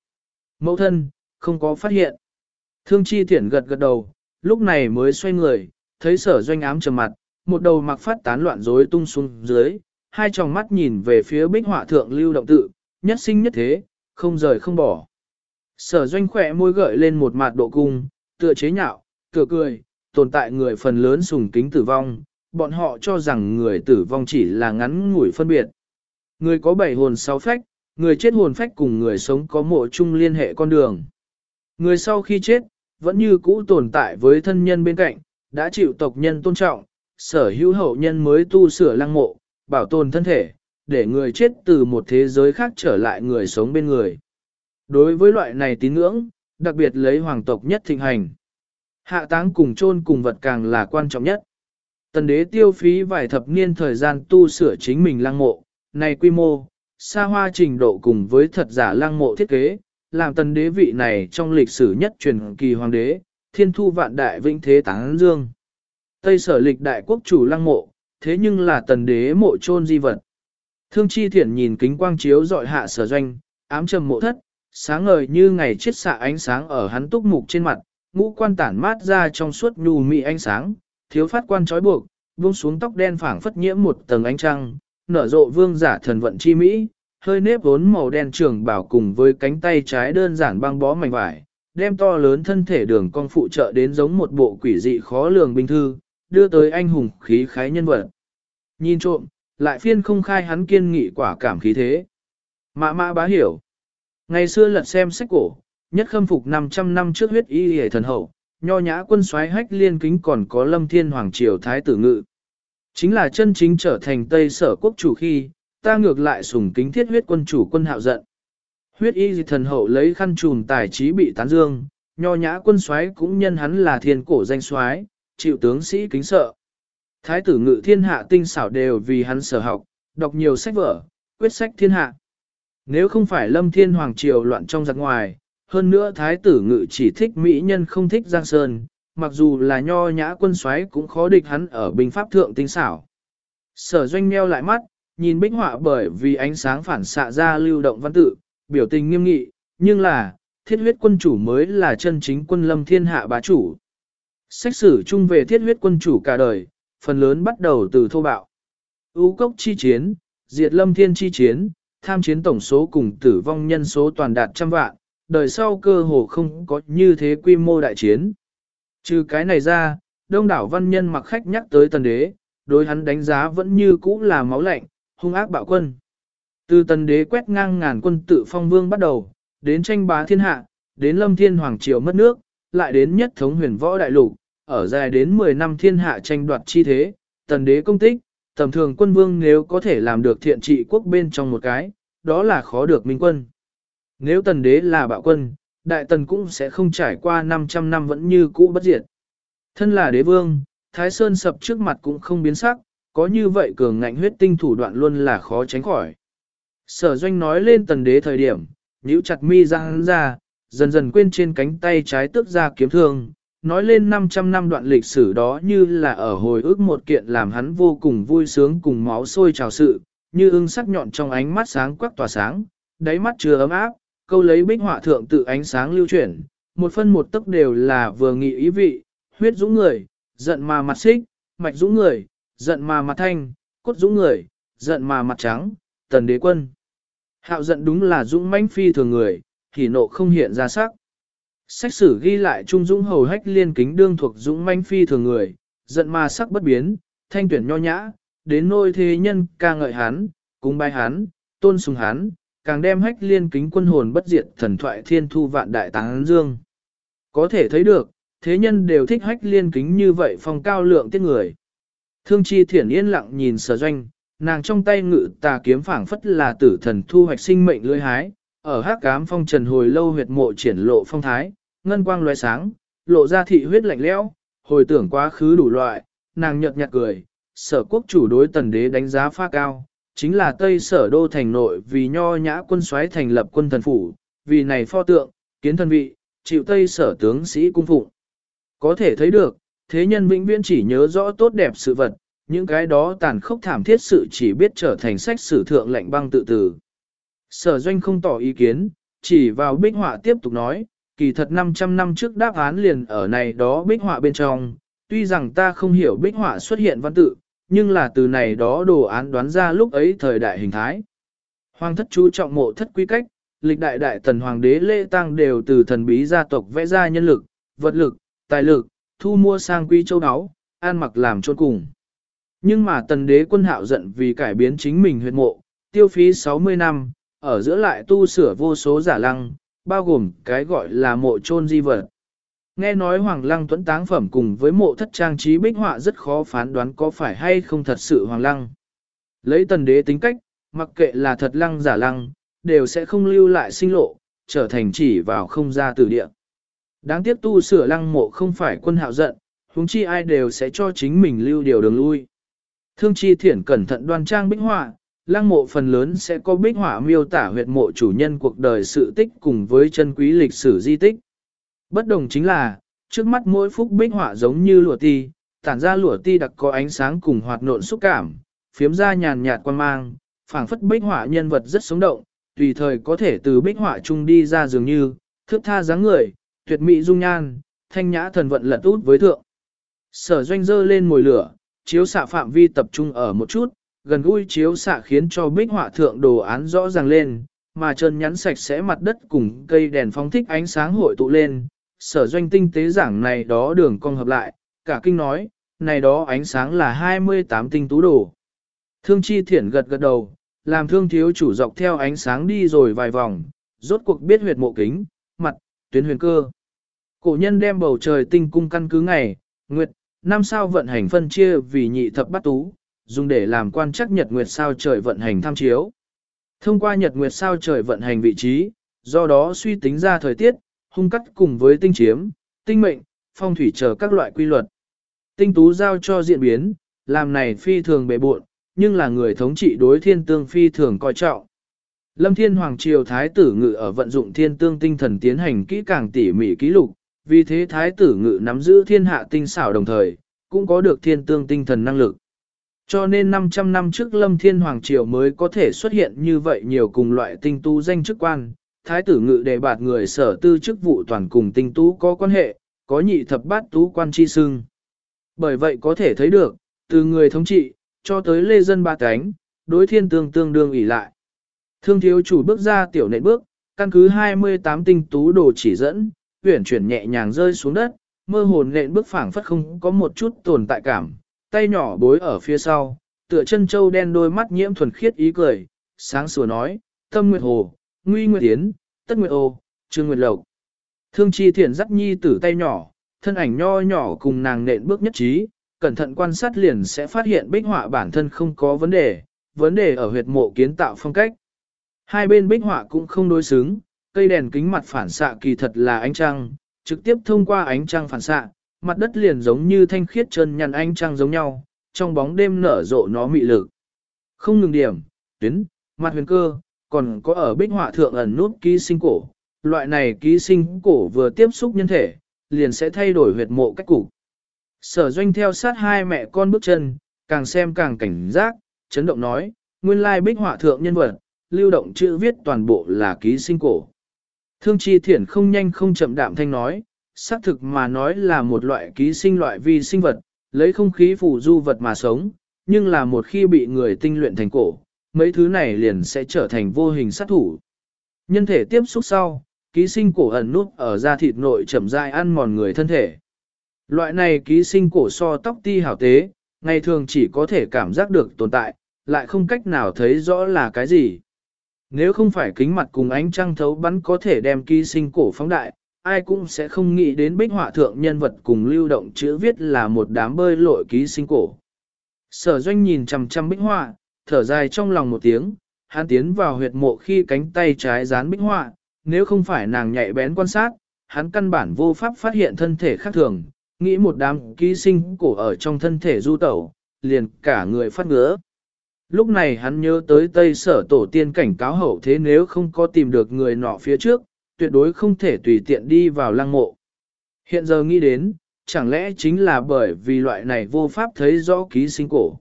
Mẫu thân, không có phát hiện. Thương chi thiển gật gật đầu, lúc này mới xoay người, thấy sở doanh ám trầm mặt, một đầu mặc phát tán loạn rối tung xuống dưới, hai tròng mắt nhìn về phía bích họa thượng lưu động tự, nhất sinh nhất thế, không rời không bỏ. Sở doanh khỏe môi gợi lên một mặt độ cung, tựa chế nhạo, tựa cười, tồn tại người phần lớn sùng kính tử vong, bọn họ cho rằng người tử vong chỉ là ngắn ngủi phân biệt. Người có bảy hồn sáu phách, người chết hồn phách cùng người sống có mộ chung liên hệ con đường. Người sau khi chết, vẫn như cũ tồn tại với thân nhân bên cạnh, đã chịu tộc nhân tôn trọng, sở hữu hậu nhân mới tu sửa lăng mộ, bảo tồn thân thể, để người chết từ một thế giới khác trở lại người sống bên người. Đối với loại này tín ngưỡng, đặc biệt lấy hoàng tộc nhất thịnh hành. Hạ táng cùng chôn cùng vật càng là quan trọng nhất. Tần đế tiêu phí vài thập niên thời gian tu sửa chính mình lăng mộ, này quy mô, xa hoa trình độ cùng với thật giả lăng mộ thiết kế, làm tần đế vị này trong lịch sử nhất truyền kỳ hoàng đế, thiên thu vạn đại vĩnh thế táng dương. Tây sở lịch đại quốc chủ lăng mộ, thế nhưng là tần đế mộ chôn di vật. Thương chi thiển nhìn kính quang chiếu dọi hạ sở doanh, ám trầm mộ thất, sáng ngời như ngày chiết xạ ánh sáng ở hắn túc mục trên mặt, ngũ quan tản mát ra trong suốt nhu mị ánh sáng, thiếu phát quan trói buộc, buông xuống tóc đen phảng phất nhiễm một tầng ánh trăng, nở rộ vương giả thần vận chi mỹ, hơi nếp vốn màu đen trường bảo cùng với cánh tay trái đơn giản băng bó mảnh vải, đem to lớn thân thể đường cong phụ trợ đến giống một bộ quỷ dị khó lường bình thư, đưa tới anh hùng khí khái nhân vật. Nhìn trộm, lại phiên không khai hắn kiên nghị quả cảm khí thế. Mã mã bá hiểu. Ngày xưa lật xem sách cổ, nhất khâm phục 500 năm trước huyết y hề thần hậu, nho nhã quân soái hách liên kính còn có lâm thiên hoàng triều thái tử ngự. Chính là chân chính trở thành Tây sở quốc chủ khi, ta ngược lại sùng kính thiết huyết quân chủ quân hạo giận. Huyết y thần hậu lấy khăn trùm tài trí bị tán dương, nho nhã quân soái cũng nhân hắn là thiên cổ danh soái, chịu tướng sĩ kính sợ. Thái tử ngự thiên hạ tinh xảo đều vì hắn sở học, đọc nhiều sách vở, quyết sách thiên hạ. Nếu không phải lâm thiên hoàng triều loạn trong giặc ngoài, hơn nữa thái tử ngự chỉ thích mỹ nhân không thích giang sơn, mặc dù là nho nhã quân soái cũng khó địch hắn ở binh pháp thượng tinh xảo. Sở doanh meo lại mắt, nhìn bích họa bởi vì ánh sáng phản xạ ra lưu động văn tự, biểu tình nghiêm nghị, nhưng là, thiết huyết quân chủ mới là chân chính quân lâm thiên hạ bá chủ. Sách sử chung về thiết huyết quân chủ cả đời, phần lớn bắt đầu từ thô bạo. ưu cốc chi chiến, diệt lâm thiên chi chiến, tham chiến tổng số cùng tử vong nhân số toàn đạt trăm vạn, đời sau cơ hồ không có như thế quy mô đại chiến. Trừ cái này ra, đông đảo văn nhân mặc khách nhắc tới tần đế, đối hắn đánh giá vẫn như cũ là máu lạnh, hung ác bạo quân. Từ tần đế quét ngang ngàn quân tự phong vương bắt đầu, đến tranh bá thiên hạ, đến lâm thiên hoàng triều mất nước, lại đến nhất thống huyền võ đại lục, ở dài đến 10 năm thiên hạ tranh đoạt chi thế, tần đế công tích, tầm thường quân vương nếu có thể làm được thiện trị quốc bên trong một cái, đó là khó được minh quân. Nếu tần đế là bạo quân, đại tần cũng sẽ không trải qua 500 năm vẫn như cũ bất diệt. Thân là đế vương, Thái Sơn sập trước mặt cũng không biến sắc, có như vậy cường ngạnh huyết tinh thủ đoạn luôn là khó tránh khỏi. Sở doanh nói lên tần đế thời điểm, nhíu chặt mi ra hắn ra, dần dần quên trên cánh tay trái tước ra kiếm thương, nói lên 500 năm đoạn lịch sử đó như là ở hồi ức một kiện làm hắn vô cùng vui sướng cùng máu sôi trào sự, như ưng sắc nhọn trong ánh mắt sáng quắc tỏa sáng, đáy mắt chưa ấm áp, câu lấy bích họa thượng tự ánh sáng lưu chuyển, một phân một tức đều là vừa nghị ý vị, huyết dũng người, giận mà mặt xích, mạch dũng người, giận mà mặt thanh, cốt dũng người, giận mà mặt trắng, tần đế quân. Hạo giận đúng là dũng mãnh phi thường người, thì nộ không hiện ra sắc. Sách sử ghi lại Trung Dũng hầu hách liên kính đương thuộc Dũng mãnh phi thường người, giận mà sắc bất biến, thanh tuyển nho nhã, đến nôi thế nhân ca ngợi hắn, cung bài hắn, tôn sùng hắn, càng đem hách liên kính quân hồn bất diệt thần thoại thiên thu vạn đại táng dương. Có thể thấy được, thế nhân đều thích hách liên kính như vậy phong cao lượng tiết người. Thương chi thiển yên lặng nhìn sở doanh, nàng trong tay ngự tà kiếm phảng phất là tử thần thu hoạch sinh mệnh lưỡi hái, ở hắc cám phong trần hồi lâu huyệt mộ triển lộ phong thái, ngân quang loé sáng, lộ ra thị huyết lạnh lẽo, hồi tưởng quá khứ đủ loại, nàng nhợt nhạt cười, sở quốc chủ đối tần đế đánh giá pha cao, chính là Tây sở đô thành nội vì nho nhã quân soái thành lập quân thần phủ, vì này pho tượng, kiến thân vị, chịu Tây sở tướng sĩ cung phụng. Có thể thấy được, thế nhân vĩnh viễn chỉ nhớ rõ tốt đẹp sự vật, những cái đó tàn khốc thảm thiết sự chỉ biết trở thành sách sử thượng lệnh băng tự tử. Sở doanh không tỏ ý kiến, chỉ vào bích họa tiếp tục nói, kỳ thật 500 năm trước đáp án liền ở này đó bích họa bên trong, tuy rằng ta không hiểu bích họa xuất hiện văn tự, nhưng là từ này đó đồ án đoán ra lúc ấy thời đại hình thái. Hoàng thất chú trọng mộ thất quy cách, lịch đại đại tần hoàng đế lễ tang đều từ thần bí gia tộc vẽ ra nhân lực, vật lực, tài lực, thu mua sang quý châu áo, an mặc làm chôn cùng. Nhưng mà tần đế quân hạo giận vì cải biến chính mình huyệt mộ, tiêu phí 60 năm, ở giữa lại tu sửa vô số giả lăng, bao gồm cái gọi là mộ chôn di vật. Nghe nói Hoàng Lăng tuấn táng phẩm cùng với mộ thất trang trí bích họa rất khó phán đoán có phải hay không thật sự Hoàng Lăng. Lấy tần đế tính cách, mặc kệ là thật lăng giả lăng, đều sẽ không lưu lại sinh lộ, trở thành chỉ vào không ra từ địa. Đáng tiếc tu sửa lăng mộ không phải quân hạo giận, huống chi ai đều sẽ cho chính mình lưu điều đường lui. Thương chi thiển cẩn thận đoan trang bích họa, lăng mộ phần lớn sẽ có bích họa miêu tả huyệt mộ chủ nhân cuộc đời sự tích cùng với chân quý lịch sử di tích. Bất đồng chính là, trước mắt mỗi phúc bích họa giống như lụa ti, tản ra lụa ti đặc có ánh sáng cùng hoạt nộn xúc cảm, phiếm ra nhàn nhạt quan mang, phảng phất bích họa nhân vật rất sống động, tùy thời có thể từ bích họa chung đi ra dường như, thước tha dáng người, tuyệt mỹ dung nhan, thanh nhã thần vận lật út với thượng. Sở doanh dơ lên mồi lửa, chiếu xạ phạm vi tập trung ở một chút, gần gũi chiếu xạ khiến cho bích họa thượng đồ án rõ ràng lên, mà trơn nhắn sạch sẽ mặt đất cùng cây đèn phóng thích ánh sáng hội tụ lên, sở doanh tinh tế giảng này đó đường cong hợp lại, cả kinh nói, này đó ánh sáng là 28 tinh tú đồ. Thương chi thiển gật gật đầu, làm thương thiếu chủ dọc theo ánh sáng đi rồi vài vòng, rốt cuộc biết huyệt mộ kính, mặt, tuyến huyền cơ. Cổ nhân đem bầu trời tinh cung căn cứ ngày, nguyệt, năm sao vận hành phân chia vì nhị thập bát tú, dùng để làm quan chắc nhật nguyệt sao trời vận hành tham chiếu. Thông qua nhật nguyệt sao trời vận hành vị trí, do đó suy tính ra thời tiết, hung cắt cùng với tinh chiếm, tinh mệnh, phong thủy chờ các loại quy luật. Tinh tú giao cho diễn biến, làm này phi thường bề buộn, nhưng là người thống trị đối thiên tương phi thường coi trọng. Lâm Thiên Hoàng Triều Thái tử ngự ở vận dụng thiên tương tinh thần tiến hành kỹ càng tỉ mỉ ký lục, vì thế Thái tử ngự nắm giữ thiên hạ tinh xảo đồng thời, cũng có được thiên tương tinh thần năng lực. Cho nên 500 năm trước Lâm Thiên Hoàng Triều mới có thể xuất hiện như vậy nhiều cùng loại tinh tu danh chức quan, thái tử ngự đề bạt người sở tư chức vụ toàn cùng tinh tú có quan hệ, có nhị thập bát tú quan chi sưng. Bởi vậy có thể thấy được, từ người thống trị, cho tới lê dân ba cánh, đối thiên tương tương đương ỉ lại. Thương thiếu chủ bước ra tiểu nện bước, căn cứ 28 tinh tú đồ chỉ dẫn, huyển chuyển nhẹ nhàng rơi xuống đất, mơ hồn nện bước phảng phất không có một chút tồn tại cảm, tay nhỏ bối ở phía sau, tựa chân châu đen đôi mắt nhiễm thuần khiết ý cười, sáng sủa nói, tâm nguyệt hồ, nguy nguyệt tiến, tất nguyệt ô, trương nguyệt lộc. Thương chi thiện dắt nhi tử tay nhỏ, thân ảnh nho nhỏ cùng nàng nện bước nhất trí, cẩn thận quan sát liền sẽ phát hiện bích họa bản thân không có vấn đề, vấn đề ở huyệt mộ kiến tạo phong cách. Hai bên bích họa cũng không đối xứng, cây đèn kính mặt phản xạ kỳ thật là ánh trăng, trực tiếp thông qua ánh trăng phản xạ, mặt đất liền giống như thanh khiết chân nhăn ánh trăng giống nhau, trong bóng đêm nở rộ nó mị lực. Không ngừng điểm, tuyến, mặt huyền cơ, còn có ở bích họa thượng ẩn nút ký sinh cổ. Loại này ký sinh cổ vừa tiếp xúc nhân thể, liền sẽ thay đổi huyệt mộ cách cục. Sở doanh theo sát hai mẹ con bước chân, càng xem càng cảnh giác, chấn động nói, nguyên lai bích họa thượng nhân vật, lưu động chữ viết toàn bộ là ký sinh cổ. Thương chi thiển không nhanh không chậm đạm thanh nói, xác thực mà nói là một loại ký sinh loại vi sinh vật, lấy không khí phủ du vật mà sống, nhưng là một khi bị người tinh luyện thành cổ, mấy thứ này liền sẽ trở thành vô hình sát thủ. Nhân thể tiếp xúc sau, ký sinh cổ ẩn nút ở da thịt nội chậm rãi ăn mòn người thân thể. Loại này ký sinh cổ so tóc ti hảo tế, ngày thường chỉ có thể cảm giác được tồn tại, lại không cách nào thấy rõ là cái gì. Nếu không phải kính mặt cùng ánh trăng thấu bắn có thể đem ký sinh cổ phóng đại, ai cũng sẽ không nghĩ đến bích họa thượng nhân vật cùng lưu động chữ viết là một đám bơi lội ký sinh cổ. Sở doanh nhìn chằm chằm bích họa, thở dài trong lòng một tiếng, hắn tiến vào huyệt mộ khi cánh tay trái dán bích họa, nếu không phải nàng nhạy bén quan sát, hắn căn bản vô pháp phát hiện thân thể khác thường, nghĩ một đám ký sinh cổ ở trong thân thể du tẩu, liền cả người phát ngứa. Lúc này hắn nhớ tới Tây Sở Tổ tiên cảnh cáo hậu thế nếu không có tìm được người nọ phía trước, tuyệt đối không thể tùy tiện đi vào lăng mộ. Hiện giờ nghĩ đến, chẳng lẽ chính là bởi vì loại này vô pháp thấy rõ ký sinh cổ.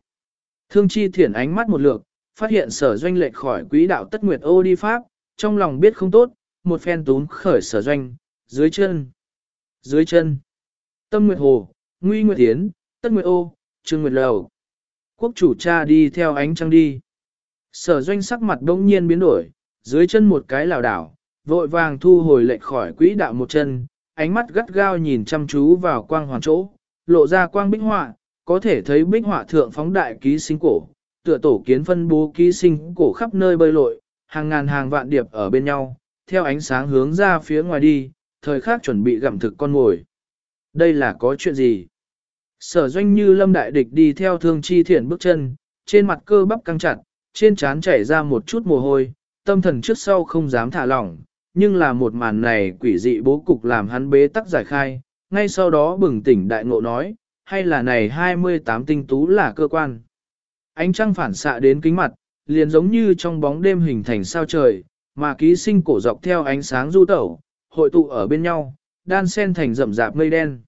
Thương chi thiển ánh mắt một lượt, phát hiện sở doanh lệch khỏi quỹ đạo tất nguyệt ô đi pháp, trong lòng biết không tốt, một phen tún khởi sở doanh, dưới chân, dưới chân, tâm nguyệt hồ, nguy nguyệt tiến, tất nguyệt ô, trương nguyệt lầu. Quốc chủ cha đi theo ánh trăng đi. Sở doanh sắc mặt đông nhiên biến đổi, dưới chân một cái lảo đảo, vội vàng thu hồi lệch khỏi quỹ đạo một chân, ánh mắt gắt gao nhìn chăm chú vào quang hoàn chỗ, lộ ra quang bích họa, có thể thấy bích họa thượng phóng đại ký sinh cổ, tựa tổ kiến phân bố ký sinh cổ khắp nơi bơi lội, hàng ngàn hàng vạn điệp ở bên nhau, theo ánh sáng hướng ra phía ngoài đi, thời khắc chuẩn bị gặm thực con ngồi. Đây là có chuyện gì? Sở doanh như lâm đại địch đi theo thương chi thiện bước chân, trên mặt cơ bắp căng chặt, trên trán chảy ra một chút mồ hôi, tâm thần trước sau không dám thả lỏng, nhưng là một màn này quỷ dị bố cục làm hắn bế tắc giải khai, ngay sau đó bừng tỉnh đại ngộ nói, hay là này 28 tinh tú là cơ quan. Ánh trăng phản xạ đến kính mặt, liền giống như trong bóng đêm hình thành sao trời, mà ký sinh cổ dọc theo ánh sáng du tẩu, hội tụ ở bên nhau, đan sen thành rậm rạp mây đen.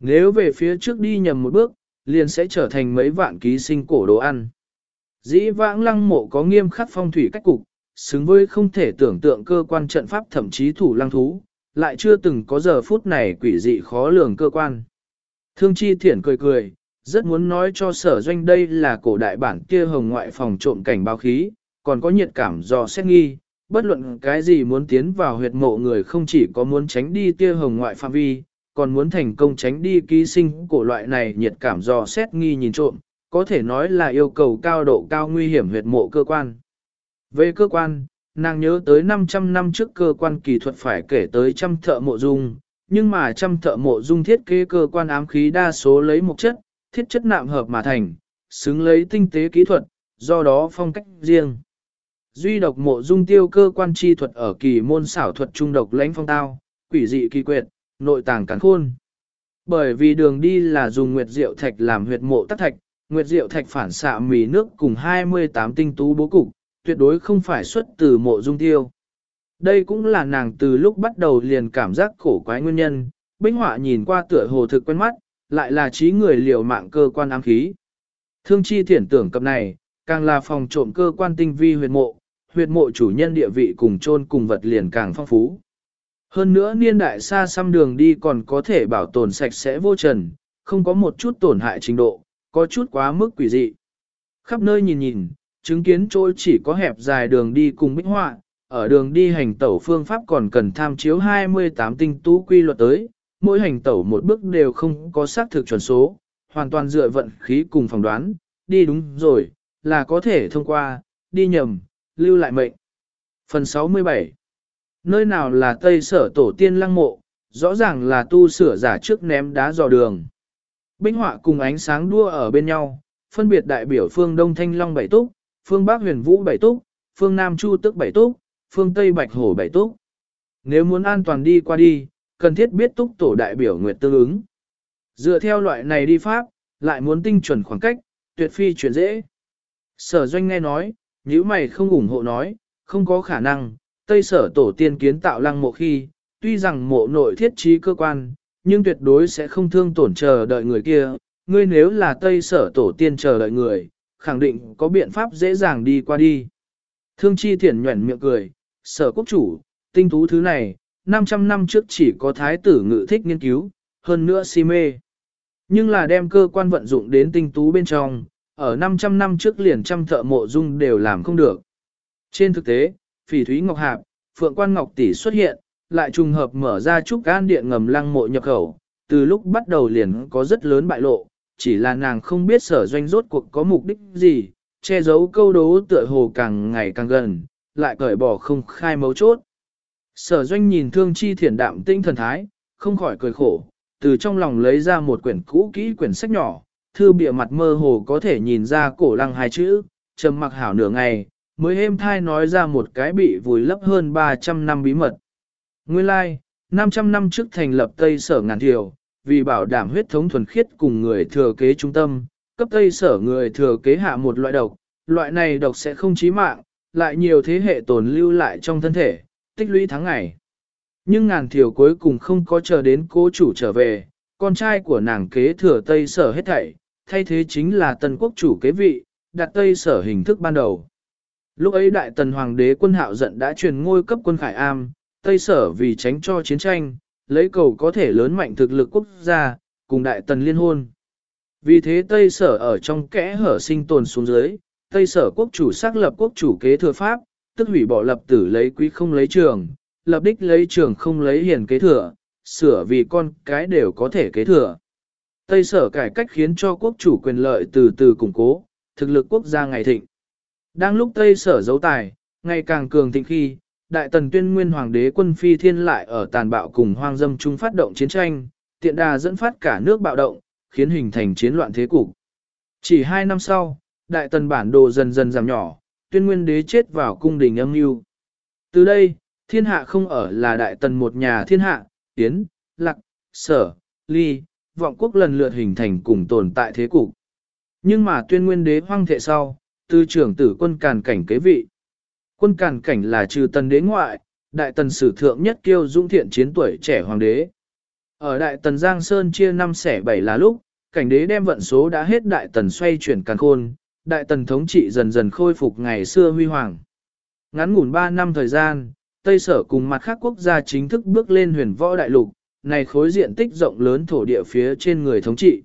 Nếu về phía trước đi nhầm một bước, liền sẽ trở thành mấy vạn ký sinh cổ đồ ăn. Dĩ vãng lăng mộ có nghiêm khắc phong thủy cách cục, xứng với không thể tưởng tượng cơ quan trận pháp thậm chí thủ lăng thú, lại chưa từng có giờ phút này quỷ dị khó lường cơ quan. Thương chi thiển cười cười, rất muốn nói cho sở doanh đây là cổ đại bản kia hồng ngoại phòng trộm cảnh báo khí, còn có nhiệt cảm do xét nghi, bất luận cái gì muốn tiến vào huyệt mộ người không chỉ có muốn tránh đi tia hồng ngoại phạm vi, còn muốn thành công tránh đi ký sinh cổ loại này nhiệt cảm do xét nghi nhìn trộm, có thể nói là yêu cầu cao độ cao nguy hiểm huyệt mộ cơ quan. Về cơ quan, nàng nhớ tới 500 năm trước cơ quan kỹ thuật phải kể tới trăm thợ mộ dung, nhưng mà trăm thợ mộ dung thiết kế cơ quan ám khí đa số lấy một chất, thiết chất nạm hợp mà thành, xứng lấy tinh tế kỹ thuật, do đó phong cách riêng. Duy độc mộ dung tiêu cơ quan chi thuật ở kỳ môn xảo thuật trung độc lãnh phong tao, quỷ dị kỳ quyệt, nội tàng cắn khôn. Bởi vì đường đi là dùng nguyệt diệu thạch làm huyệt mộ tắc thạch, nguyệt diệu thạch phản xạ mì nước cùng 28 tinh tú bố cục, tuyệt đối không phải xuất từ mộ dung tiêu. Đây cũng là nàng từ lúc bắt đầu liền cảm giác khổ quái nguyên nhân, bích họa nhìn qua tựa hồ thực quen mắt, lại là trí người liều mạng cơ quan ám khí. Thương chi thiển tưởng cập này, càng là phòng trộm cơ quan tinh vi huyệt mộ, huyệt mộ chủ nhân địa vị cùng chôn cùng vật liền càng phong phú. Hơn nữa niên đại xa xăm đường đi còn có thể bảo tồn sạch sẽ vô trần, không có một chút tổn hại trình độ, có chút quá mức quỷ dị. Khắp nơi nhìn nhìn, chứng kiến chỗ chỉ có hẹp dài đường đi cùng bích họa, ở đường đi hành tẩu phương pháp còn cần tham chiếu 28 tinh tú quy luật tới, mỗi hành tẩu một bước đều không có xác thực chuẩn số, hoàn toàn dựa vận khí cùng phỏng đoán, đi đúng rồi, là có thể thông qua, đi nhầm, lưu lại mệnh. Phần 67 Nơi nào là Tây Sở Tổ tiên lăng mộ, rõ ràng là tu sửa giả trước ném đá dò đường. Binh họa cùng ánh sáng đua ở bên nhau, phân biệt đại biểu phương Đông Thanh Long Bảy Túc, phương Bắc Huyền Vũ Bảy Túc, phương Nam Chu Tức Bảy Túc, phương Tây Bạch Hổ Bảy Túc. Nếu muốn an toàn đi qua đi, cần thiết biết túc tổ đại biểu nguyệt tương ứng. Dựa theo loại này đi pháp, lại muốn tinh chuẩn khoảng cách, tuyệt phi chuyển dễ. Sở doanh nghe nói, nếu mày không ủng hộ nói, không có khả năng, Tây sở tổ tiên kiến tạo lăng mộ khi, tuy rằng mộ nội thiết trí cơ quan, nhưng tuyệt đối sẽ không thương tổn chờ đợi người kia. Ngươi nếu là Tây sở tổ tiên chờ đợi người, khẳng định có biện pháp dễ dàng đi qua đi. Thương chi thiển nhuẩn miệng cười, sở quốc chủ, tinh tú thứ này, 500 năm trước chỉ có thái tử ngự thích nghiên cứu, hơn nữa si mê. Nhưng là đem cơ quan vận dụng đến tinh tú bên trong, ở 500 năm trước liền trăm thợ mộ dung đều làm không được. Trên thực tế, phỉ thúy ngọc hạp, phượng quan ngọc tỷ xuất hiện, lại trùng hợp mở ra trúc gan điện ngầm lăng mộ nhập khẩu, từ lúc bắt đầu liền có rất lớn bại lộ, chỉ là nàng không biết sở doanh rốt cuộc có mục đích gì, che giấu câu đố tựa hồ càng ngày càng gần, lại cởi bỏ không khai mấu chốt. Sở doanh nhìn thương chi thiển đạm tinh thần thái, không khỏi cười khổ, từ trong lòng lấy ra một quyển cũ kỹ quyển sách nhỏ, thư bìa mặt mơ hồ có thể nhìn ra cổ lăng hai chữ, trầm mặc hảo nửa ngày, mới êm thai nói ra một cái bị vùi lấp hơn 300 năm bí mật. Nguyên lai, like, 500 năm trước thành lập Tây Sở Ngàn Thiều, vì bảo đảm huyết thống thuần khiết cùng người thừa kế trung tâm, cấp Tây Sở người thừa kế hạ một loại độc, loại này độc sẽ không chí mạng, lại nhiều thế hệ tồn lưu lại trong thân thể, tích lũy tháng ngày. Nhưng ngàn thiểu cuối cùng không có chờ đến cố chủ trở về, con trai của nàng kế thừa Tây Sở hết thảy, thay thế chính là tân quốc chủ kế vị, đặt Tây Sở hình thức ban đầu. Lúc ấy đại tần hoàng đế quân hạo giận đã truyền ngôi cấp quân khải am, Tây Sở vì tránh cho chiến tranh, lấy cầu có thể lớn mạnh thực lực quốc gia, cùng đại tần liên hôn. Vì thế Tây Sở ở trong kẽ hở sinh tồn xuống dưới, Tây Sở quốc chủ xác lập quốc chủ kế thừa pháp, tức hủy bỏ lập tử lấy quý không lấy trường, lập đích lấy trường không lấy hiền kế thừa, sửa vì con cái đều có thể kế thừa. Tây sở cải cách khiến cho quốc chủ quyền lợi từ từ củng cố, thực lực quốc gia ngày thịnh. Đang lúc Tây sở giấu tài, ngày càng cường thịnh khi, Đại tần tuyên nguyên hoàng đế quân phi thiên lại ở tàn bạo cùng hoang dâm chung phát động chiến tranh, tiện đà dẫn phát cả nước bạo động, khiến hình thành chiến loạn thế cục. Chỉ hai năm sau, đại tần bản đồ dần dần giảm nhỏ, tuyên nguyên đế chết vào cung đình âm mưu. Từ đây, thiên hạ không ở là đại tần một nhà thiên hạ, tiến, lạc, sở, ly, vọng quốc lần lượt hình thành cùng tồn tại thế cục. Nhưng mà tuyên nguyên đế hoang thệ sau, tư trưởng tử quân càn cảnh kế vị. Quân càn cảnh là trừ tần đế ngoại, đại tần sử thượng nhất kiêu dũng thiện chiến tuổi trẻ hoàng đế. Ở đại tần Giang Sơn chia năm xẻ bảy là lúc, cảnh đế đem vận số đã hết đại tần xoay chuyển càn khôn, đại tần thống trị dần dần khôi phục ngày xưa huy hoàng. Ngắn ngủn 3 năm thời gian, Tây Sở cùng mặt khác quốc gia chính thức bước lên huyền võ đại lục, này khối diện tích rộng lớn thổ địa phía trên người thống trị.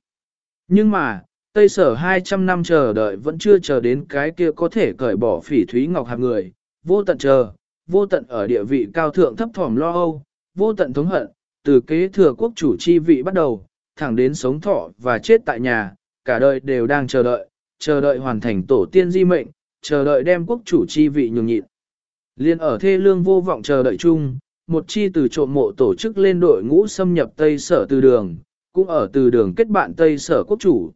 Nhưng mà, Tây Sở 200 năm chờ đợi vẫn chưa chờ đến cái kia có thể cởi bỏ phỉ thúy ngọc hạp người, vô tận chờ, vô tận ở địa vị cao thượng thấp thỏm lo âu, vô tận thống hận, từ kế thừa quốc chủ chi vị bắt đầu, thẳng đến sống thọ và chết tại nhà, cả đời đều đang chờ đợi, chờ đợi hoàn thành tổ tiên di mệnh, chờ đợi đem quốc chủ chi vị nhường nhịn. Liên ở thê lương vô vọng chờ đợi chung, một chi từ trộm mộ tổ chức lên đội ngũ xâm nhập Tây Sở từ đường, cũng ở từ đường kết bạn Tây Sở quốc chủ.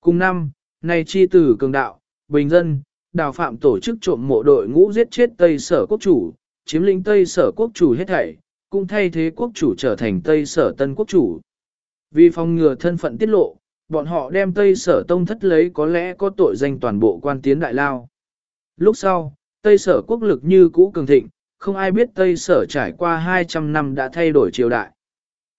Cùng năm, nay chi từ cường đạo, bình dân, đào phạm tổ chức trộm mộ đội ngũ giết chết Tây Sở quốc chủ, chiếm lĩnh Tây Sở quốc chủ hết thảy, cũng thay thế quốc chủ trở thành Tây Sở tân quốc chủ. Vì phòng ngừa thân phận tiết lộ, bọn họ đem Tây Sở Tông thất lấy có lẽ có tội danh toàn bộ quan tiến đại lao. Lúc sau, Tây Sở quốc lực như cũ cường thịnh, không ai biết Tây Sở trải qua 200 năm đã thay đổi triều đại.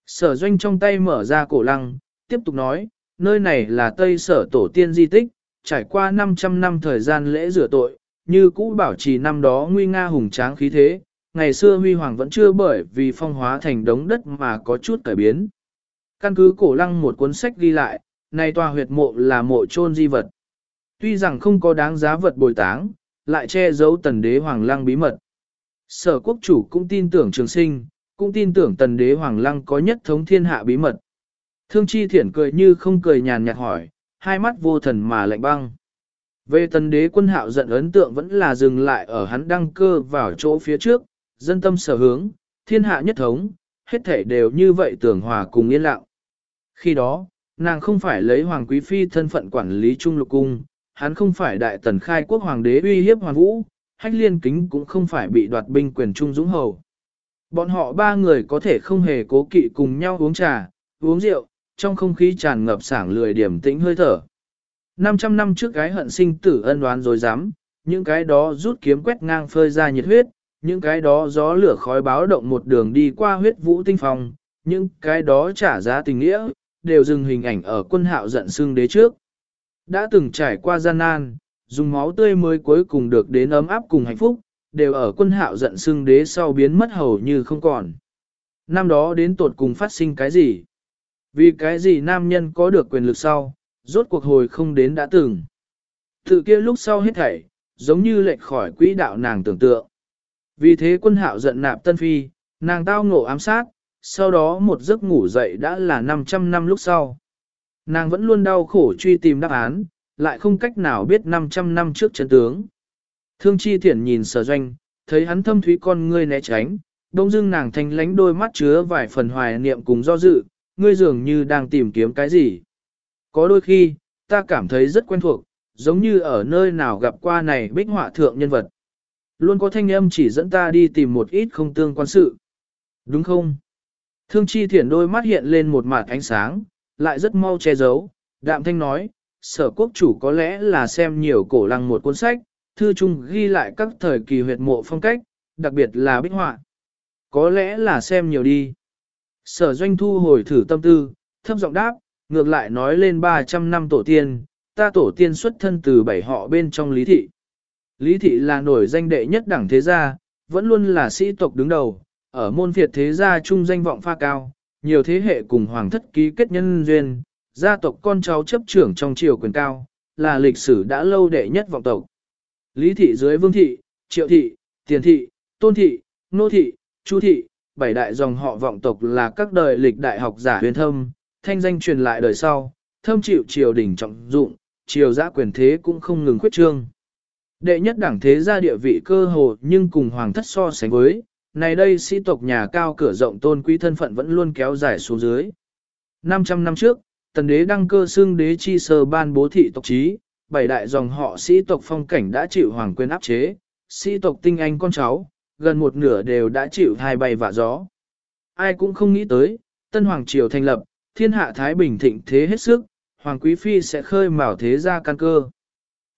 Sở doanh trong tay mở ra cổ lăng, tiếp tục nói, nơi này là Tây Sở tổ tiên di tích, trải qua 500 năm thời gian lễ rửa tội, như cũ bảo trì năm đó nguy nga hùng tráng khí thế, ngày xưa huy hoàng vẫn chưa bởi vì phong hóa thành đống đất mà có chút cải biến. Căn cứ cổ lăng một cuốn sách ghi lại, này tòa huyệt mộ là mộ chôn di vật. Tuy rằng không có đáng giá vật bồi táng, lại che giấu tần đế hoàng lăng bí mật. Sở quốc chủ cũng tin tưởng trường sinh, cũng tin tưởng tần đế hoàng lăng có nhất thống thiên hạ bí mật. Thương chi thiển cười như không cười nhàn nhạt hỏi, hai mắt vô thần mà lạnh băng. Về tần đế quân hạo giận ấn tượng vẫn là dừng lại ở hắn đăng cơ vào chỗ phía trước, dân tâm sở hướng, thiên hạ nhất thống, hết thể đều như vậy tưởng hòa cùng yên lặng. Khi đó, nàng không phải lấy hoàng quý phi thân phận quản lý trung lục cung, hắn không phải đại tần khai quốc hoàng đế uy hiếp hoàng vũ, hách liên kính cũng không phải bị đoạt binh quyền trung dũng hầu. Bọn họ ba người có thể không hề cố kỵ cùng nhau uống trà, uống rượu, trong không khí tràn ngập sảng lười điểm tĩnh hơi thở. 500 năm trước cái hận sinh tử ân đoán rồi dám, những cái đó rút kiếm quét ngang phơi ra nhiệt huyết, những cái đó gió lửa khói báo động một đường đi qua huyết vũ tinh phòng, những cái đó trả giá tình nghĩa, đều dừng hình ảnh ở quân hạo giận xương đế trước. Đã từng trải qua gian nan, dùng máu tươi mới cuối cùng được đến ấm áp cùng hạnh phúc, đều ở quân hạo giận xương đế sau biến mất hầu như không còn. Năm đó đến tột cùng phát sinh cái gì? Vì cái gì nam nhân có được quyền lực sau, rốt cuộc hồi không đến đã từng. Tự kia lúc sau hết thảy, giống như lệch khỏi quỹ đạo nàng tưởng tượng. Vì thế quân hạo giận nạp tân phi, nàng tao ngộ ám sát, sau đó một giấc ngủ dậy đã là 500 năm lúc sau. Nàng vẫn luôn đau khổ truy tìm đáp án, lại không cách nào biết 500 năm trước chân tướng. Thương chi thiển nhìn sở doanh, thấy hắn thâm thúy con ngươi né tránh, đông dưng nàng thanh lánh đôi mắt chứa vài phần hoài niệm cùng do dự, ngươi dường như đang tìm kiếm cái gì. Có đôi khi, ta cảm thấy rất quen thuộc, giống như ở nơi nào gặp qua này bích họa thượng nhân vật. Luôn có thanh âm chỉ dẫn ta đi tìm một ít không tương quan sự. Đúng không? Thương chi thiển đôi mắt hiện lên một mặt ánh sáng, lại rất mau che giấu, đạm thanh nói, sở quốc chủ có lẽ là xem nhiều cổ lăng một cuốn sách, thư chung ghi lại các thời kỳ huyệt mộ phong cách, đặc biệt là bích họa. Có lẽ là xem nhiều đi. Sở doanh thu hồi thử tâm tư, thấp giọng đáp, ngược lại nói lên 300 năm tổ tiên, ta tổ tiên xuất thân từ bảy họ bên trong lý thị. Lý thị là nổi danh đệ nhất đẳng thế gia, vẫn luôn là sĩ tộc đứng đầu, ở môn Việt thế gia trung danh vọng pha cao, nhiều thế hệ cùng hoàng thất ký kết nhân duyên, gia tộc con cháu chấp trưởng trong triều quyền cao, là lịch sử đã lâu đệ nhất vọng tộc. Lý thị dưới vương thị, triệu thị, tiền thị, tôn thị, nô thị, chu thị, bảy đại dòng họ vọng tộc là các đời lịch đại học giả huyền thâm, thanh danh truyền lại đời sau, thâm chịu triều đình trọng dụng, triều giã quyền thế cũng không ngừng khuyết trương. Đệ nhất đảng thế gia địa vị cơ hồ nhưng cùng hoàng thất so sánh với, này đây sĩ tộc nhà cao cửa rộng tôn quý thân phận vẫn luôn kéo dài xuống dưới. 500 năm trước, tần đế đăng cơ xương đế chi sơ ban bố thị tộc trí, bảy đại dòng họ sĩ tộc phong cảnh đã chịu hoàng quyền áp chế, sĩ tộc tinh anh con cháu, gần một nửa đều đã chịu thai bay vạ gió. Ai cũng không nghĩ tới, tân hoàng triều thành lập, thiên hạ thái bình thịnh thế hết sức, hoàng quý phi sẽ khơi mào thế gia căn cơ.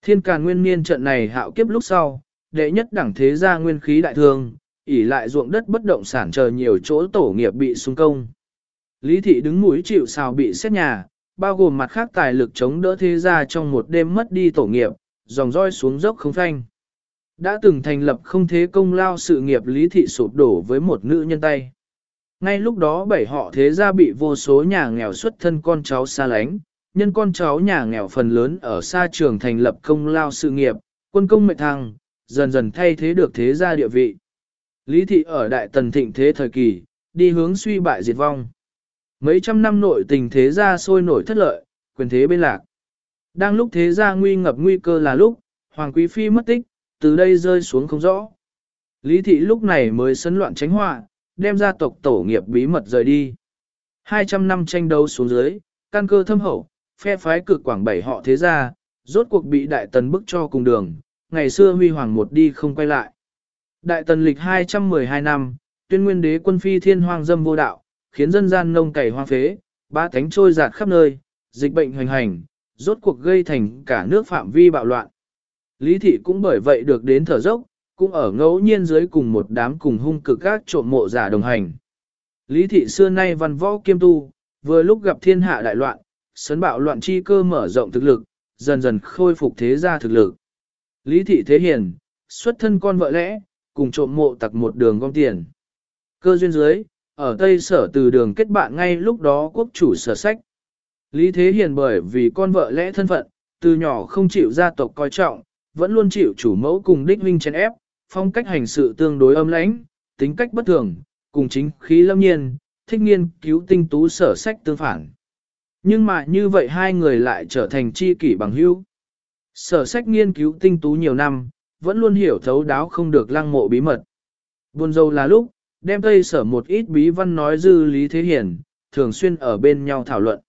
Thiên càn nguyên niên trận này hạo kiếp lúc sau, đệ nhất đẳng thế gia nguyên khí đại thương, ỉ lại ruộng đất bất động sản chờ nhiều chỗ tổ nghiệp bị xung công. Lý thị đứng mũi chịu sào bị xét nhà, bao gồm mặt khác tài lực chống đỡ thế gia trong một đêm mất đi tổ nghiệp, dòng roi xuống dốc không phanh. Đã từng thành lập không thế công lao sự nghiệp lý thị sụp đổ với một nữ nhân tay. Ngay lúc đó bảy họ thế gia bị vô số nhà nghèo xuất thân con cháu xa lánh, nhân con cháu nhà nghèo phần lớn ở xa trường thành lập công lao sự nghiệp, quân công mệnh thăng, dần dần thay thế được thế gia địa vị. Lý thị ở đại tần thịnh thế thời kỳ, đi hướng suy bại diệt vong. Mấy trăm năm nội tình thế gia sôi nổi thất lợi, quyền thế bên lạc. Đang lúc thế gia nguy ngập nguy cơ là lúc, Hoàng Quý Phi mất tích, từ đây rơi xuống không rõ. Lý thị lúc này mới sấn loạn tránh họa, đem gia tộc tổ nghiệp bí mật rời đi. 200 năm tranh đấu xuống dưới, căn cơ thâm hậu, phe phái cực quảng bảy họ thế gia, rốt cuộc bị đại tần bức cho cùng đường, ngày xưa huy hoàng một đi không quay lại. Đại tần lịch 212 năm, tuyên nguyên đế quân phi thiên hoang dâm vô đạo, khiến dân gian nông cày hoang phế, ba thánh trôi giạt khắp nơi, dịch bệnh hoành hành, rốt cuộc gây thành cả nước phạm vi bạo loạn. Lý thị cũng bởi vậy được đến thở dốc, cũng ở ngẫu nhiên dưới cùng một đám cùng hung cực các trộm mộ giả đồng hành. Lý thị xưa nay văn võ kiêm tu, vừa lúc gặp thiên hạ đại loạn, sấn bạo loạn chi cơ mở rộng thực lực, dần dần khôi phục thế gia thực lực. Lý thị thế hiền, xuất thân con vợ lẽ, cùng trộm mộ tặc một đường gom tiền. Cơ duyên dưới, ở Tây Sở từ đường kết bạn ngay lúc đó quốc chủ sở sách. Lý Thế Hiền bởi vì con vợ lẽ thân phận, từ nhỏ không chịu gia tộc coi trọng, vẫn luôn chịu chủ mẫu cùng đích huynh chèn ép, phong cách hành sự tương đối âm lãnh, tính cách bất thường, cùng chính khí lâm nhiên, thích nghiên cứu tinh tú sở sách tương phản. Nhưng mà như vậy hai người lại trở thành tri kỷ bằng hữu. Sở sách nghiên cứu tinh tú nhiều năm, vẫn luôn hiểu thấu đáo không được lăng mộ bí mật. Buồn dâu là lúc, đem tây sở một ít bí văn nói dư lý thế hiển, thường xuyên ở bên nhau thảo luận.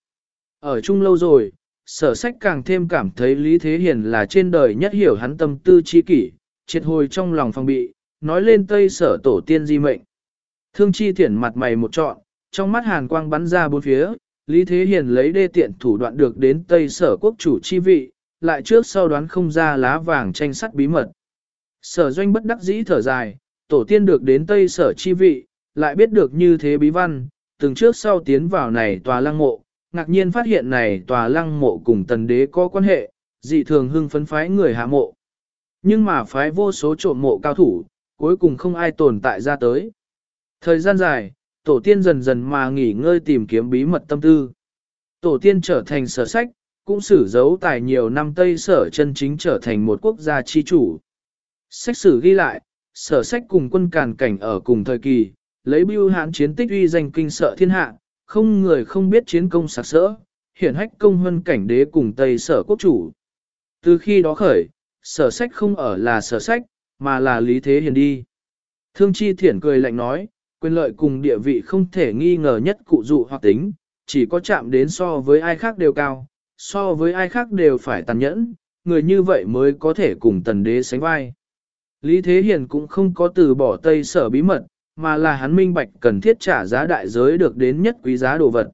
Ở chung lâu rồi, sở sách càng thêm cảm thấy Lý Thế Hiền là trên đời nhất hiểu hắn tâm tư chi kỷ, triệt hồi trong lòng phòng bị, nói lên tây sở tổ tiên di mệnh. Thương chi thiển mặt mày một trọn, trong mắt hàn quang bắn ra bốn phía, Lý Thế Hiền lấy đê tiện thủ đoạn được đến tây sở quốc chủ chi vị, lại trước sau đoán không ra lá vàng tranh sắt bí mật. Sở doanh bất đắc dĩ thở dài, tổ tiên được đến tây sở chi vị, lại biết được như thế bí văn, từng trước sau tiến vào này tòa lăng mộ, ngạc nhiên phát hiện này tòa lăng mộ cùng tần đế có quan hệ, dị thường hưng phấn phái người hạ mộ. Nhưng mà phái vô số trộm mộ cao thủ, cuối cùng không ai tồn tại ra tới. Thời gian dài, tổ tiên dần dần mà nghỉ ngơi tìm kiếm bí mật tâm tư. Tổ tiên trở thành sở sách, cũng sử dấu tài nhiều năm Tây sở chân chính trở thành một quốc gia chi chủ. Sách sử ghi lại, sở sách cùng quân càn cảnh ở cùng thời kỳ, lấy bưu hãn chiến tích uy danh kinh sợ thiên hạ, không người không biết chiến công sạc sỡ, hiển hách công hơn cảnh đế cùng Tây sở quốc chủ. Từ khi đó khởi, sở sách không ở là sở sách, mà là lý thế hiền đi. Thương chi thiển cười lạnh nói, quyền lợi cùng địa vị không thể nghi ngờ nhất cụ dụ hoặc tính, chỉ có chạm đến so với ai khác đều cao, so với ai khác đều phải tàn nhẫn, người như vậy mới có thể cùng tần đế sánh vai. Lý Thế Hiền cũng không có từ bỏ tây sở bí mật, mà là hắn minh bạch cần thiết trả giá đại giới được đến nhất quý giá đồ vật.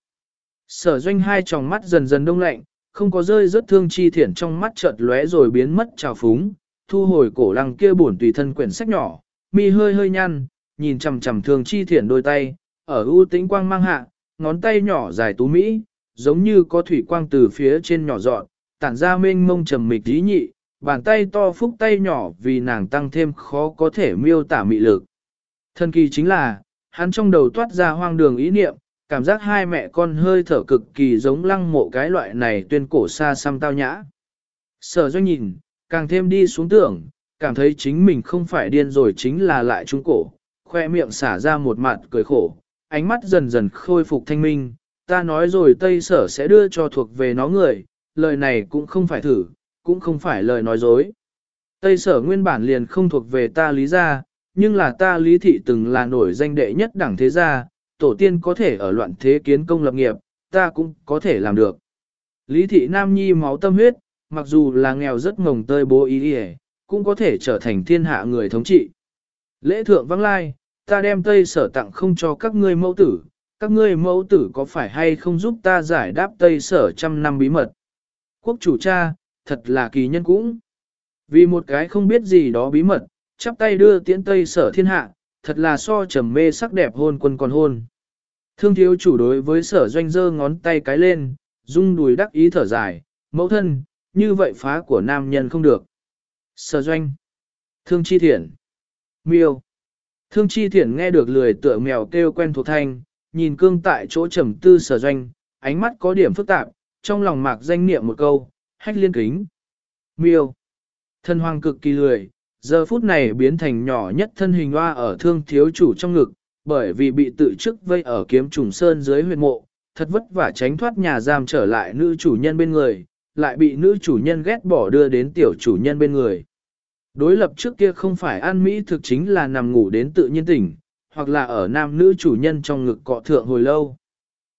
Sở doanh hai tròng mắt dần dần đông lạnh, không có rơi rất thương chi thiển trong mắt chợt lóe rồi biến mất trào phúng, thu hồi cổ lăng kia buồn tùy thân quyển sách nhỏ, mi hơi hơi nhăn, nhìn chằm chằm thương chi thiển đôi tay, ở ưu tĩnh quang mang hạ, ngón tay nhỏ dài tú mỹ, giống như có thủy quang từ phía trên nhỏ dọn, tản ra mênh mông trầm mịch dí nhị, bàn tay to phúc tay nhỏ vì nàng tăng thêm khó có thể miêu tả mị lực. Thần kỳ chính là, hắn trong đầu toát ra hoang đường ý niệm, cảm giác hai mẹ con hơi thở cực kỳ giống lăng mộ cái loại này tuyên cổ xa xăm tao nhã. Sở doanh nhìn, càng thêm đi xuống tưởng, cảm thấy chính mình không phải điên rồi chính là lại trung cổ, khoe miệng xả ra một mặt cười khổ, ánh mắt dần dần khôi phục thanh minh, ta nói rồi Tây Sở sẽ đưa cho thuộc về nó người, lời này cũng không phải thử, cũng không phải lời nói dối. Tây Sở nguyên bản liền không thuộc về ta lý gia, nhưng là ta lý thị từng là nổi danh đệ nhất đẳng thế gia, tổ tiên có thể ở loạn thế kiến công lập nghiệp, ta cũng có thể làm được. Lý thị nam nhi máu tâm huyết, mặc dù là nghèo rất mồng tơi bố ý hề, cũng có thể trở thành thiên hạ người thống trị. Lễ thượng vắng lai, ta đem Tây Sở tặng không cho các ngươi mẫu tử, các ngươi mẫu tử có phải hay không giúp ta giải đáp Tây Sở trăm năm bí mật. Quốc chủ cha, thật là kỳ nhân cũng. Vì một cái không biết gì đó bí mật, chắp tay đưa tiễn Tây Sở thiên hạ, thật là so trầm mê sắc đẹp hôn quân còn hôn. Thương thiếu chủ đối với sở doanh dơ ngón tay cái lên, rung đùi đắc ý thở dài, mẫu thân, như vậy phá của nam nhân không được. Sở doanh, thương chi thiện, miêu. Thương chi thiện nghe được lười tựa mèo kêu quen thuộc thanh, nhìn cương tại chỗ trầm tư sở doanh, ánh mắt có điểm phức tạp, trong lòng mạc danh niệm một câu, hách liên kính. Miêu. Thân hoàng cực kỳ lười, giờ phút này biến thành nhỏ nhất thân hình hoa ở thương thiếu chủ trong ngực, bởi vì bị tự chức vây ở kiếm trùng sơn dưới huyệt mộ, thật vất vả tránh thoát nhà giam trở lại nữ chủ nhân bên người, lại bị nữ chủ nhân ghét bỏ đưa đến tiểu chủ nhân bên người. Đối lập trước kia không phải ăn mỹ thực chính là nằm ngủ đến tự nhiên tỉnh, hoặc là ở nam nữ chủ nhân trong ngực cọ thượng hồi lâu.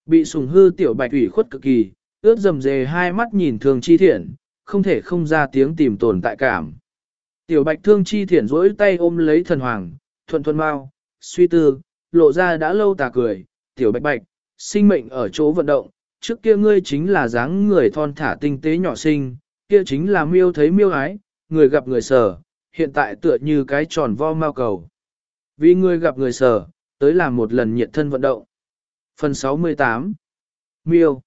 Bị sùng hư tiểu bạch ủy khuất cực kỳ, ướt dầm dề hai mắt nhìn thường chi thiện, không thể không ra tiếng tìm tồn tại cảm. Tiểu bạch thương chi thiện rỗi tay ôm lấy thần hoàng, thuận thuận mau, suy tư, lộ ra đã lâu tà cười, tiểu bạch bạch, sinh mệnh ở chỗ vận động, trước kia ngươi chính là dáng người thon thả tinh tế nhỏ sinh kia chính là miêu thấy miêu ái, người gặp người sở, hiện tại tựa như cái tròn vo mao cầu. Vì người gặp người sở, tới làm một lần nhiệt thân vận động. Phần 68 Miêu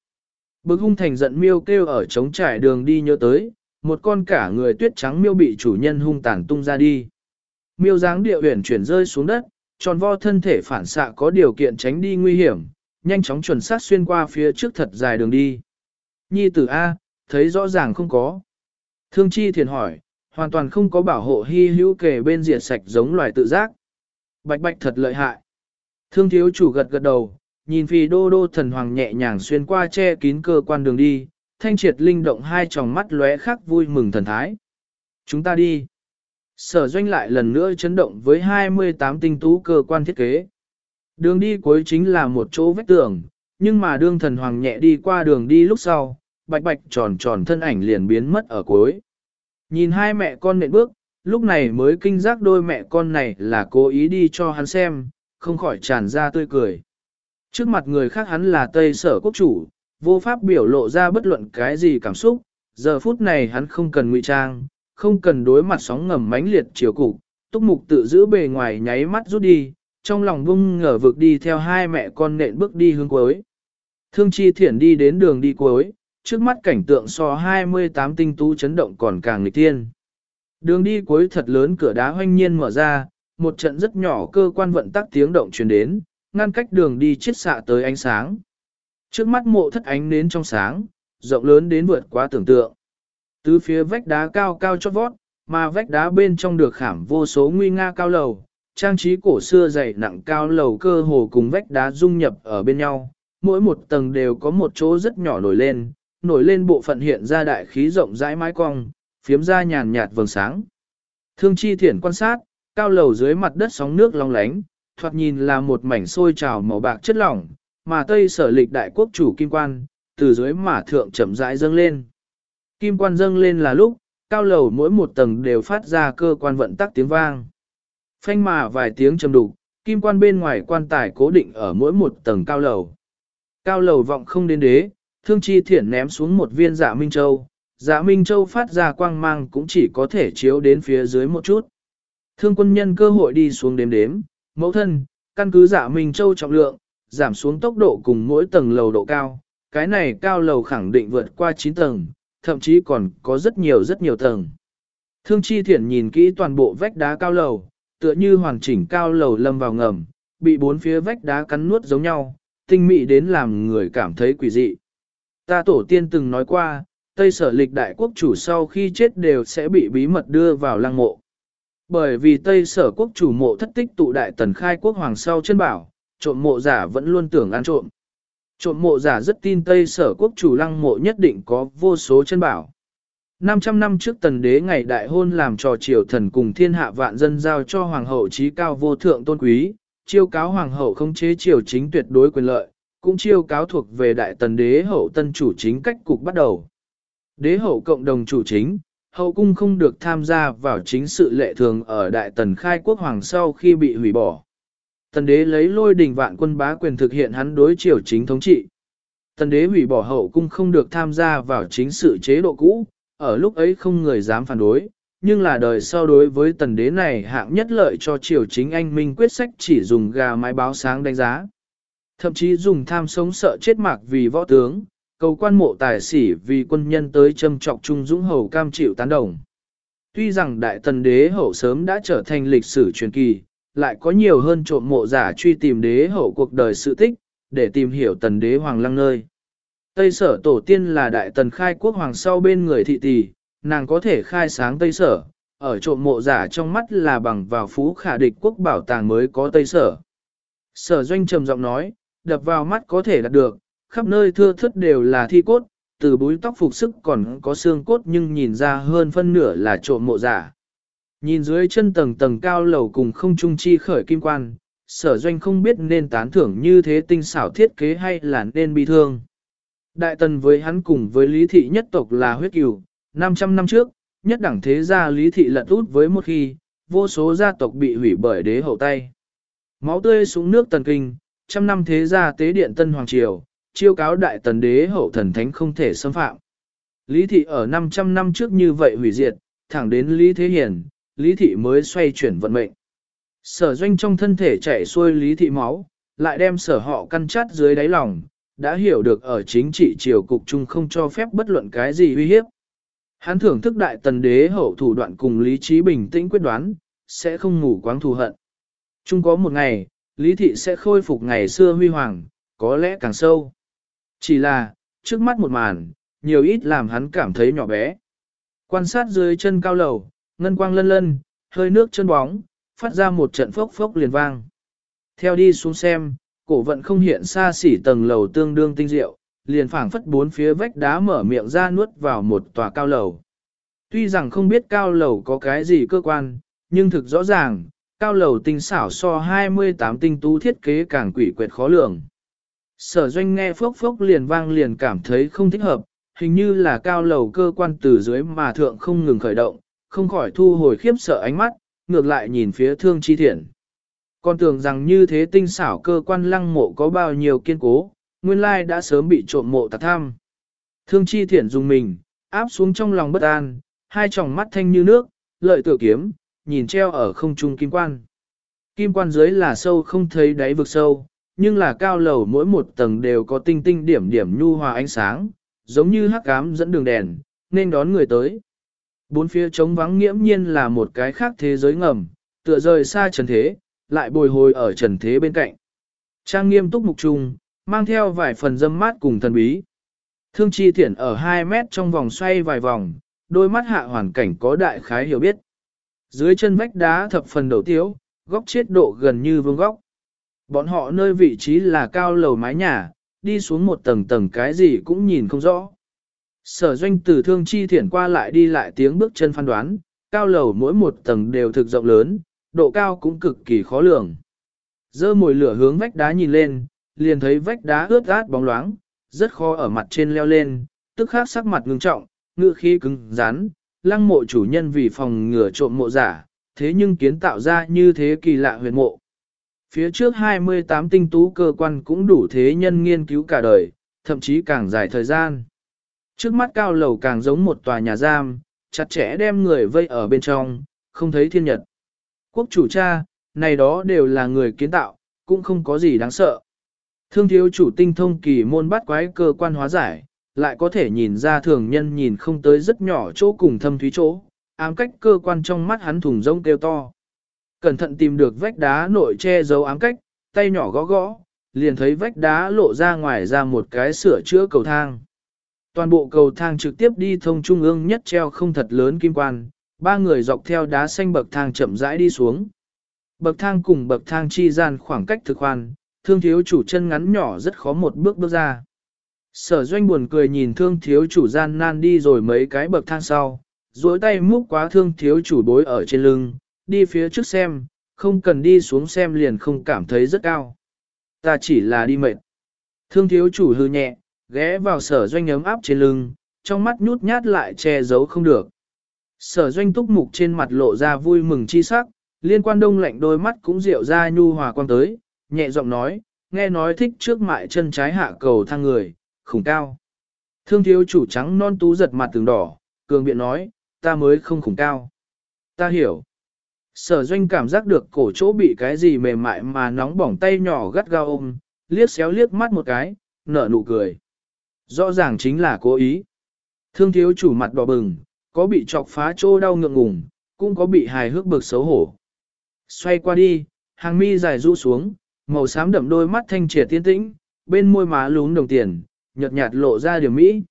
Bực hung thành giận miêu kêu ở trống trải đường đi nhớ tới, một con cả người tuyết trắng miêu bị chủ nhân hung tàn tung ra đi. Miêu dáng địa huyển chuyển rơi xuống đất, tròn vo thân thể phản xạ có điều kiện tránh đi nguy hiểm, nhanh chóng chuẩn xác xuyên qua phía trước thật dài đường đi. Nhi tử A, thấy rõ ràng không có. Thương chi thiền hỏi, hoàn toàn không có bảo hộ hy hữu kề bên diệt sạch giống loài tự giác. Bạch bạch thật lợi hại. Thương thiếu chủ gật gật đầu, nhìn phi đô đô thần hoàng nhẹ nhàng xuyên qua che kín cơ quan đường đi, thanh triệt linh động hai tròng mắt lóe khắc vui mừng thần thái. Chúng ta đi. Sở doanh lại lần nữa chấn động với 28 tinh tú cơ quan thiết kế. Đường đi cuối chính là một chỗ vách tường, nhưng mà đương thần hoàng nhẹ đi qua đường đi lúc sau, bạch bạch tròn tròn thân ảnh liền biến mất ở cuối. Nhìn hai mẹ con nện bước, lúc này mới kinh giác đôi mẹ con này là cố ý đi cho hắn xem, không khỏi tràn ra tươi cười. Trước mặt người khác hắn là Tây Sở Quốc chủ, vô pháp biểu lộ ra bất luận cái gì cảm xúc, giờ phút này hắn không cần ngụy trang, không cần đối mặt sóng ngầm mãnh liệt chiều cục, túc mục tự giữ bề ngoài nháy mắt rút đi, trong lòng bung ngờ vực đi theo hai mẹ con nện bước đi hướng cuối. Thương chi thiển đi đến đường đi cuối, trước mắt cảnh tượng so 28 tinh tú chấn động còn càng nghịch tiên. Đường đi cuối thật lớn cửa đá hoanh nhiên mở ra, một trận rất nhỏ cơ quan vận tắc tiếng động truyền đến, ngăn cách đường đi chiết xạ tới ánh sáng. Trước mắt mộ thất ánh nến trong sáng, rộng lớn đến vượt quá tưởng tượng. Từ phía vách đá cao cao chót vót, mà vách đá bên trong được khảm vô số nguy nga cao lầu, trang trí cổ xưa dày nặng cao lầu cơ hồ cùng vách đá dung nhập ở bên nhau, mỗi một tầng đều có một chỗ rất nhỏ nổi lên, nổi lên bộ phận hiện ra đại khí rộng rãi mái cong, phiếm ra nhàn nhạt vầng sáng. Thương chi thiển quan sát, cao lầu dưới mặt đất sóng nước long lánh, thoạt nhìn là một mảnh sôi trào màu bạc chất lỏng, mà tây sở lịch đại quốc chủ kim quan, từ dưới mà thượng chậm rãi dâng lên. Kim quan dâng lên là lúc, cao lầu mỗi một tầng đều phát ra cơ quan vận tắc tiếng vang. Phanh mà vài tiếng trầm đục, kim quan bên ngoài quan tài cố định ở mỗi một tầng cao lầu. Cao lầu vọng không đến đế, thương chi thiển ném xuống một viên dạ Minh Châu, dạ Minh Châu phát ra quang mang cũng chỉ có thể chiếu đến phía dưới một chút. Thương quân nhân cơ hội đi xuống đếm đếm, mẫu thân, căn cứ dạ Minh Châu trọng lượng, giảm xuống tốc độ cùng mỗi tầng lầu độ cao, cái này cao lầu khẳng định vượt qua 9 tầng, thậm chí còn có rất nhiều rất nhiều tầng. Thương chi thiển nhìn kỹ toàn bộ vách đá cao lầu, tựa như hoàn chỉnh cao lầu lâm vào ngầm, bị bốn phía vách đá cắn nuốt giống nhau, tinh mị đến làm người cảm thấy quỷ dị. Ta tổ tiên từng nói qua, Tây sở lịch đại quốc chủ sau khi chết đều sẽ bị bí mật đưa vào lăng mộ. Bởi vì Tây sở quốc chủ mộ thất tích tụ đại tần khai quốc hoàng sau chân bảo, trộm mộ giả vẫn luôn tưởng ăn trộm. Trộm mộ giả rất tin Tây sở quốc chủ lăng mộ nhất định có vô số chân bảo. 500 năm trước tần đế ngày đại hôn làm trò triều thần cùng thiên hạ vạn dân giao cho hoàng hậu trí cao vô thượng tôn quý, chiêu cáo hoàng hậu không chế triều chính tuyệt đối quyền lợi, cũng chiêu cáo thuộc về đại tần đế hậu tân chủ chính cách cục bắt đầu. Đế hậu cộng đồng chủ chính, hậu cung không được tham gia vào chính sự lệ thường ở đại tần khai quốc hoàng sau khi bị hủy bỏ. Tần đế lấy lôi đình vạn quân bá quyền thực hiện hắn đối triều chính thống trị. Tần đế hủy bỏ hậu cung không được tham gia vào chính sự chế độ cũ, ở lúc ấy không người dám phản đối, nhưng là đời sau đối với tần đế này hạng nhất lợi cho triều chính anh minh quyết sách chỉ dùng gà mái báo sáng đánh giá. Thậm chí dùng tham sống sợ chết mạc vì võ tướng, cầu quan mộ tài sĩ vì quân nhân tới châm trọc trung dũng hầu cam chịu tán đồng. Tuy rằng đại tần đế hậu sớm đã trở thành lịch sử truyền kỳ, lại có nhiều hơn trộm mộ giả truy tìm đế hậu cuộc đời sự tích, để tìm hiểu tần đế hoàng lăng nơi. Tây sở tổ tiên là đại tần khai quốc hoàng sau bên người thị tỷ, nàng có thể khai sáng Tây sở, ở trộm mộ giả trong mắt là bằng vào phú khả địch quốc bảo tàng mới có Tây sở. Sở doanh trầm giọng nói, đập vào mắt có thể đạt được, khắp nơi thưa thớt đều là thi cốt, từ búi tóc phục sức còn có xương cốt nhưng nhìn ra hơn phân nửa là trộm mộ giả. Nhìn dưới chân tầng tầng cao lầu cùng không trung chi khởi kim quan, sở doanh không biết nên tán thưởng như thế tinh xảo thiết kế hay là nên bi thương. Đại tần với hắn cùng với lý thị nhất tộc là huyết cửu, 500 năm trước, nhất đẳng thế gia lý thị lật út với một khi, vô số gia tộc bị hủy bởi đế hậu tay. Máu tươi xuống nước tần kinh, trăm năm thế gia tế điện tân hoàng triều, chiêu cáo đại tần đế hậu thần thánh không thể xâm phạm. Lý thị ở 500 năm trước như vậy hủy diệt, thẳng đến Lý Thế hiền Lý thị mới xoay chuyển vận mệnh. Sở doanh trong thân thể chảy xuôi Lý thị máu, lại đem sở họ căn chát dưới đáy lòng, đã hiểu được ở chính trị triều cục chung không cho phép bất luận cái gì uy hiếp. Hắn thưởng thức đại tần đế hậu thủ đoạn cùng lý trí bình tĩnh quyết đoán, sẽ không ngủ quáng thù hận. Chung có một ngày, lý thị sẽ khôi phục ngày xưa huy hoàng, có lẽ càng sâu. Chỉ là, trước mắt một màn, nhiều ít làm hắn cảm thấy nhỏ bé. Quan sát dưới chân cao lầu, ngân quang lân lân, hơi nước chân bóng, phát ra một trận phốc phốc liền vang. Theo đi xuống xem, cổ vận không hiện xa xỉ tầng lầu tương đương tinh diệu, liền phảng phất bốn phía vách đá mở miệng ra nuốt vào một tòa cao lầu. Tuy rằng không biết cao lầu có cái gì cơ quan, nhưng thực rõ ràng, cao lầu tinh xảo so 28 tinh tú thiết kế càng quỷ quyệt khó lường. Sở doanh nghe phốc phốc liền vang liền cảm thấy không thích hợp, hình như là cao lầu cơ quan từ dưới mà thượng không ngừng khởi động, không khỏi thu hồi khiếp sợ ánh mắt, ngược lại nhìn phía thương chi thiện. Con tưởng rằng như thế tinh xảo cơ quan lăng mộ có bao nhiêu kiên cố, nguyên lai đã sớm bị trộm mộ tạc tham. Thương chi thiện dùng mình, áp xuống trong lòng bất an, hai tròng mắt thanh như nước, lợi tựa kiếm, nhìn treo ở không trung kim quan. Kim quan dưới là sâu không thấy đáy vực sâu, nhưng là cao lầu mỗi một tầng đều có tinh tinh điểm điểm nhu hòa ánh sáng, giống như hắc ám dẫn đường đèn, nên đón người tới. Bốn phía trống vắng nghiễm nhiên là một cái khác thế giới ngầm, tựa rời xa trần thế, lại bồi hồi ở trần thế bên cạnh. Trang nghiêm túc mục trung, mang theo vài phần dâm mát cùng thần bí. Thương chi thiển ở 2 mét trong vòng xoay vài vòng, đôi mắt hạ hoàn cảnh có đại khái hiểu biết. Dưới chân vách đá thập phần đầu tiếu, góc chết độ gần như vương góc. Bọn họ nơi vị trí là cao lầu mái nhà, đi xuống một tầng tầng cái gì cũng nhìn không rõ. Sở doanh Tử thương chi thiển qua lại đi lại tiếng bước chân phán đoán, cao lầu mỗi một tầng đều thực rộng lớn, độ cao cũng cực kỳ khó lường. Dơ mồi lửa hướng vách đá nhìn lên, liền thấy vách đá ướt át bóng loáng, rất khó ở mặt trên leo lên, tức khắc sắc mặt ngưng trọng, ngựa khí cứng rắn, lăng mộ chủ nhân vì phòng ngừa trộm mộ giả, thế nhưng kiến tạo ra như thế kỳ lạ huyền mộ. Phía trước 28 tinh tú cơ quan cũng đủ thế nhân nghiên cứu cả đời, thậm chí càng dài thời gian. Trước mắt cao lầu càng giống một tòa nhà giam, chặt chẽ đem người vây ở bên trong, không thấy thiên nhật. Quốc chủ cha, này đó đều là người kiến tạo, cũng không có gì đáng sợ. Thương thiếu chủ tinh thông kỳ môn bắt quái cơ quan hóa giải, lại có thể nhìn ra thường nhân nhìn không tới rất nhỏ chỗ cùng thâm thúy chỗ, ám cách cơ quan trong mắt hắn thùng rông kêu to. Cẩn thận tìm được vách đá nội che giấu ám cách, tay nhỏ gõ gõ, liền thấy vách đá lộ ra ngoài ra một cái sửa chữa cầu thang. Toàn bộ cầu thang trực tiếp đi thông trung ương nhất treo không thật lớn kim quan, ba người dọc theo đá xanh bậc thang chậm rãi đi xuống. Bậc thang cùng bậc thang chi gian khoảng cách thực hoàn thương thiếu chủ chân ngắn nhỏ rất khó một bước bước ra. Sở doanh buồn cười nhìn thương thiếu chủ gian nan đi rồi mấy cái bậc thang sau, duỗi tay múc quá thương thiếu chủ bối ở trên lưng, đi phía trước xem, không cần đi xuống xem liền không cảm thấy rất cao. Ta chỉ là đi mệt. Thương thiếu chủ hư nhẹ, ghé vào sở doanh ấm áp trên lưng, trong mắt nhút nhát lại che giấu không được. Sở doanh túc mục trên mặt lộ ra vui mừng chi sắc, liên quan đông lạnh đôi mắt cũng rượu ra nhu hòa quan tới, nhẹ giọng nói, nghe nói thích trước mại chân trái hạ cầu thang người, khủng cao. Thương thiếu chủ trắng non tú giật mặt tường đỏ, cường biện nói, ta mới không khủng cao. Ta hiểu. Sở doanh cảm giác được cổ chỗ bị cái gì mềm mại mà nóng bỏng tay nhỏ gắt gao ôm, liếc xéo liếc mắt một cái, nở nụ cười. Rõ ràng chính là cố ý. Thương thiếu chủ mặt đỏ bừng, có bị chọc phá chỗ đau ngượng ngùng, cũng có bị hài hước bực xấu hổ. Xoay qua đi, hàng mi dài rũ xuống, màu xám đậm đôi mắt thanh triệt tiên tĩnh, bên môi má lún đồng tiền, nhợt nhạt lộ ra điểm mỹ.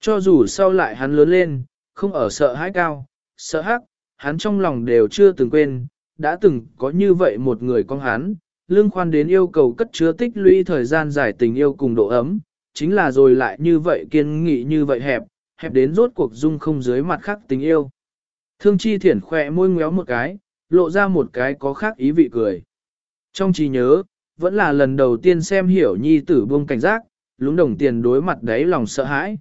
Cho dù sau lại hắn lớn lên, không ở sợ hãi cao, sợ hắc, hắn trong lòng đều chưa từng quên, đã từng có như vậy một người con hắn, lương khoan đến yêu cầu cất chứa tích lũy thời gian dài tình yêu cùng độ ấm, chính là rồi lại như vậy kiên nghị như vậy hẹp, hẹp đến rốt cuộc dung không dưới mặt khác tình yêu. Thương chi thiển khỏe môi ngéo một cái, lộ ra một cái có khác ý vị cười. Trong trí nhớ, vẫn là lần đầu tiên xem hiểu nhi tử buông cảnh giác, lúng đồng tiền đối mặt đấy lòng sợ hãi.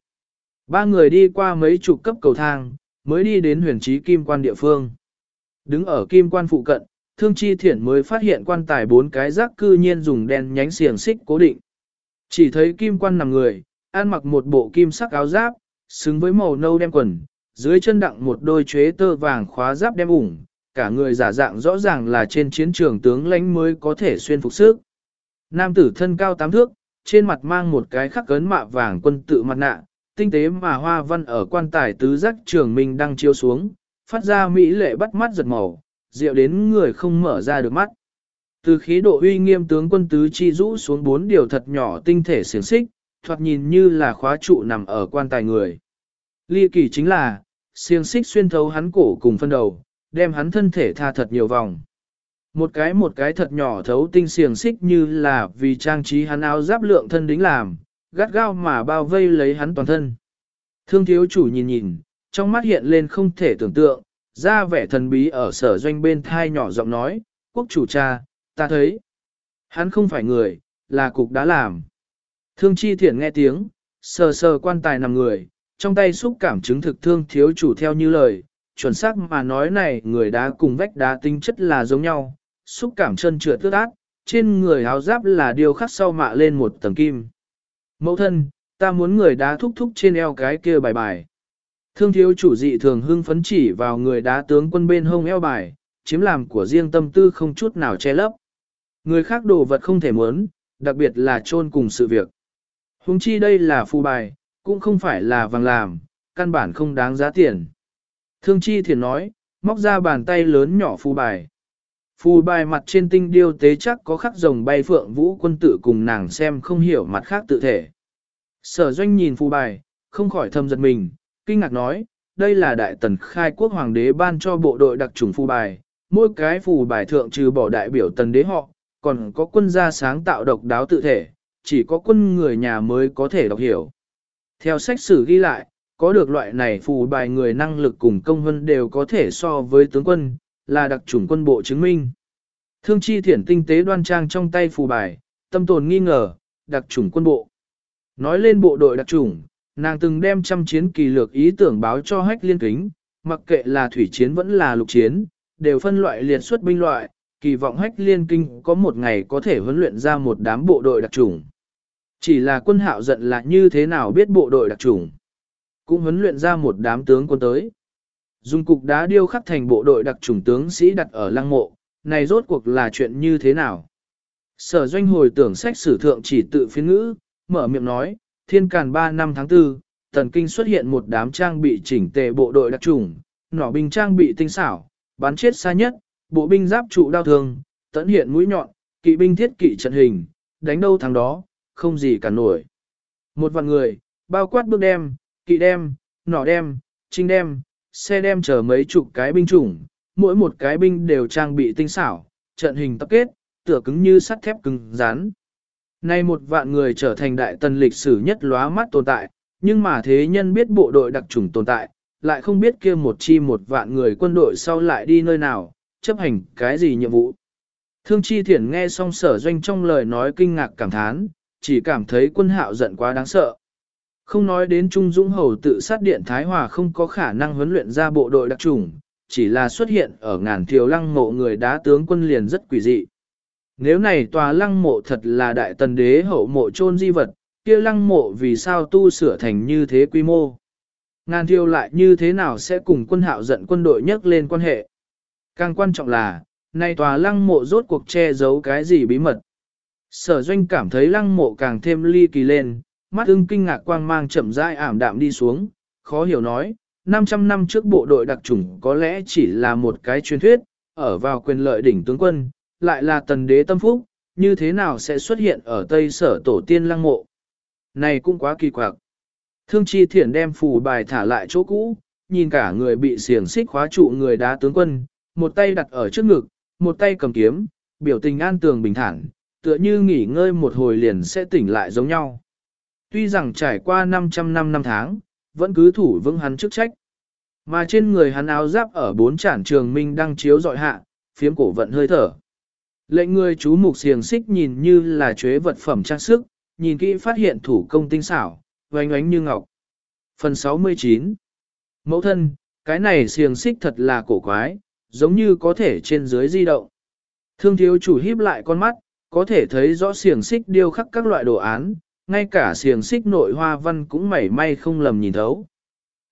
Ba người đi qua mấy chục cấp cầu thang, mới đi đến huyền trí kim quan địa phương. Đứng ở kim quan phụ cận, thương chi thiển mới phát hiện quan tài bốn cái rác cư nhiên dùng đen nhánh xiềng xích cố định. Chỉ thấy kim quan nằm người, ăn mặc một bộ kim sắc áo giáp, xứng với màu nâu đem quần, dưới chân đặng một đôi chế tơ vàng khóa giáp đem ủng, cả người giả dạng rõ ràng là trên chiến trường tướng lãnh mới có thể xuyên phục sức. Nam tử thân cao tám thước, trên mặt mang một cái khắc cấn mạ vàng quân tự mặt nạ, tinh tế mà hoa văn ở quan tài tứ giác trường minh đang chiếu xuống, phát ra mỹ lệ bắt mắt giật màu, rượu đến người không mở ra được mắt. Từ khí độ uy nghiêm tướng quân tứ chi rũ xuống bốn điều thật nhỏ tinh thể xiềng xích, thoạt nhìn như là khóa trụ nằm ở quan tài người. Ly kỳ chính là, xiềng xích xuyên thấu hắn cổ cùng phân đầu, đem hắn thân thể tha thật nhiều vòng. Một cái một cái thật nhỏ thấu tinh xiềng xích như là vì trang trí hắn áo giáp lượng thân đính làm, gắt gao mà bao vây lấy hắn toàn thân. Thương thiếu chủ nhìn nhìn, trong mắt hiện lên không thể tưởng tượng, ra vẻ thần bí ở sở doanh bên thai nhỏ giọng nói, quốc chủ cha, ta thấy. Hắn không phải người, là cục đã làm. Thương chi thiện nghe tiếng, sờ sờ quan tài nằm người, trong tay xúc cảm chứng thực thương thiếu chủ theo như lời, chuẩn xác mà nói này người đá cùng vách đá tinh chất là giống nhau, xúc cảm chân trượt tước ác, trên người áo giáp là điều khắc sau mạ lên một tầng kim. Mẫu thân, ta muốn người đá thúc thúc trên eo cái kia bài bài. Thương thiếu chủ dị thường hưng phấn chỉ vào người đá tướng quân bên hông eo bài, chiếm làm của riêng tâm tư không chút nào che lấp. Người khác đồ vật không thể muốn, đặc biệt là chôn cùng sự việc. Hùng chi đây là phù bài, cũng không phải là vàng làm, căn bản không đáng giá tiền. Thương chi thiền nói, móc ra bàn tay lớn nhỏ phù bài. Phù bài mặt trên tinh điêu tế chắc có khắc rồng bay phượng vũ quân tử cùng nàng xem không hiểu mặt khác tự thể. Sở doanh nhìn phù bài, không khỏi thâm giật mình, kinh ngạc nói, đây là đại tần khai quốc hoàng đế ban cho bộ đội đặc trùng phù bài, mỗi cái phù bài thượng trừ bỏ đại biểu tần đế họ, còn có quân gia sáng tạo độc đáo tự thể, chỉ có quân người nhà mới có thể đọc hiểu. Theo sách sử ghi lại, có được loại này phù bài người năng lực cùng công hơn đều có thể so với tướng quân, là đặc chủng quân bộ chứng minh. Thương chi thiển tinh tế đoan trang trong tay phù bài, tâm tồn nghi ngờ, đặc chủng quân bộ. Nói lên bộ đội đặc chủng, nàng từng đem trăm chiến kỳ lược ý tưởng báo cho hách liên kính, mặc kệ là thủy chiến vẫn là lục chiến, đều phân loại liệt xuất binh loại, kỳ vọng hách liên kinh có một ngày có thể huấn luyện ra một đám bộ đội đặc chủng. Chỉ là quân hạo giận là như thế nào biết bộ đội đặc chủng. Cũng huấn luyện ra một đám tướng quân tới. Dùng cục đá điêu khắc thành bộ đội đặc chủng tướng sĩ đặt ở lăng mộ, này rốt cuộc là chuyện như thế nào? Sở doanh hồi tưởng sách sử thượng chỉ tự phiên ngữ, mở miệng nói, thiên càn 3 năm tháng 4, tần kinh xuất hiện một đám trang bị chỉnh tề bộ đội đặc chủng, nỏ binh trang bị tinh xảo, bắn chết xa nhất, bộ binh giáp trụ đao thương, tận hiện mũi nhọn, kỵ binh thiết kỵ trận hình, đánh đâu thắng đó, không gì cả nổi. Một vạn người, bao quát bước đem, kỵ đem, nỏ đem, trinh đem, xe đem chở mấy chục cái binh chủng, mỗi một cái binh đều trang bị tinh xảo, trận hình tập kết, tựa cứng như sắt thép cứng rắn. Nay một vạn người trở thành đại tần lịch sử nhất lóa mắt tồn tại, nhưng mà thế nhân biết bộ đội đặc chủng tồn tại, lại không biết kia một chi một vạn người quân đội sau lại đi nơi nào, chấp hành cái gì nhiệm vụ. Thương Chi Thiển nghe xong sở doanh trong lời nói kinh ngạc cảm thán, chỉ cảm thấy quân hạo giận quá đáng sợ. Không nói đến Trung Dũng Hầu tự sát điện Thái Hòa không có khả năng huấn luyện ra bộ đội đặc trùng, chỉ là xuất hiện ở ngàn thiều lăng mộ người đá tướng quân liền rất quỷ dị. Nếu này tòa lăng mộ thật là đại tần đế hậu mộ chôn di vật, kia lăng mộ vì sao tu sửa thành như thế quy mô? Ngàn thiêu lại như thế nào sẽ cùng quân hạo giận quân đội nhắc lên quan hệ? Càng quan trọng là, nay tòa lăng mộ rốt cuộc che giấu cái gì bí mật. Sở doanh cảm thấy lăng mộ càng thêm ly kỳ lên, mắt ưng kinh ngạc quang mang chậm rãi ảm đạm đi xuống, khó hiểu nói, 500 năm trước bộ đội đặc chủng có lẽ chỉ là một cái truyền thuyết, ở vào quyền lợi đỉnh tướng quân, lại là tần đế tâm phúc, như thế nào sẽ xuất hiện ở Tây Sở Tổ tiên lăng mộ. Này cũng quá kỳ quặc. Thương Chi Thiển đem phù bài thả lại chỗ cũ, nhìn cả người bị xiềng xích khóa trụ người đá tướng quân, một tay đặt ở trước ngực, một tay cầm kiếm, biểu tình an tường bình thản, tựa như nghỉ ngơi một hồi liền sẽ tỉnh lại giống nhau. Tuy rằng trải qua 500 năm năm tháng, vẫn cứ thủ vững hắn chức trách. Mà trên người hắn áo giáp ở bốn trản trường minh đang chiếu dọi hạ, phiếm cổ vận hơi thở. Lệnh người chú mục xiềng xích nhìn như là chuế vật phẩm trang sức, nhìn kỹ phát hiện thủ công tinh xảo, oánh oánh như ngọc. Phần 69 Mẫu thân, cái này xiềng xích thật là cổ quái, giống như có thể trên dưới di động. Thương thiếu chủ híp lại con mắt, có thể thấy rõ xiềng xích điêu khắc các loại đồ án, ngay cả xiềng xích nội hoa văn cũng mảy may không lầm nhìn thấu.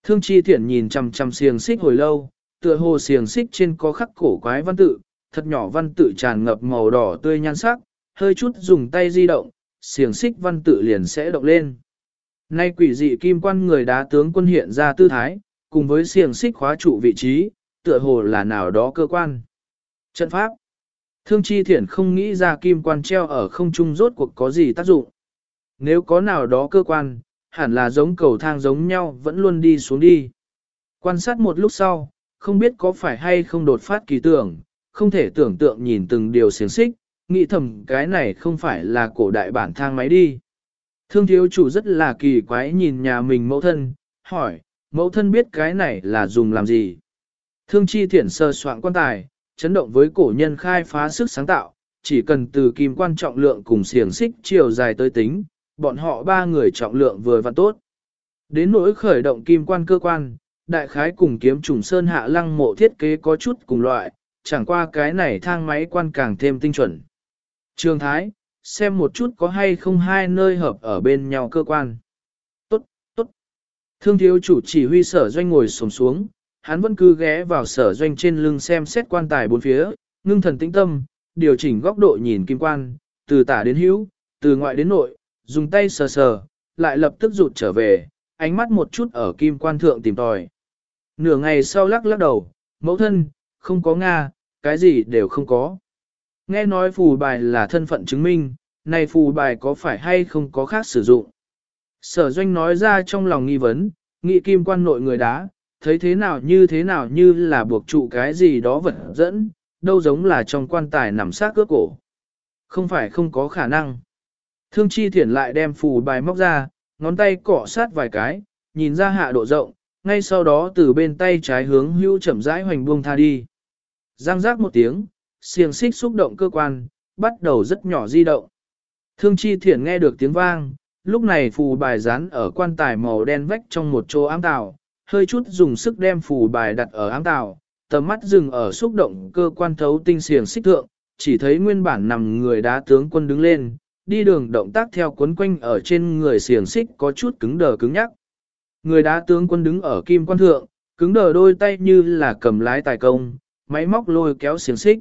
Thương chi thiện nhìn chằm chằm xiềng xích hồi lâu, tựa hồ xiềng xích trên có khắc cổ quái văn tự, thật nhỏ văn tự tràn ngập màu đỏ tươi nhan sắc, hơi chút dùng tay di động, xiềng xích văn tự liền sẽ động lên. Nay quỷ dị kim quan người đá tướng quân hiện ra tư thái, cùng với xiềng xích khóa trụ vị trí, tựa hồ là nào đó cơ quan. Trận pháp. Thương chi thiện không nghĩ ra kim quan treo ở không trung rốt cuộc có gì tác dụng. Nếu có nào đó cơ quan, hẳn là giống cầu thang giống nhau vẫn luôn đi xuống đi. Quan sát một lúc sau, không biết có phải hay không đột phát kỳ tưởng, không thể tưởng tượng nhìn từng điều xiềng xích, nghĩ thầm cái này không phải là cổ đại bản thang máy đi. Thương thiếu chủ rất là kỳ quái nhìn nhà mình mẫu thân, hỏi, mẫu thân biết cái này là dùng làm gì? Thương chi thiển sơ soạn quan tài, chấn động với cổ nhân khai phá sức sáng tạo, chỉ cần từ kim quan trọng lượng cùng xiềng xích chiều dài tới tính, bọn họ ba người trọng lượng vừa và tốt. Đến nỗi khởi động kim quan cơ quan, đại khái cùng kiếm trùng sơn hạ lăng mộ thiết kế có chút cùng loại, chẳng qua cái này thang máy quan càng thêm tinh chuẩn. Trường Thái, xem một chút có hay không hai nơi hợp ở bên nhau cơ quan. Tốt, tốt. Thương thiếu chủ chỉ huy sở doanh ngồi sồm xuống, hắn vẫn cứ ghé vào sở doanh trên lưng xem xét quan tài bốn phía, ngưng thần tĩnh tâm, điều chỉnh góc độ nhìn kim quan, từ tả đến hữu, từ ngoại đến nội, dùng tay sờ sờ, lại lập tức rụt trở về, ánh mắt một chút ở kim quan thượng tìm tòi. Nửa ngày sau lắc lắc đầu, mẫu thân, không có Nga, cái gì đều không có. Nghe nói phù bài là thân phận chứng minh, này phù bài có phải hay không có khác sử dụng. Sở doanh nói ra trong lòng nghi vấn, nghị kim quan nội người đá, thấy thế nào như thế nào như là buộc trụ cái gì đó vật dẫn, đâu giống là trong quan tài nằm sát cướp cổ. Không phải không có khả năng. Thương chi thiển lại đem phù bài móc ra, ngón tay cọ sát vài cái, nhìn ra hạ độ rộng, ngay sau đó từ bên tay trái hướng hưu chậm rãi hoành buông tha đi. Giang giác một tiếng, xiềng xích xúc động cơ quan, bắt đầu rất nhỏ di động. Thương chi thiển nghe được tiếng vang, lúc này phù bài dán ở quan tài màu đen vách trong một chỗ ám tàu, hơi chút dùng sức đem phù bài đặt ở ám tàu, tầm mắt dừng ở xúc động cơ quan thấu tinh xiềng xích thượng, chỉ thấy nguyên bản nằm người đá tướng quân đứng lên, đi đường động tác theo cuốn quanh ở trên người xiềng xích có chút cứng đờ cứng nhắc. Người đá tướng quân đứng ở kim quan thượng, cứng đờ đôi tay như là cầm lái tài công, máy móc lôi kéo xiềng xích.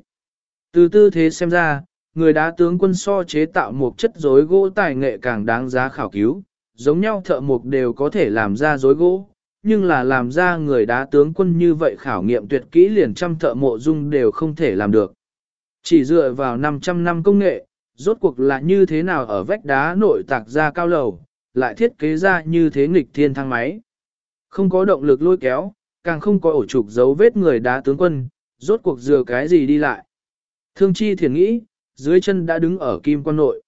Từ tư thế xem ra, người đá tướng quân so chế tạo một chất rối gỗ tài nghệ càng đáng giá khảo cứu, giống nhau thợ mộc đều có thể làm ra rối gỗ, nhưng là làm ra người đá tướng quân như vậy khảo nghiệm tuyệt kỹ liền trăm thợ mộ dung đều không thể làm được. Chỉ dựa vào 500 năm công nghệ, rốt cuộc là như thế nào ở vách đá nội tạc ra cao lầu, lại thiết kế ra như thế nghịch thiên thang máy. Không có động lực lôi kéo, càng không có ổ trục dấu vết người đá tướng quân, rốt cuộc dừa cái gì đi lại. Thương chi thiền nghĩ, dưới chân đã đứng ở kim quan nội.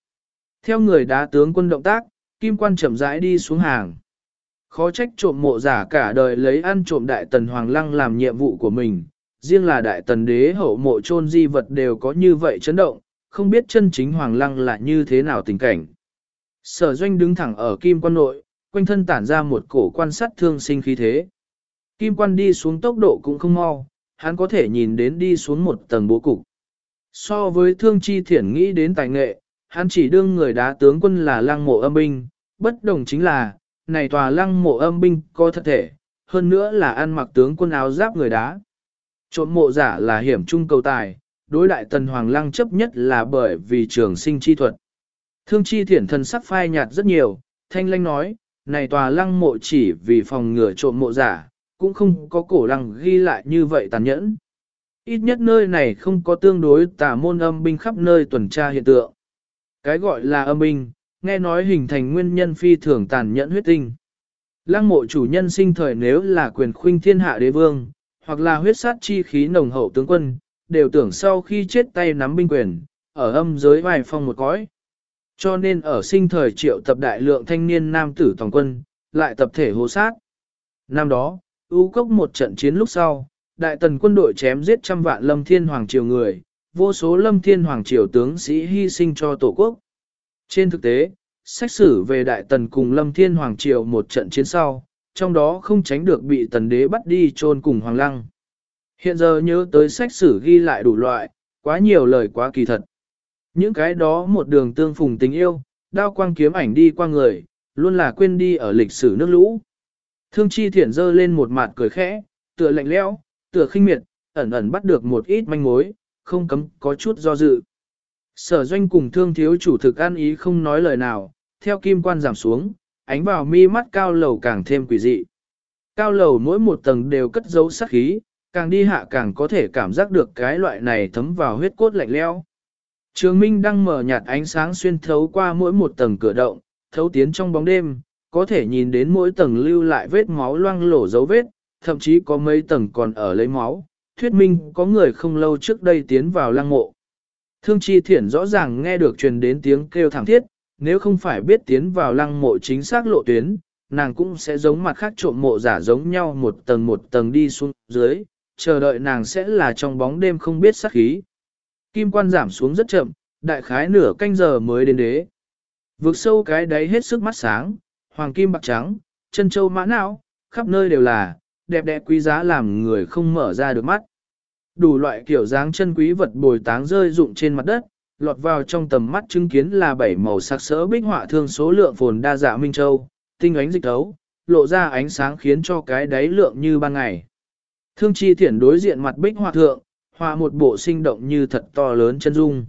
Theo người đá tướng quân động tác, kim quan chậm rãi đi xuống hàng. Khó trách trộm mộ giả cả đời lấy ăn trộm đại tần hoàng lăng làm nhiệm vụ của mình, riêng là đại tần đế hậu mộ chôn di vật đều có như vậy chấn động, không biết chân chính hoàng lăng là như thế nào tình cảnh. Sở doanh đứng thẳng ở kim quan nội, quanh thân tản ra một cổ quan sát thương sinh khí thế. Kim quan đi xuống tốc độ cũng không mau, hắn có thể nhìn đến đi xuống một tầng bố cục. So với thương chi thiển nghĩ đến tài nghệ, hắn chỉ đương người đá tướng quân là lăng mộ âm binh, bất đồng chính là, này tòa lăng mộ âm binh có thật thể, hơn nữa là ăn mặc tướng quân áo giáp người đá. Trộm mộ giả là hiểm trung cầu tài, đối đại tần hoàng lăng chấp nhất là bởi vì trường sinh chi thuật. Thương chi thiển thần sắc phai nhạt rất nhiều, thanh lanh nói, này tòa lăng mộ chỉ vì phòng ngừa trộm mộ giả, cũng không có cổ lăng ghi lại như vậy tàn nhẫn. Ít nhất nơi này không có tương đối tà môn âm binh khắp nơi tuần tra hiện tượng. Cái gọi là âm binh, nghe nói hình thành nguyên nhân phi thường tàn nhẫn huyết tinh. Lăng mộ chủ nhân sinh thời nếu là quyền khuynh thiên hạ đế vương, hoặc là huyết sát chi khí nồng hậu tướng quân, đều tưởng sau khi chết tay nắm binh quyền, ở âm giới vài phong một cõi. Cho nên ở sinh thời triệu tập đại lượng thanh niên nam tử toàn quân, lại tập thể hô sát. Năm đó, ưu cốc một trận chiến lúc sau, đại tần quân đội chém giết trăm vạn lâm thiên hoàng triều người, vô số lâm thiên hoàng triều tướng sĩ hy sinh cho tổ quốc. Trên thực tế, sách sử về đại tần cùng lâm thiên hoàng triều một trận chiến sau, trong đó không tránh được bị tần đế bắt đi chôn cùng hoàng lăng. Hiện giờ nhớ tới sách sử ghi lại đủ loại, quá nhiều lời quá kỳ thật. Những cái đó một đường tương phùng tình yêu, đao quang kiếm ảnh đi qua người, luôn là quên đi ở lịch sử nước lũ. Thương chi thiển dơ lên một mặt cười khẽ, tựa lạnh lẽo, tựa khinh miệt, ẩn ẩn bắt được một ít manh mối, không cấm có chút do dự. Sở doanh cùng thương thiếu chủ thực an ý không nói lời nào, theo kim quan giảm xuống, ánh vào mi mắt cao lầu càng thêm quỷ dị. Cao lầu mỗi một tầng đều cất giấu sát khí, càng đi hạ càng có thể cảm giác được cái loại này thấm vào huyết cốt lạnh leo. Trường Minh đang mở nhạt ánh sáng xuyên thấu qua mỗi một tầng cửa động, thấu tiến trong bóng đêm, có thể nhìn đến mỗi tầng lưu lại vết máu loang lổ dấu vết, thậm chí có mấy tầng còn ở lấy máu. Thuyết minh có người không lâu trước đây tiến vào lăng mộ. Thương chi thiển rõ ràng nghe được truyền đến tiếng kêu thảm thiết, nếu không phải biết tiến vào lăng mộ chính xác lộ tuyến, nàng cũng sẽ giống mặt khác trộm mộ giả giống nhau một tầng một tầng đi xuống dưới, chờ đợi nàng sẽ là trong bóng đêm không biết sát khí. Kim quan giảm xuống rất chậm, đại khái nửa canh giờ mới đến đế. Vượt sâu cái đáy hết sức mắt sáng, hoàng kim bạc trắng, chân châu mã não, khắp nơi đều là, đẹp đẽ quý giá làm người không mở ra được mắt. Đủ loại kiểu dáng chân quý vật bồi táng rơi rụng trên mặt đất, lọt vào trong tầm mắt chứng kiến là bảy màu sắc sỡ bích họa thương số lượng phồn đa dạ minh châu, tinh ánh dịch thấu, lộ ra ánh sáng khiến cho cái đáy lượng như ban ngày. Thương chi thiển đối diện mặt bích họa thượng, họa một bộ sinh động như thật to lớn chân dung.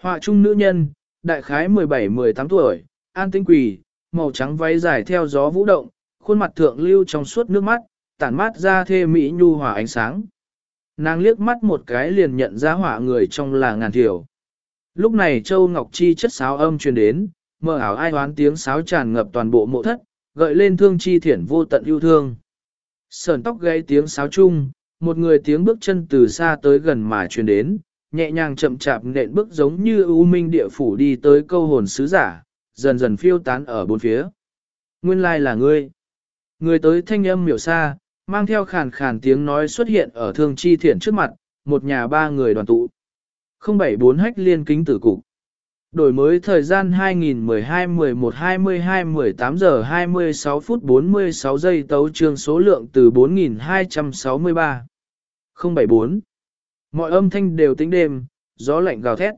Họa trung nữ nhân, đại khái 17-18 tuổi, an tinh quỳ, màu trắng váy dài theo gió vũ động, khuôn mặt thượng lưu trong suốt nước mắt, tản mát ra thê mỹ nhu hòa ánh sáng. Nàng liếc mắt một cái liền nhận ra họa người trong là ngàn thiểu. Lúc này Châu Ngọc Chi chất sáo âm truyền đến, mơ ảo ai hoán tiếng sáo tràn ngập toàn bộ mộ thất, gợi lên thương chi thiển vô tận yêu thương. Sờn tóc gây tiếng sáo chung, một người tiếng bước chân từ xa tới gần mà truyền đến, nhẹ nhàng chậm chạp nện bước giống như ưu minh địa phủ đi tới câu hồn sứ giả, dần dần phiêu tán ở bốn phía. Nguyên lai là ngươi. Người tới thanh âm miểu xa, mang theo khàn khàn tiếng nói xuất hiện ở thương chi thiển trước mặt, một nhà ba người đoàn tụ. 074 hách liên kính tử cục. Đổi mới thời gian 2012-11-22-18 giờ 26 phút 46 giây tấu trương số lượng từ 4263. 074. Mọi âm thanh đều tính đêm, gió lạnh gào thét.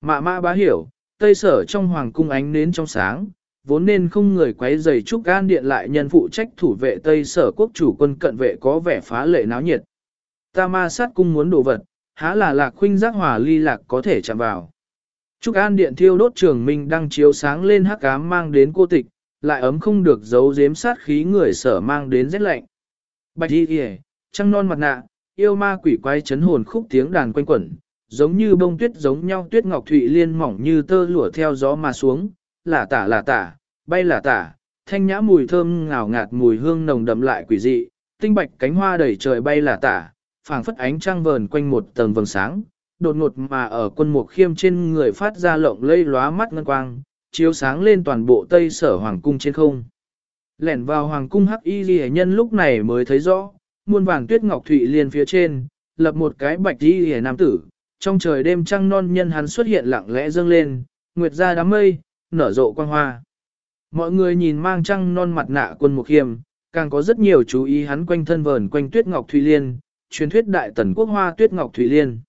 Mạ mã bá hiểu, tây sở trong hoàng cung ánh nến trong sáng, vốn nên không người quấy giày trúc gan điện lại nhân phụ trách thủ vệ tây sở quốc chủ quân cận vệ có vẻ phá lệ náo nhiệt. Ta ma sát cung muốn đồ vật, há là lạc khuynh giác hòa ly lạc có thể chạm vào. Trúc An điện thiêu đốt trường minh đang chiếu sáng lên hắc ám mang đến cô tịch, lại ấm không được giấu giếm sát khí người sở mang đến rét lạnh. Bạch y kìa, trăng non mặt nạ, yêu ma quỷ quái chấn hồn khúc tiếng đàn quanh quẩn, giống như bông tuyết giống nhau tuyết ngọc thụy liên mỏng như tơ lụa theo gió mà xuống, lả tả lả tả, bay lả tả, thanh nhã mùi thơm ngào ngạt mùi hương nồng đậm lại quỷ dị, tinh bạch cánh hoa đầy trời bay lả tả, phảng phất ánh trăng vờn quanh một tầng vầng sáng, đột ngột mà ở quân mục khiêm trên người phát ra lộng lây lóa mắt ngân quang, chiếu sáng lên toàn bộ tây sở hoàng cung trên không. Lẻn vào hoàng cung hắc y ghi nhân lúc này mới thấy rõ, muôn vàng tuyết ngọc thụy liên phía trên, lập một cái bạch y ghi nam tử, trong trời đêm trăng non nhân hắn xuất hiện lặng lẽ dâng lên, nguyệt ra đám mây, nở rộ quang hoa. Mọi người nhìn mang trăng non mặt nạ quân mục khiêm, càng có rất nhiều chú ý hắn quanh thân vờn quanh tuyết ngọc thụy liên, truyền thuyết đại tần quốc hoa tuyết ngọc thụy liên.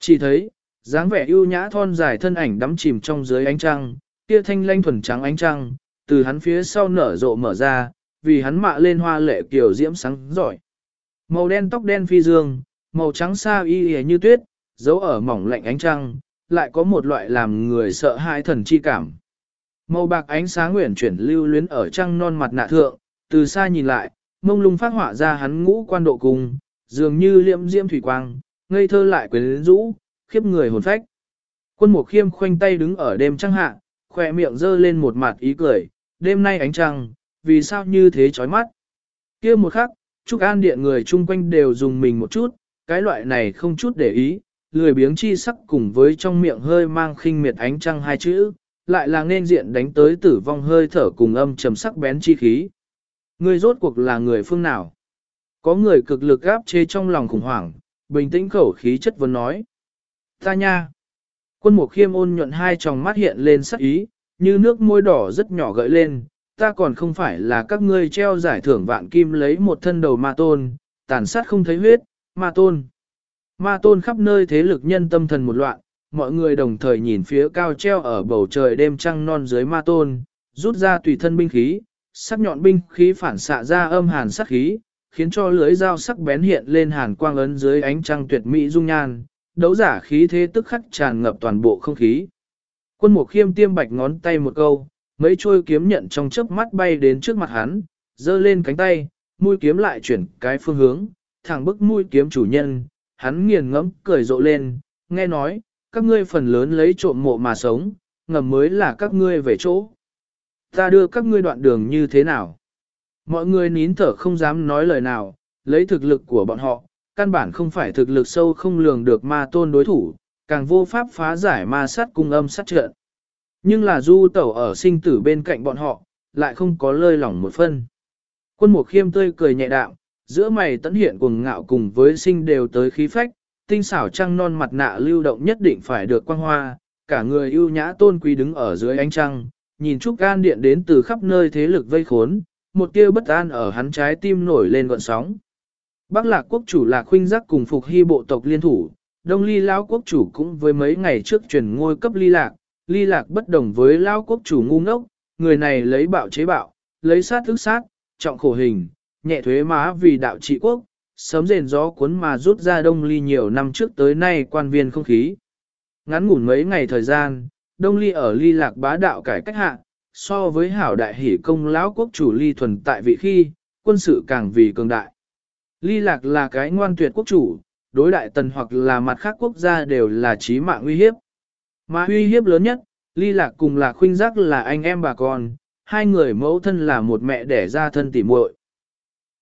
Chỉ thấy, dáng vẻ ưu nhã thon dài thân ảnh đắm chìm trong dưới ánh trăng, kia thanh lanh thuần trắng ánh trăng, từ hắn phía sau nở rộ mở ra, vì hắn mạ lên hoa lệ kiểu diễm sáng giỏi. Màu đen tóc đen phi dương, màu trắng xa y y như tuyết, giấu ở mỏng lạnh ánh trăng, lại có một loại làm người sợ hãi thần chi cảm. Màu bạc ánh sáng nguyện chuyển lưu luyến ở trăng non mặt nạ thượng, từ xa nhìn lại, mông lung phát họa ra hắn ngũ quan độ cùng, dường như liễm diễm thủy quang, ngây thơ lại quyến rũ, khiếp người hồn phách. Quân mục khiêm khoanh tay đứng ở đêm trăng hạ, khỏe miệng dơ lên một mặt ý cười, đêm nay ánh trăng, vì sao như thế chói mắt. kia một khắc, Trúc An Điện người chung quanh đều dùng mình một chút, cái loại này không chút để ý, lười biếng chi sắc cùng với trong miệng hơi mang khinh miệt ánh trăng hai chữ, lại là nên diện đánh tới tử vong hơi thở cùng âm trầm sắc bén chi khí. Người rốt cuộc là người phương nào? Có người cực lực gáp chế trong lòng khủng hoảng, bình tĩnh khẩu khí chất vấn nói. Ta nha! Quân mục khiêm ôn nhuận hai tròng mắt hiện lên sắc ý, như nước môi đỏ rất nhỏ gợi lên, ta còn không phải là các ngươi treo giải thưởng vạn kim lấy một thân đầu ma tôn, tàn sát không thấy huyết, ma tôn. Ma tôn khắp nơi thế lực nhân tâm thần một loạn, mọi người đồng thời nhìn phía cao treo ở bầu trời đêm trăng non dưới ma tôn, rút ra tùy thân binh khí, sắc nhọn binh khí phản xạ ra âm hàn sắc khí, khiến cho lưới dao sắc bén hiện lên hàn quang ấn dưới ánh trăng tuyệt mỹ dung nhan, đấu giả khí thế tức khắc tràn ngập toàn bộ không khí. Quân mục khiêm tiêm bạch ngón tay một câu, mấy trôi kiếm nhận trong chớp mắt bay đến trước mặt hắn, giơ lên cánh tay, mũi kiếm lại chuyển cái phương hướng, thẳng bức mũi kiếm chủ nhân, hắn nghiền ngẫm cười rộ lên, nghe nói, các ngươi phần lớn lấy trộm mộ mà sống, ngầm mới là các ngươi về chỗ. Ta đưa các ngươi đoạn đường như thế nào? Mọi người nín thở không dám nói lời nào, lấy thực lực của bọn họ, căn bản không phải thực lực sâu không lường được ma tôn đối thủ, càng vô pháp phá giải ma sát cung âm sát trận. Nhưng là du tẩu ở sinh tử bên cạnh bọn họ, lại không có lơi lỏng một phân. Quân mục khiêm tươi cười nhẹ đạo giữa mày tấn hiện cuồng ngạo cùng với sinh đều tới khí phách, tinh xảo trăng non mặt nạ lưu động nhất định phải được quang hoa, cả người ưu nhã tôn quý đứng ở dưới ánh trăng, nhìn Trúc Gan Điện đến từ khắp nơi thế lực vây khốn, một tia bất an ở hắn trái tim nổi lên gọn sóng. Bắc Lạc quốc chủ Lạc Khuynh Giác cùng phục hy bộ tộc liên thủ, Đông Ly Lão quốc chủ cũng với mấy ngày trước truyền ngôi cấp Ly Lạc, Ly Lạc bất đồng với Lão quốc chủ ngu ngốc, người này lấy bạo chế bạo, lấy sát thức sát, trọng khổ hình, nhẹ thuế má vì đạo trị quốc, sớm rền gió cuốn mà rút ra Đông Ly nhiều năm trước tới nay quan viên không khí. Ngắn ngủn mấy ngày thời gian, Đông Ly ở Ly Lạc bá đạo cải cách hạ, so với hảo đại hỷ công lão quốc chủ Ly thuần tại vị khi, quân sự càng vì cường đại. Ly Lạc là cái ngoan tuyệt quốc chủ, đối đại tần hoặc là mặt khác quốc gia đều là chí mạng uy hiếp. Mà uy hiếp lớn nhất, Ly Lạc cùng là khuynh giác là anh em bà con, hai người mẫu thân là một mẹ đẻ ra thân tỉ muội.